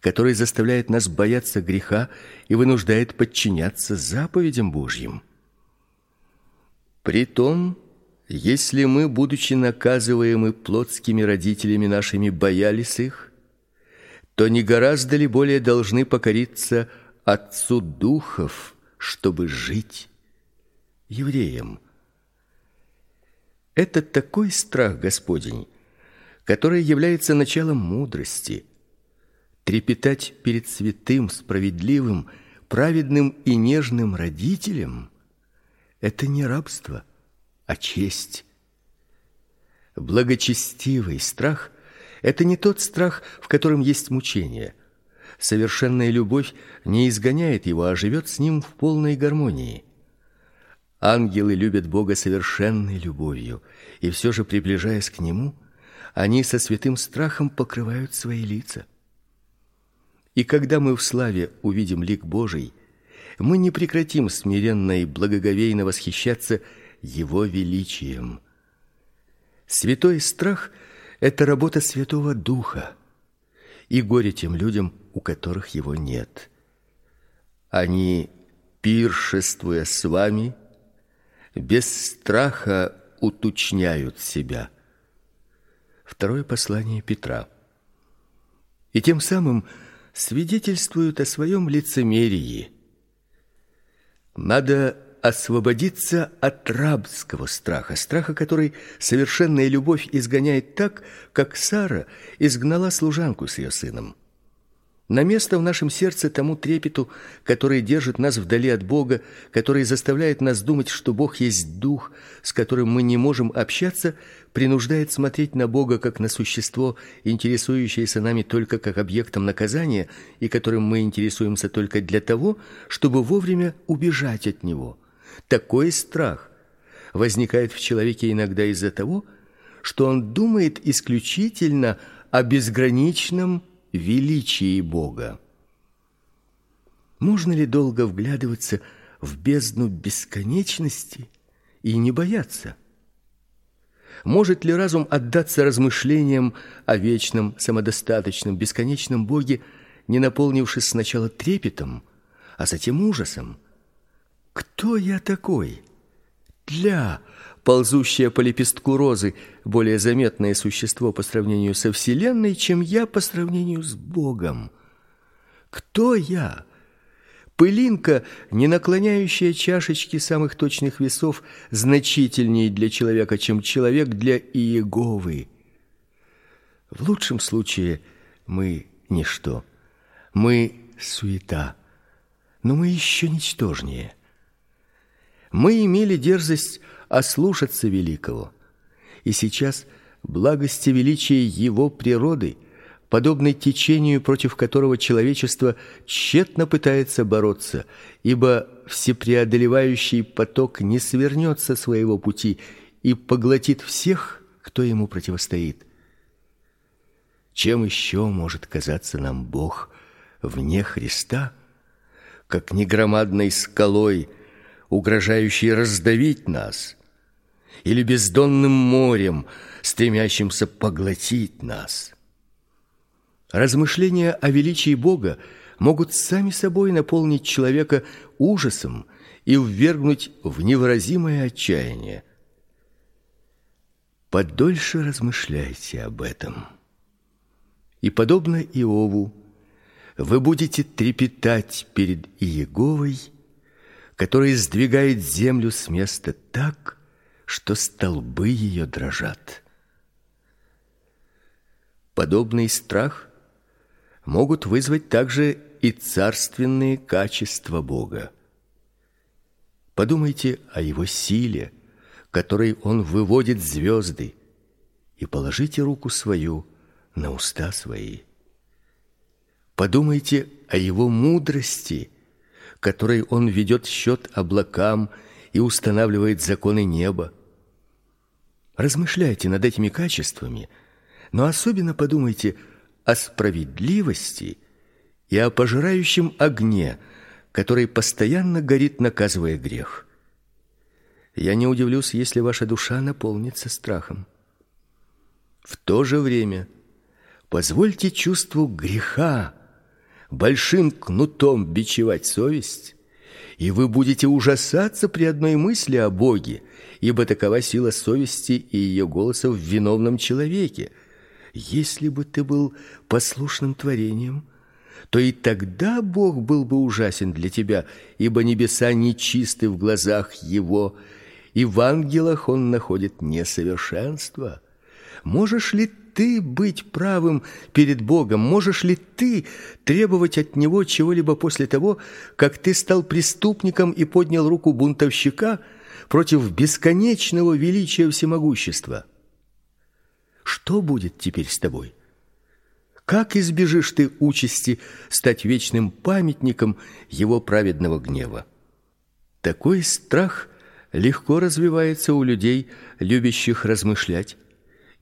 который заставляет нас бояться греха и вынуждает подчиняться заповедям Божьим. Притом, если мы, будучи наказываемы плотскими родителями нашими, боялись их, то не гораздо ли более должны покориться Отцу духов, чтобы жить евреям? Это такой страх Господень, который является началом мудрости. Трепетать перед святым, справедливым, праведным и нежным родителем это не рабство, а честь. Благочестивый страх это не тот страх, в котором есть мучение. Совершенная любовь не изгоняет его, а живет с ним в полной гармонии. Ангелы любят Бога совершенной любовью, и все же приближаясь к нему, они со святым страхом покрывают свои лица. И когда мы в славе увидим лик Божий, мы не прекратим смиренно и благоговейно восхищаться его величием. Святой страх это работа Святого Духа. И горе тем людям, у которых его нет. Они пиршествуя с вами, без страха уточняют себя. Второе послание Петра. И тем самым свидетельствуют о своем лицемерии. Надо освободиться от рабского страха, страха, который совершенная любовь изгоняет так, как Сара изгнала служанку с ее сыном на место в нашем сердце тому трепету, который держит нас вдали от Бога, который заставляет нас думать, что Бог есть дух, с которым мы не можем общаться, принуждает смотреть на Бога как на существо, интересующееся нами только как объектом наказания и которым мы интересуемся только для того, чтобы вовремя убежать от него. Такой страх возникает в человеке иногда из-за того, что он думает исключительно о безграничном величии Бога. Можно ли долго вглядываться в бездну бесконечности и не бояться? Может ли разум отдаться размышлениям о вечном, самодостаточном, бесконечном Боге, не наполнившись сначала трепетом, а затем ужасом? Кто я такой? Для ползущее по лепестку розы, более заметное существо по сравнению со вселенной, чем я по сравнению с Богом. Кто я? Пылинка, не наклоняющая чашечки самых точных весов, значительнее для человека, чем человек для Иеговы. В лучшем случае мы ничто. Мы суета. Но мы еще ничтожнее. Мы имели дерзость ослушаться великого. И сейчас благости величия его природы, подобной течению, против которого человечество тщетно пытается бороться, ибо всепреодолевающий поток не свернет со своего пути и поглотит всех, кто ему противостоит. Чем еще может казаться нам Бог вне Христа, как не громадной скалой, угрожающей раздавить нас? или бездонным морем, стремящимся поглотить нас. Размышления о величии Бога могут сами собой наполнить человека ужасом и ввергнуть в невыразимое отчаяние. Подольше размышляйте об этом. И подобно Иову, вы будете трепетать перед Иеговой, который сдвигает землю с места так, что столбы ее дрожат. Подобный страх могут вызвать также и царственные качества Бога. Подумайте о его силе, которой он выводит звезды, и положите руку свою на уста свои. Подумайте о его мудрости, которой он ведет счет облакам и устанавливает законы неба. Размышляйте над этими качествами, но особенно подумайте о справедливости и о пожирающем огне, который постоянно горит, наказывая грех. Я не удивлюсь, если ваша душа наполнится страхом. В то же время позвольте чувству греха большим кнутом бичевать совесть, и вы будете ужасаться при одной мысли о Боге, ибо такова сила совести и ее голоса в виновном человеке. Если бы ты был послушным творением, то и тогда Бог был бы ужасен для тебя, ибо небеса нечисты в глазах его, и в ангелах он находит несовершенство. Можешь ли ты быть правым перед Богом? Можешь ли ты требовать от него чего-либо после того, как ты стал преступником и поднял руку бунтовщика против бесконечного величия всемогущества? Что будет теперь с тобой? Как избежишь ты участи стать вечным памятником его праведного гнева? Такой страх легко развивается у людей, любящих размышлять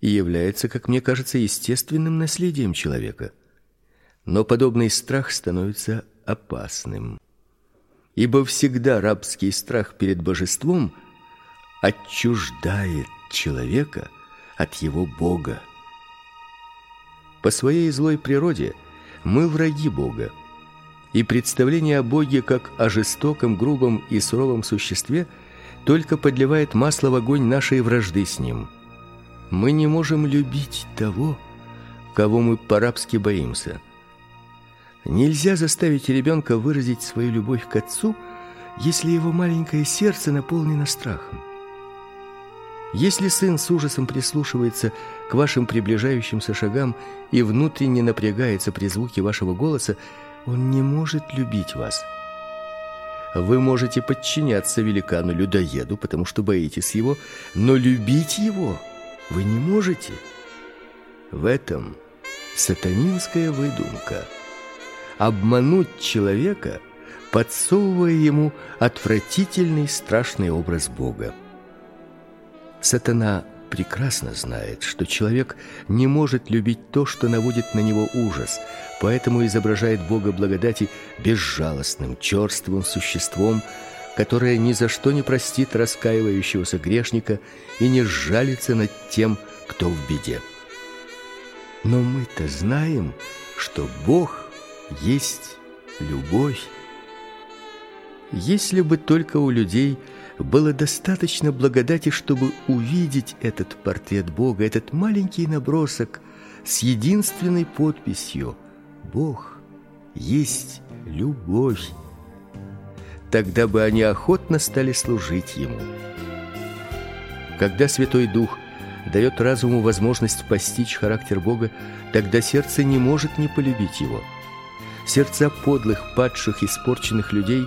и является, как мне кажется, естественным наследием человека. Но подобный страх становится опасным. Ибо всегда рабский страх перед божеством отчуждает человека от его Бога. По своей злой природе мы враги Бога. И представление о Боге как о жестоком, грубом и суровом существе только подливает масло в огонь нашей вражды с ним. Мы не можем любить того, кого мы по-рабски боимся. Нельзя заставить ребенка выразить свою любовь к отцу, если его маленькое сердце наполнено страхом. Если сын с ужасом прислушивается к вашим приближающимся шагам и внутренне напрягается при звуке вашего голоса, он не может любить вас. Вы можете подчиняться великану-людоеду, потому что боитесь его, но любить его – вы не можете. В этом сатанинская выдумка. Обмануть человека, подсовывая ему отвратительный страшный образ Бога. Сатана прекрасно знает, что человек не может любить то, что наводит на него ужас, поэтому изображает Бога благодати безжалостным, черствым существом, которая ни за что не простит раскаивающегося грешника и не сжалится над тем, кто в беде. Но мы-то знаем, что Бог есть любовь. Если бы только у людей было достаточно благодати, чтобы увидеть этот портрет Бога, этот маленький набросок с единственной подписью «Бог есть любовь», тогда бы они охотно стали служить ему. Когда Святой Дух дает разуму возможность постичь характер Бога, тогда сердце не может не полюбить его. Сердца подлых, падших, испорченных людей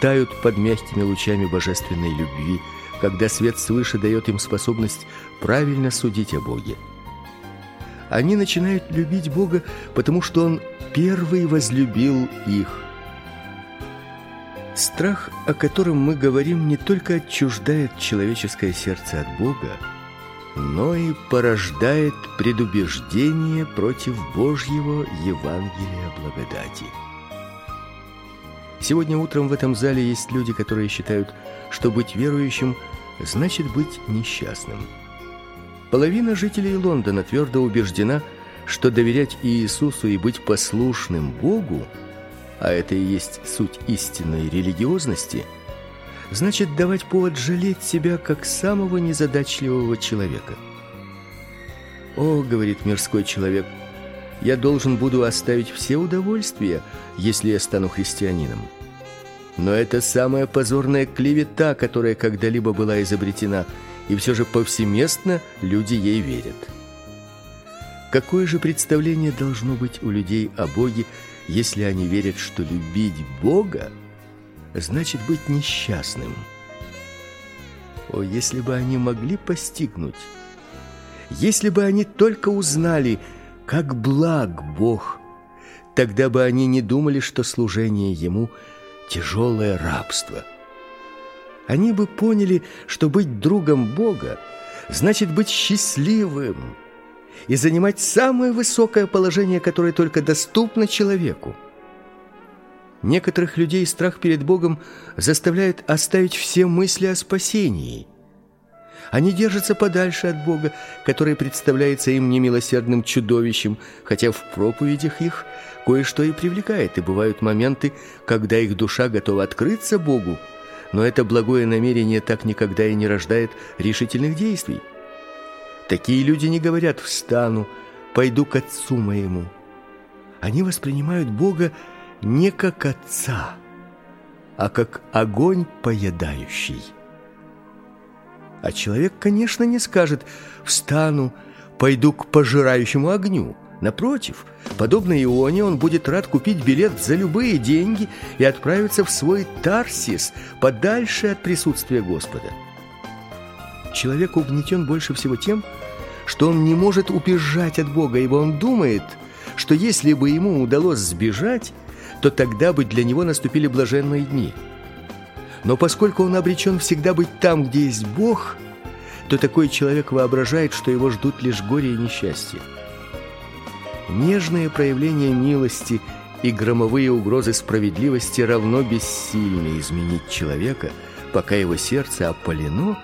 тают под мягкими лучами божественной любви, когда свет свыше дает им способность правильно судить о Боге. Они начинают любить Бога, потому что он первый возлюбил их. Страх, о котором мы говорим, не только отчуждает человеческое сердце от Бога, но и порождает предубеждение против Божьего Евангелия благодати. Сегодня утром в этом зале есть люди, которые считают, что быть верующим значит быть несчастным. Половина жителей Лондона твердо убеждена, что доверять Иисусу и быть послушным Богу – а это и есть суть истинной религиозности, значит давать повод жалеть себя как самого незадачливого человека. О, говорит мирской человек, я должен буду оставить все удовольствия, если я стану христианином. Но это самая позорная клевета, которая когда-либо была изобретена, и все же повсеместно люди ей верят. Какое же представление должно быть у людей о Боге, если они верят, что любить Бога значит быть несчастным. О, если бы они могли постигнуть, если бы они только узнали, как благ Бог, тогда бы они не думали, что служение ему тяжелое рабство. Они бы поняли, что быть другом Бога значит быть счастливым и занимать самое высокое положение, которое только доступно человеку. Некоторых людей страх перед Богом заставляет оставить все мысли о спасении. Они держатся подальше от Бога, который представляется им немилосердным чудовищем, хотя в проповедях их кое-что и привлекает, и бывают моменты, когда их душа готова открыться Богу, но это благое намерение так никогда и не рождает решительных действий. Такие люди не говорят «встану, пойду к отцу моему». Они воспринимают Бога не как отца, а как огонь поедающий. А человек, конечно, не скажет «встану, пойду к пожирающему огню». Напротив, подобно Ионе, он будет рад купить билет за любые деньги и отправиться в свой Тарсис, подальше от присутствия Господа. Человек угнетен больше всего тем, что он не может убежать от Бога, ибо он думает, что если бы ему удалось сбежать, то тогда бы для него наступили блаженные дни. Но поскольку он обречен всегда быть там, где есть Бог, то такой человек воображает, что его ждут лишь горе и несчастье. Нежные проявления милости и громовые угрозы справедливости равно бессильны изменить человека, пока его сердце опалено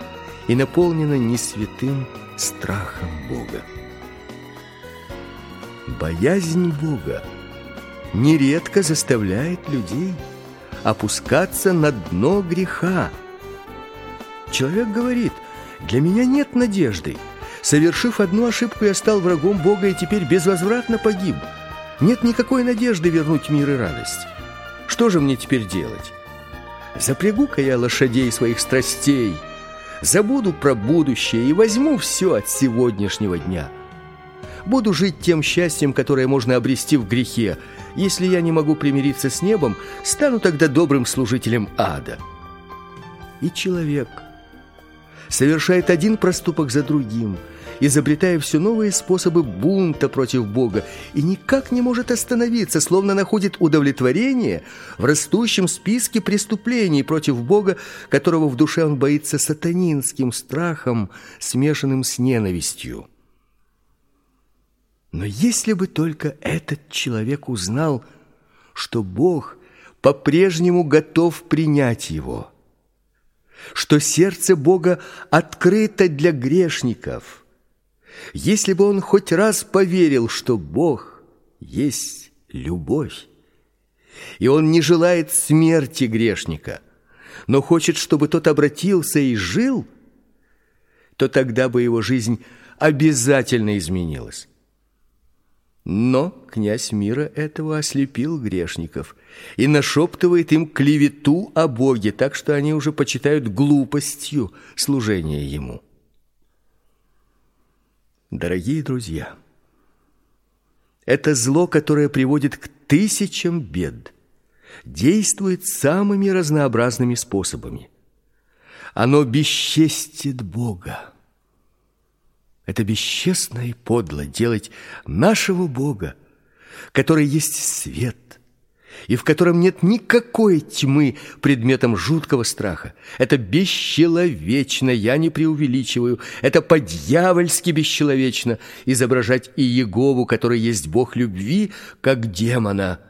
и наполнено не святым страхом Бога. Боязнь Бога нередко заставляет людей опускаться на дно греха. Человек говорит: "Для меня нет надежды. Совершив одну ошибку, я стал врагом Бога и теперь безвозвратно погиб. Нет никакой надежды вернуть мир и радость. Что же мне теперь делать? Запрягу-ка я лошадей своих страстей, забуду про будущее и возьму все от сегодняшнего дня. Буду жить тем счастьем, которое можно обрести в грехе. Если я не могу примириться с небом, стану тогда добрым служителем ада. И человек совершает один проступок за другим, изобретая все новые способы бунта против Бога и никак не может остановиться, словно находит удовлетворение в растущем списке преступлений против Бога, которого в душе он боится сатанинским страхом, смешанным с ненавистью. Но если бы только этот человек узнал, что Бог по-прежнему готов принять его – что сердце Бога открыто для грешников. Если бы он хоть раз поверил, что Бог есть любовь, и он не желает смерти грешника, но хочет, чтобы тот обратился и жил, то тогда бы его жизнь обязательно изменилась. Но князь мира этого ослепил грешников и нашептывает им клевету о Боге, так что они уже почитают глупостью служение ему. Дорогие друзья, это зло, которое приводит к тысячам бед, действует самыми разнообразными способами. Оно бесчестит Бога. Это бесчестно и подло делать нашего Бога, который есть свет, и в котором нет никакой тьмы предметом жуткого страха. Это бесчеловечно, я не преувеличиваю, это по-дьявольски бесчеловечно изображать и Егову, который есть Бог любви, как демона.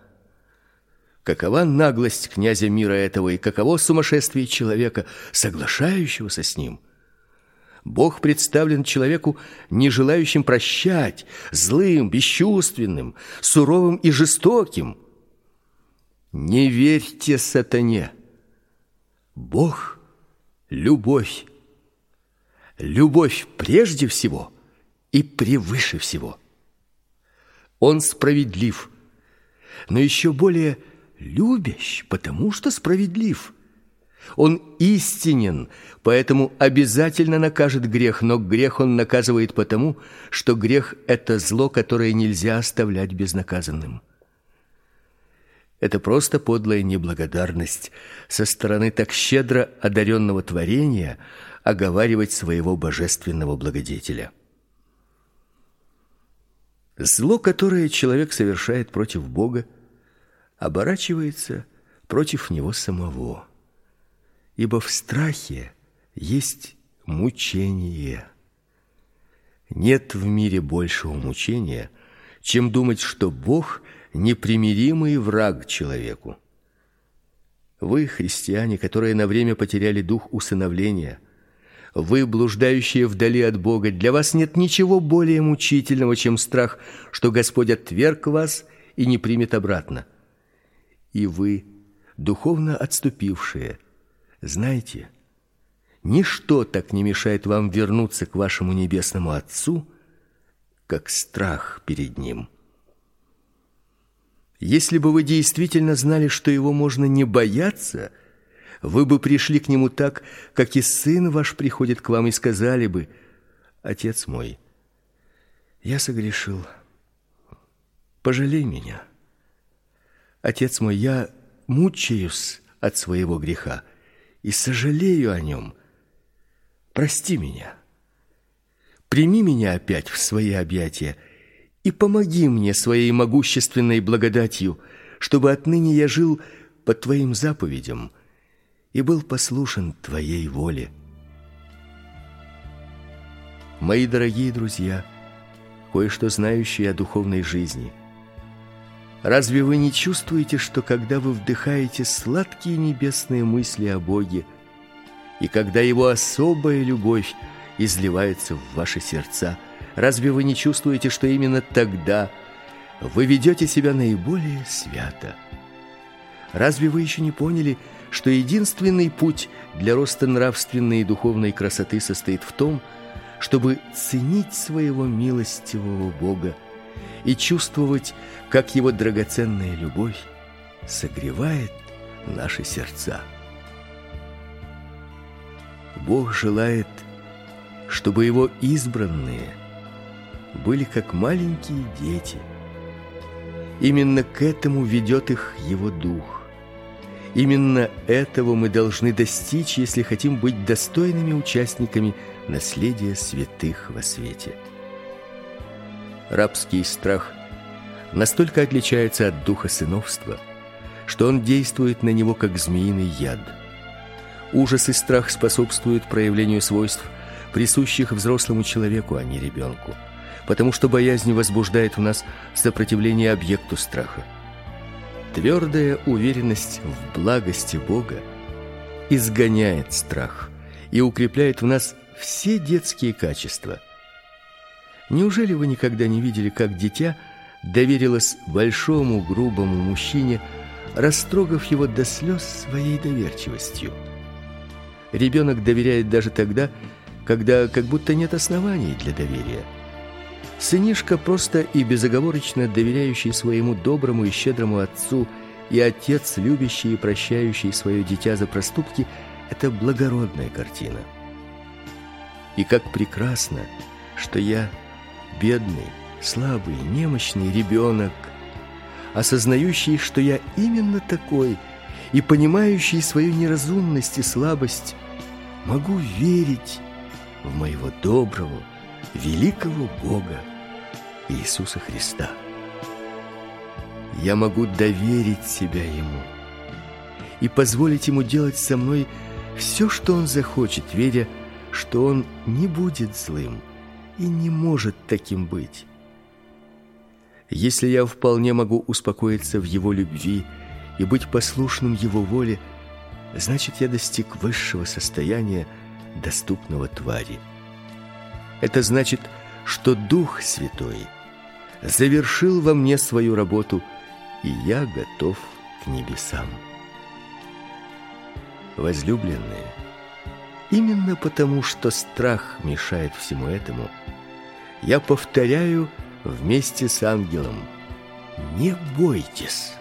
Какова наглость князя мира этого и каково сумасшествие человека, соглашающегося с ним – Бог представлен человеку, не желающим прощать, злым, бесчувственным, суровым и жестоким. Не верьте сатане. Бог любовь. Любовь прежде всего и превыше всего. Он справедлив, но еще более любящ, потому что справедлив. Он истинен, поэтому обязательно накажет грех, но грех он наказывает потому, что грех это зло, которое нельзя оставлять безнаказанным. Это просто подлая неблагодарность со стороны так щедро одаренного творения оговаривать своего божественного благодетеля. Зло, которое человек совершает против Бога, оборачивается против него самого. Ибо в страхе есть мучение. Нет в мире большего мучения, чем думать, что Бог непримиримый враг человеку. Вы, христиане, которые на время потеряли дух усыновления, вы, блуждающие вдали от Бога, для вас нет ничего более мучительного, чем страх, что Господь отверг вас и не примет обратно. И вы, духовно отступившие, знаете, ничто так не мешает вам вернуться к вашему небесному Отцу, как страх перед ним. Если бы вы действительно знали, что его можно не бояться, вы бы пришли к нему так, как и сын ваш приходит к вам и сказали бы: Отец мой, я согрешил. Пожалей меня. Отец мой, я мучаюсь от своего греха и сожалею о нем. Прости меня. Прими меня опять в свои объятия и помоги мне своей могущественной благодатью, чтобы отныне я жил по твоим заповедям и был послушен твоей воле. Мои дорогие друзья, кое-что знающие о духовной жизни, разве вы не чувствуете, что когда вы вдыхаете сладкие небесные мысли о Боге, и когда его особая любовь изливается в ваши сердца, Разве вы не чувствуете, что именно тогда вы ведете себя наиболее свято? Разве вы еще не поняли, что единственный путь для роста нравственной и духовной красоты состоит в том, чтобы ценить своего милостивого Бога и чувствовать, как его драгоценная любовь согревает наши сердца? Бог желает, чтобы его избранные – были как маленькие дети. Именно к этому ведет их его дух. Именно этого мы должны достичь, если хотим быть достойными участниками наследия святых во свете. Рабский страх настолько отличается от духа сыновства, что он действует на него как змеиный яд. Ужас и страх способствуют проявлению свойств, присущих взрослому человеку, а не ребенку потому что боязнь возбуждает в нас сопротивление объекту страха. Твердая уверенность в благости Бога изгоняет страх и укрепляет в нас все детские качества. Неужели вы никогда не видели, как дитя доверилось большому грубому мужчине, растрогав его до слез своей доверчивостью? Ребенок доверяет даже тогда, когда как будто нет оснований для доверия. Сынишка просто и безоговорочно доверяющий своему доброму и щедрому отцу, и отец, любящий и прощающий свое дитя за проступки это благородная картина. И как прекрасно, что я бедный, слабый, немощный ребенок, осознающий, что я именно такой и понимающий свою неразумность и слабость, могу верить в моего доброго, великого Бога. Иисуса Христа. Я могу доверить себя ему и позволить ему делать со мной все, что он захочет, веря, что он не будет злым и не может таким быть. Если я вполне могу успокоиться в его любви и быть послушным его воле, значит, я достиг высшего состояния, доступного твари. Это значит, что Дух Святой завершил во мне свою работу, и я готов к небесам. Возлюбленные, именно потому, что страх мешает всему этому, я повторяю вместе с ангелом: не бойтесь.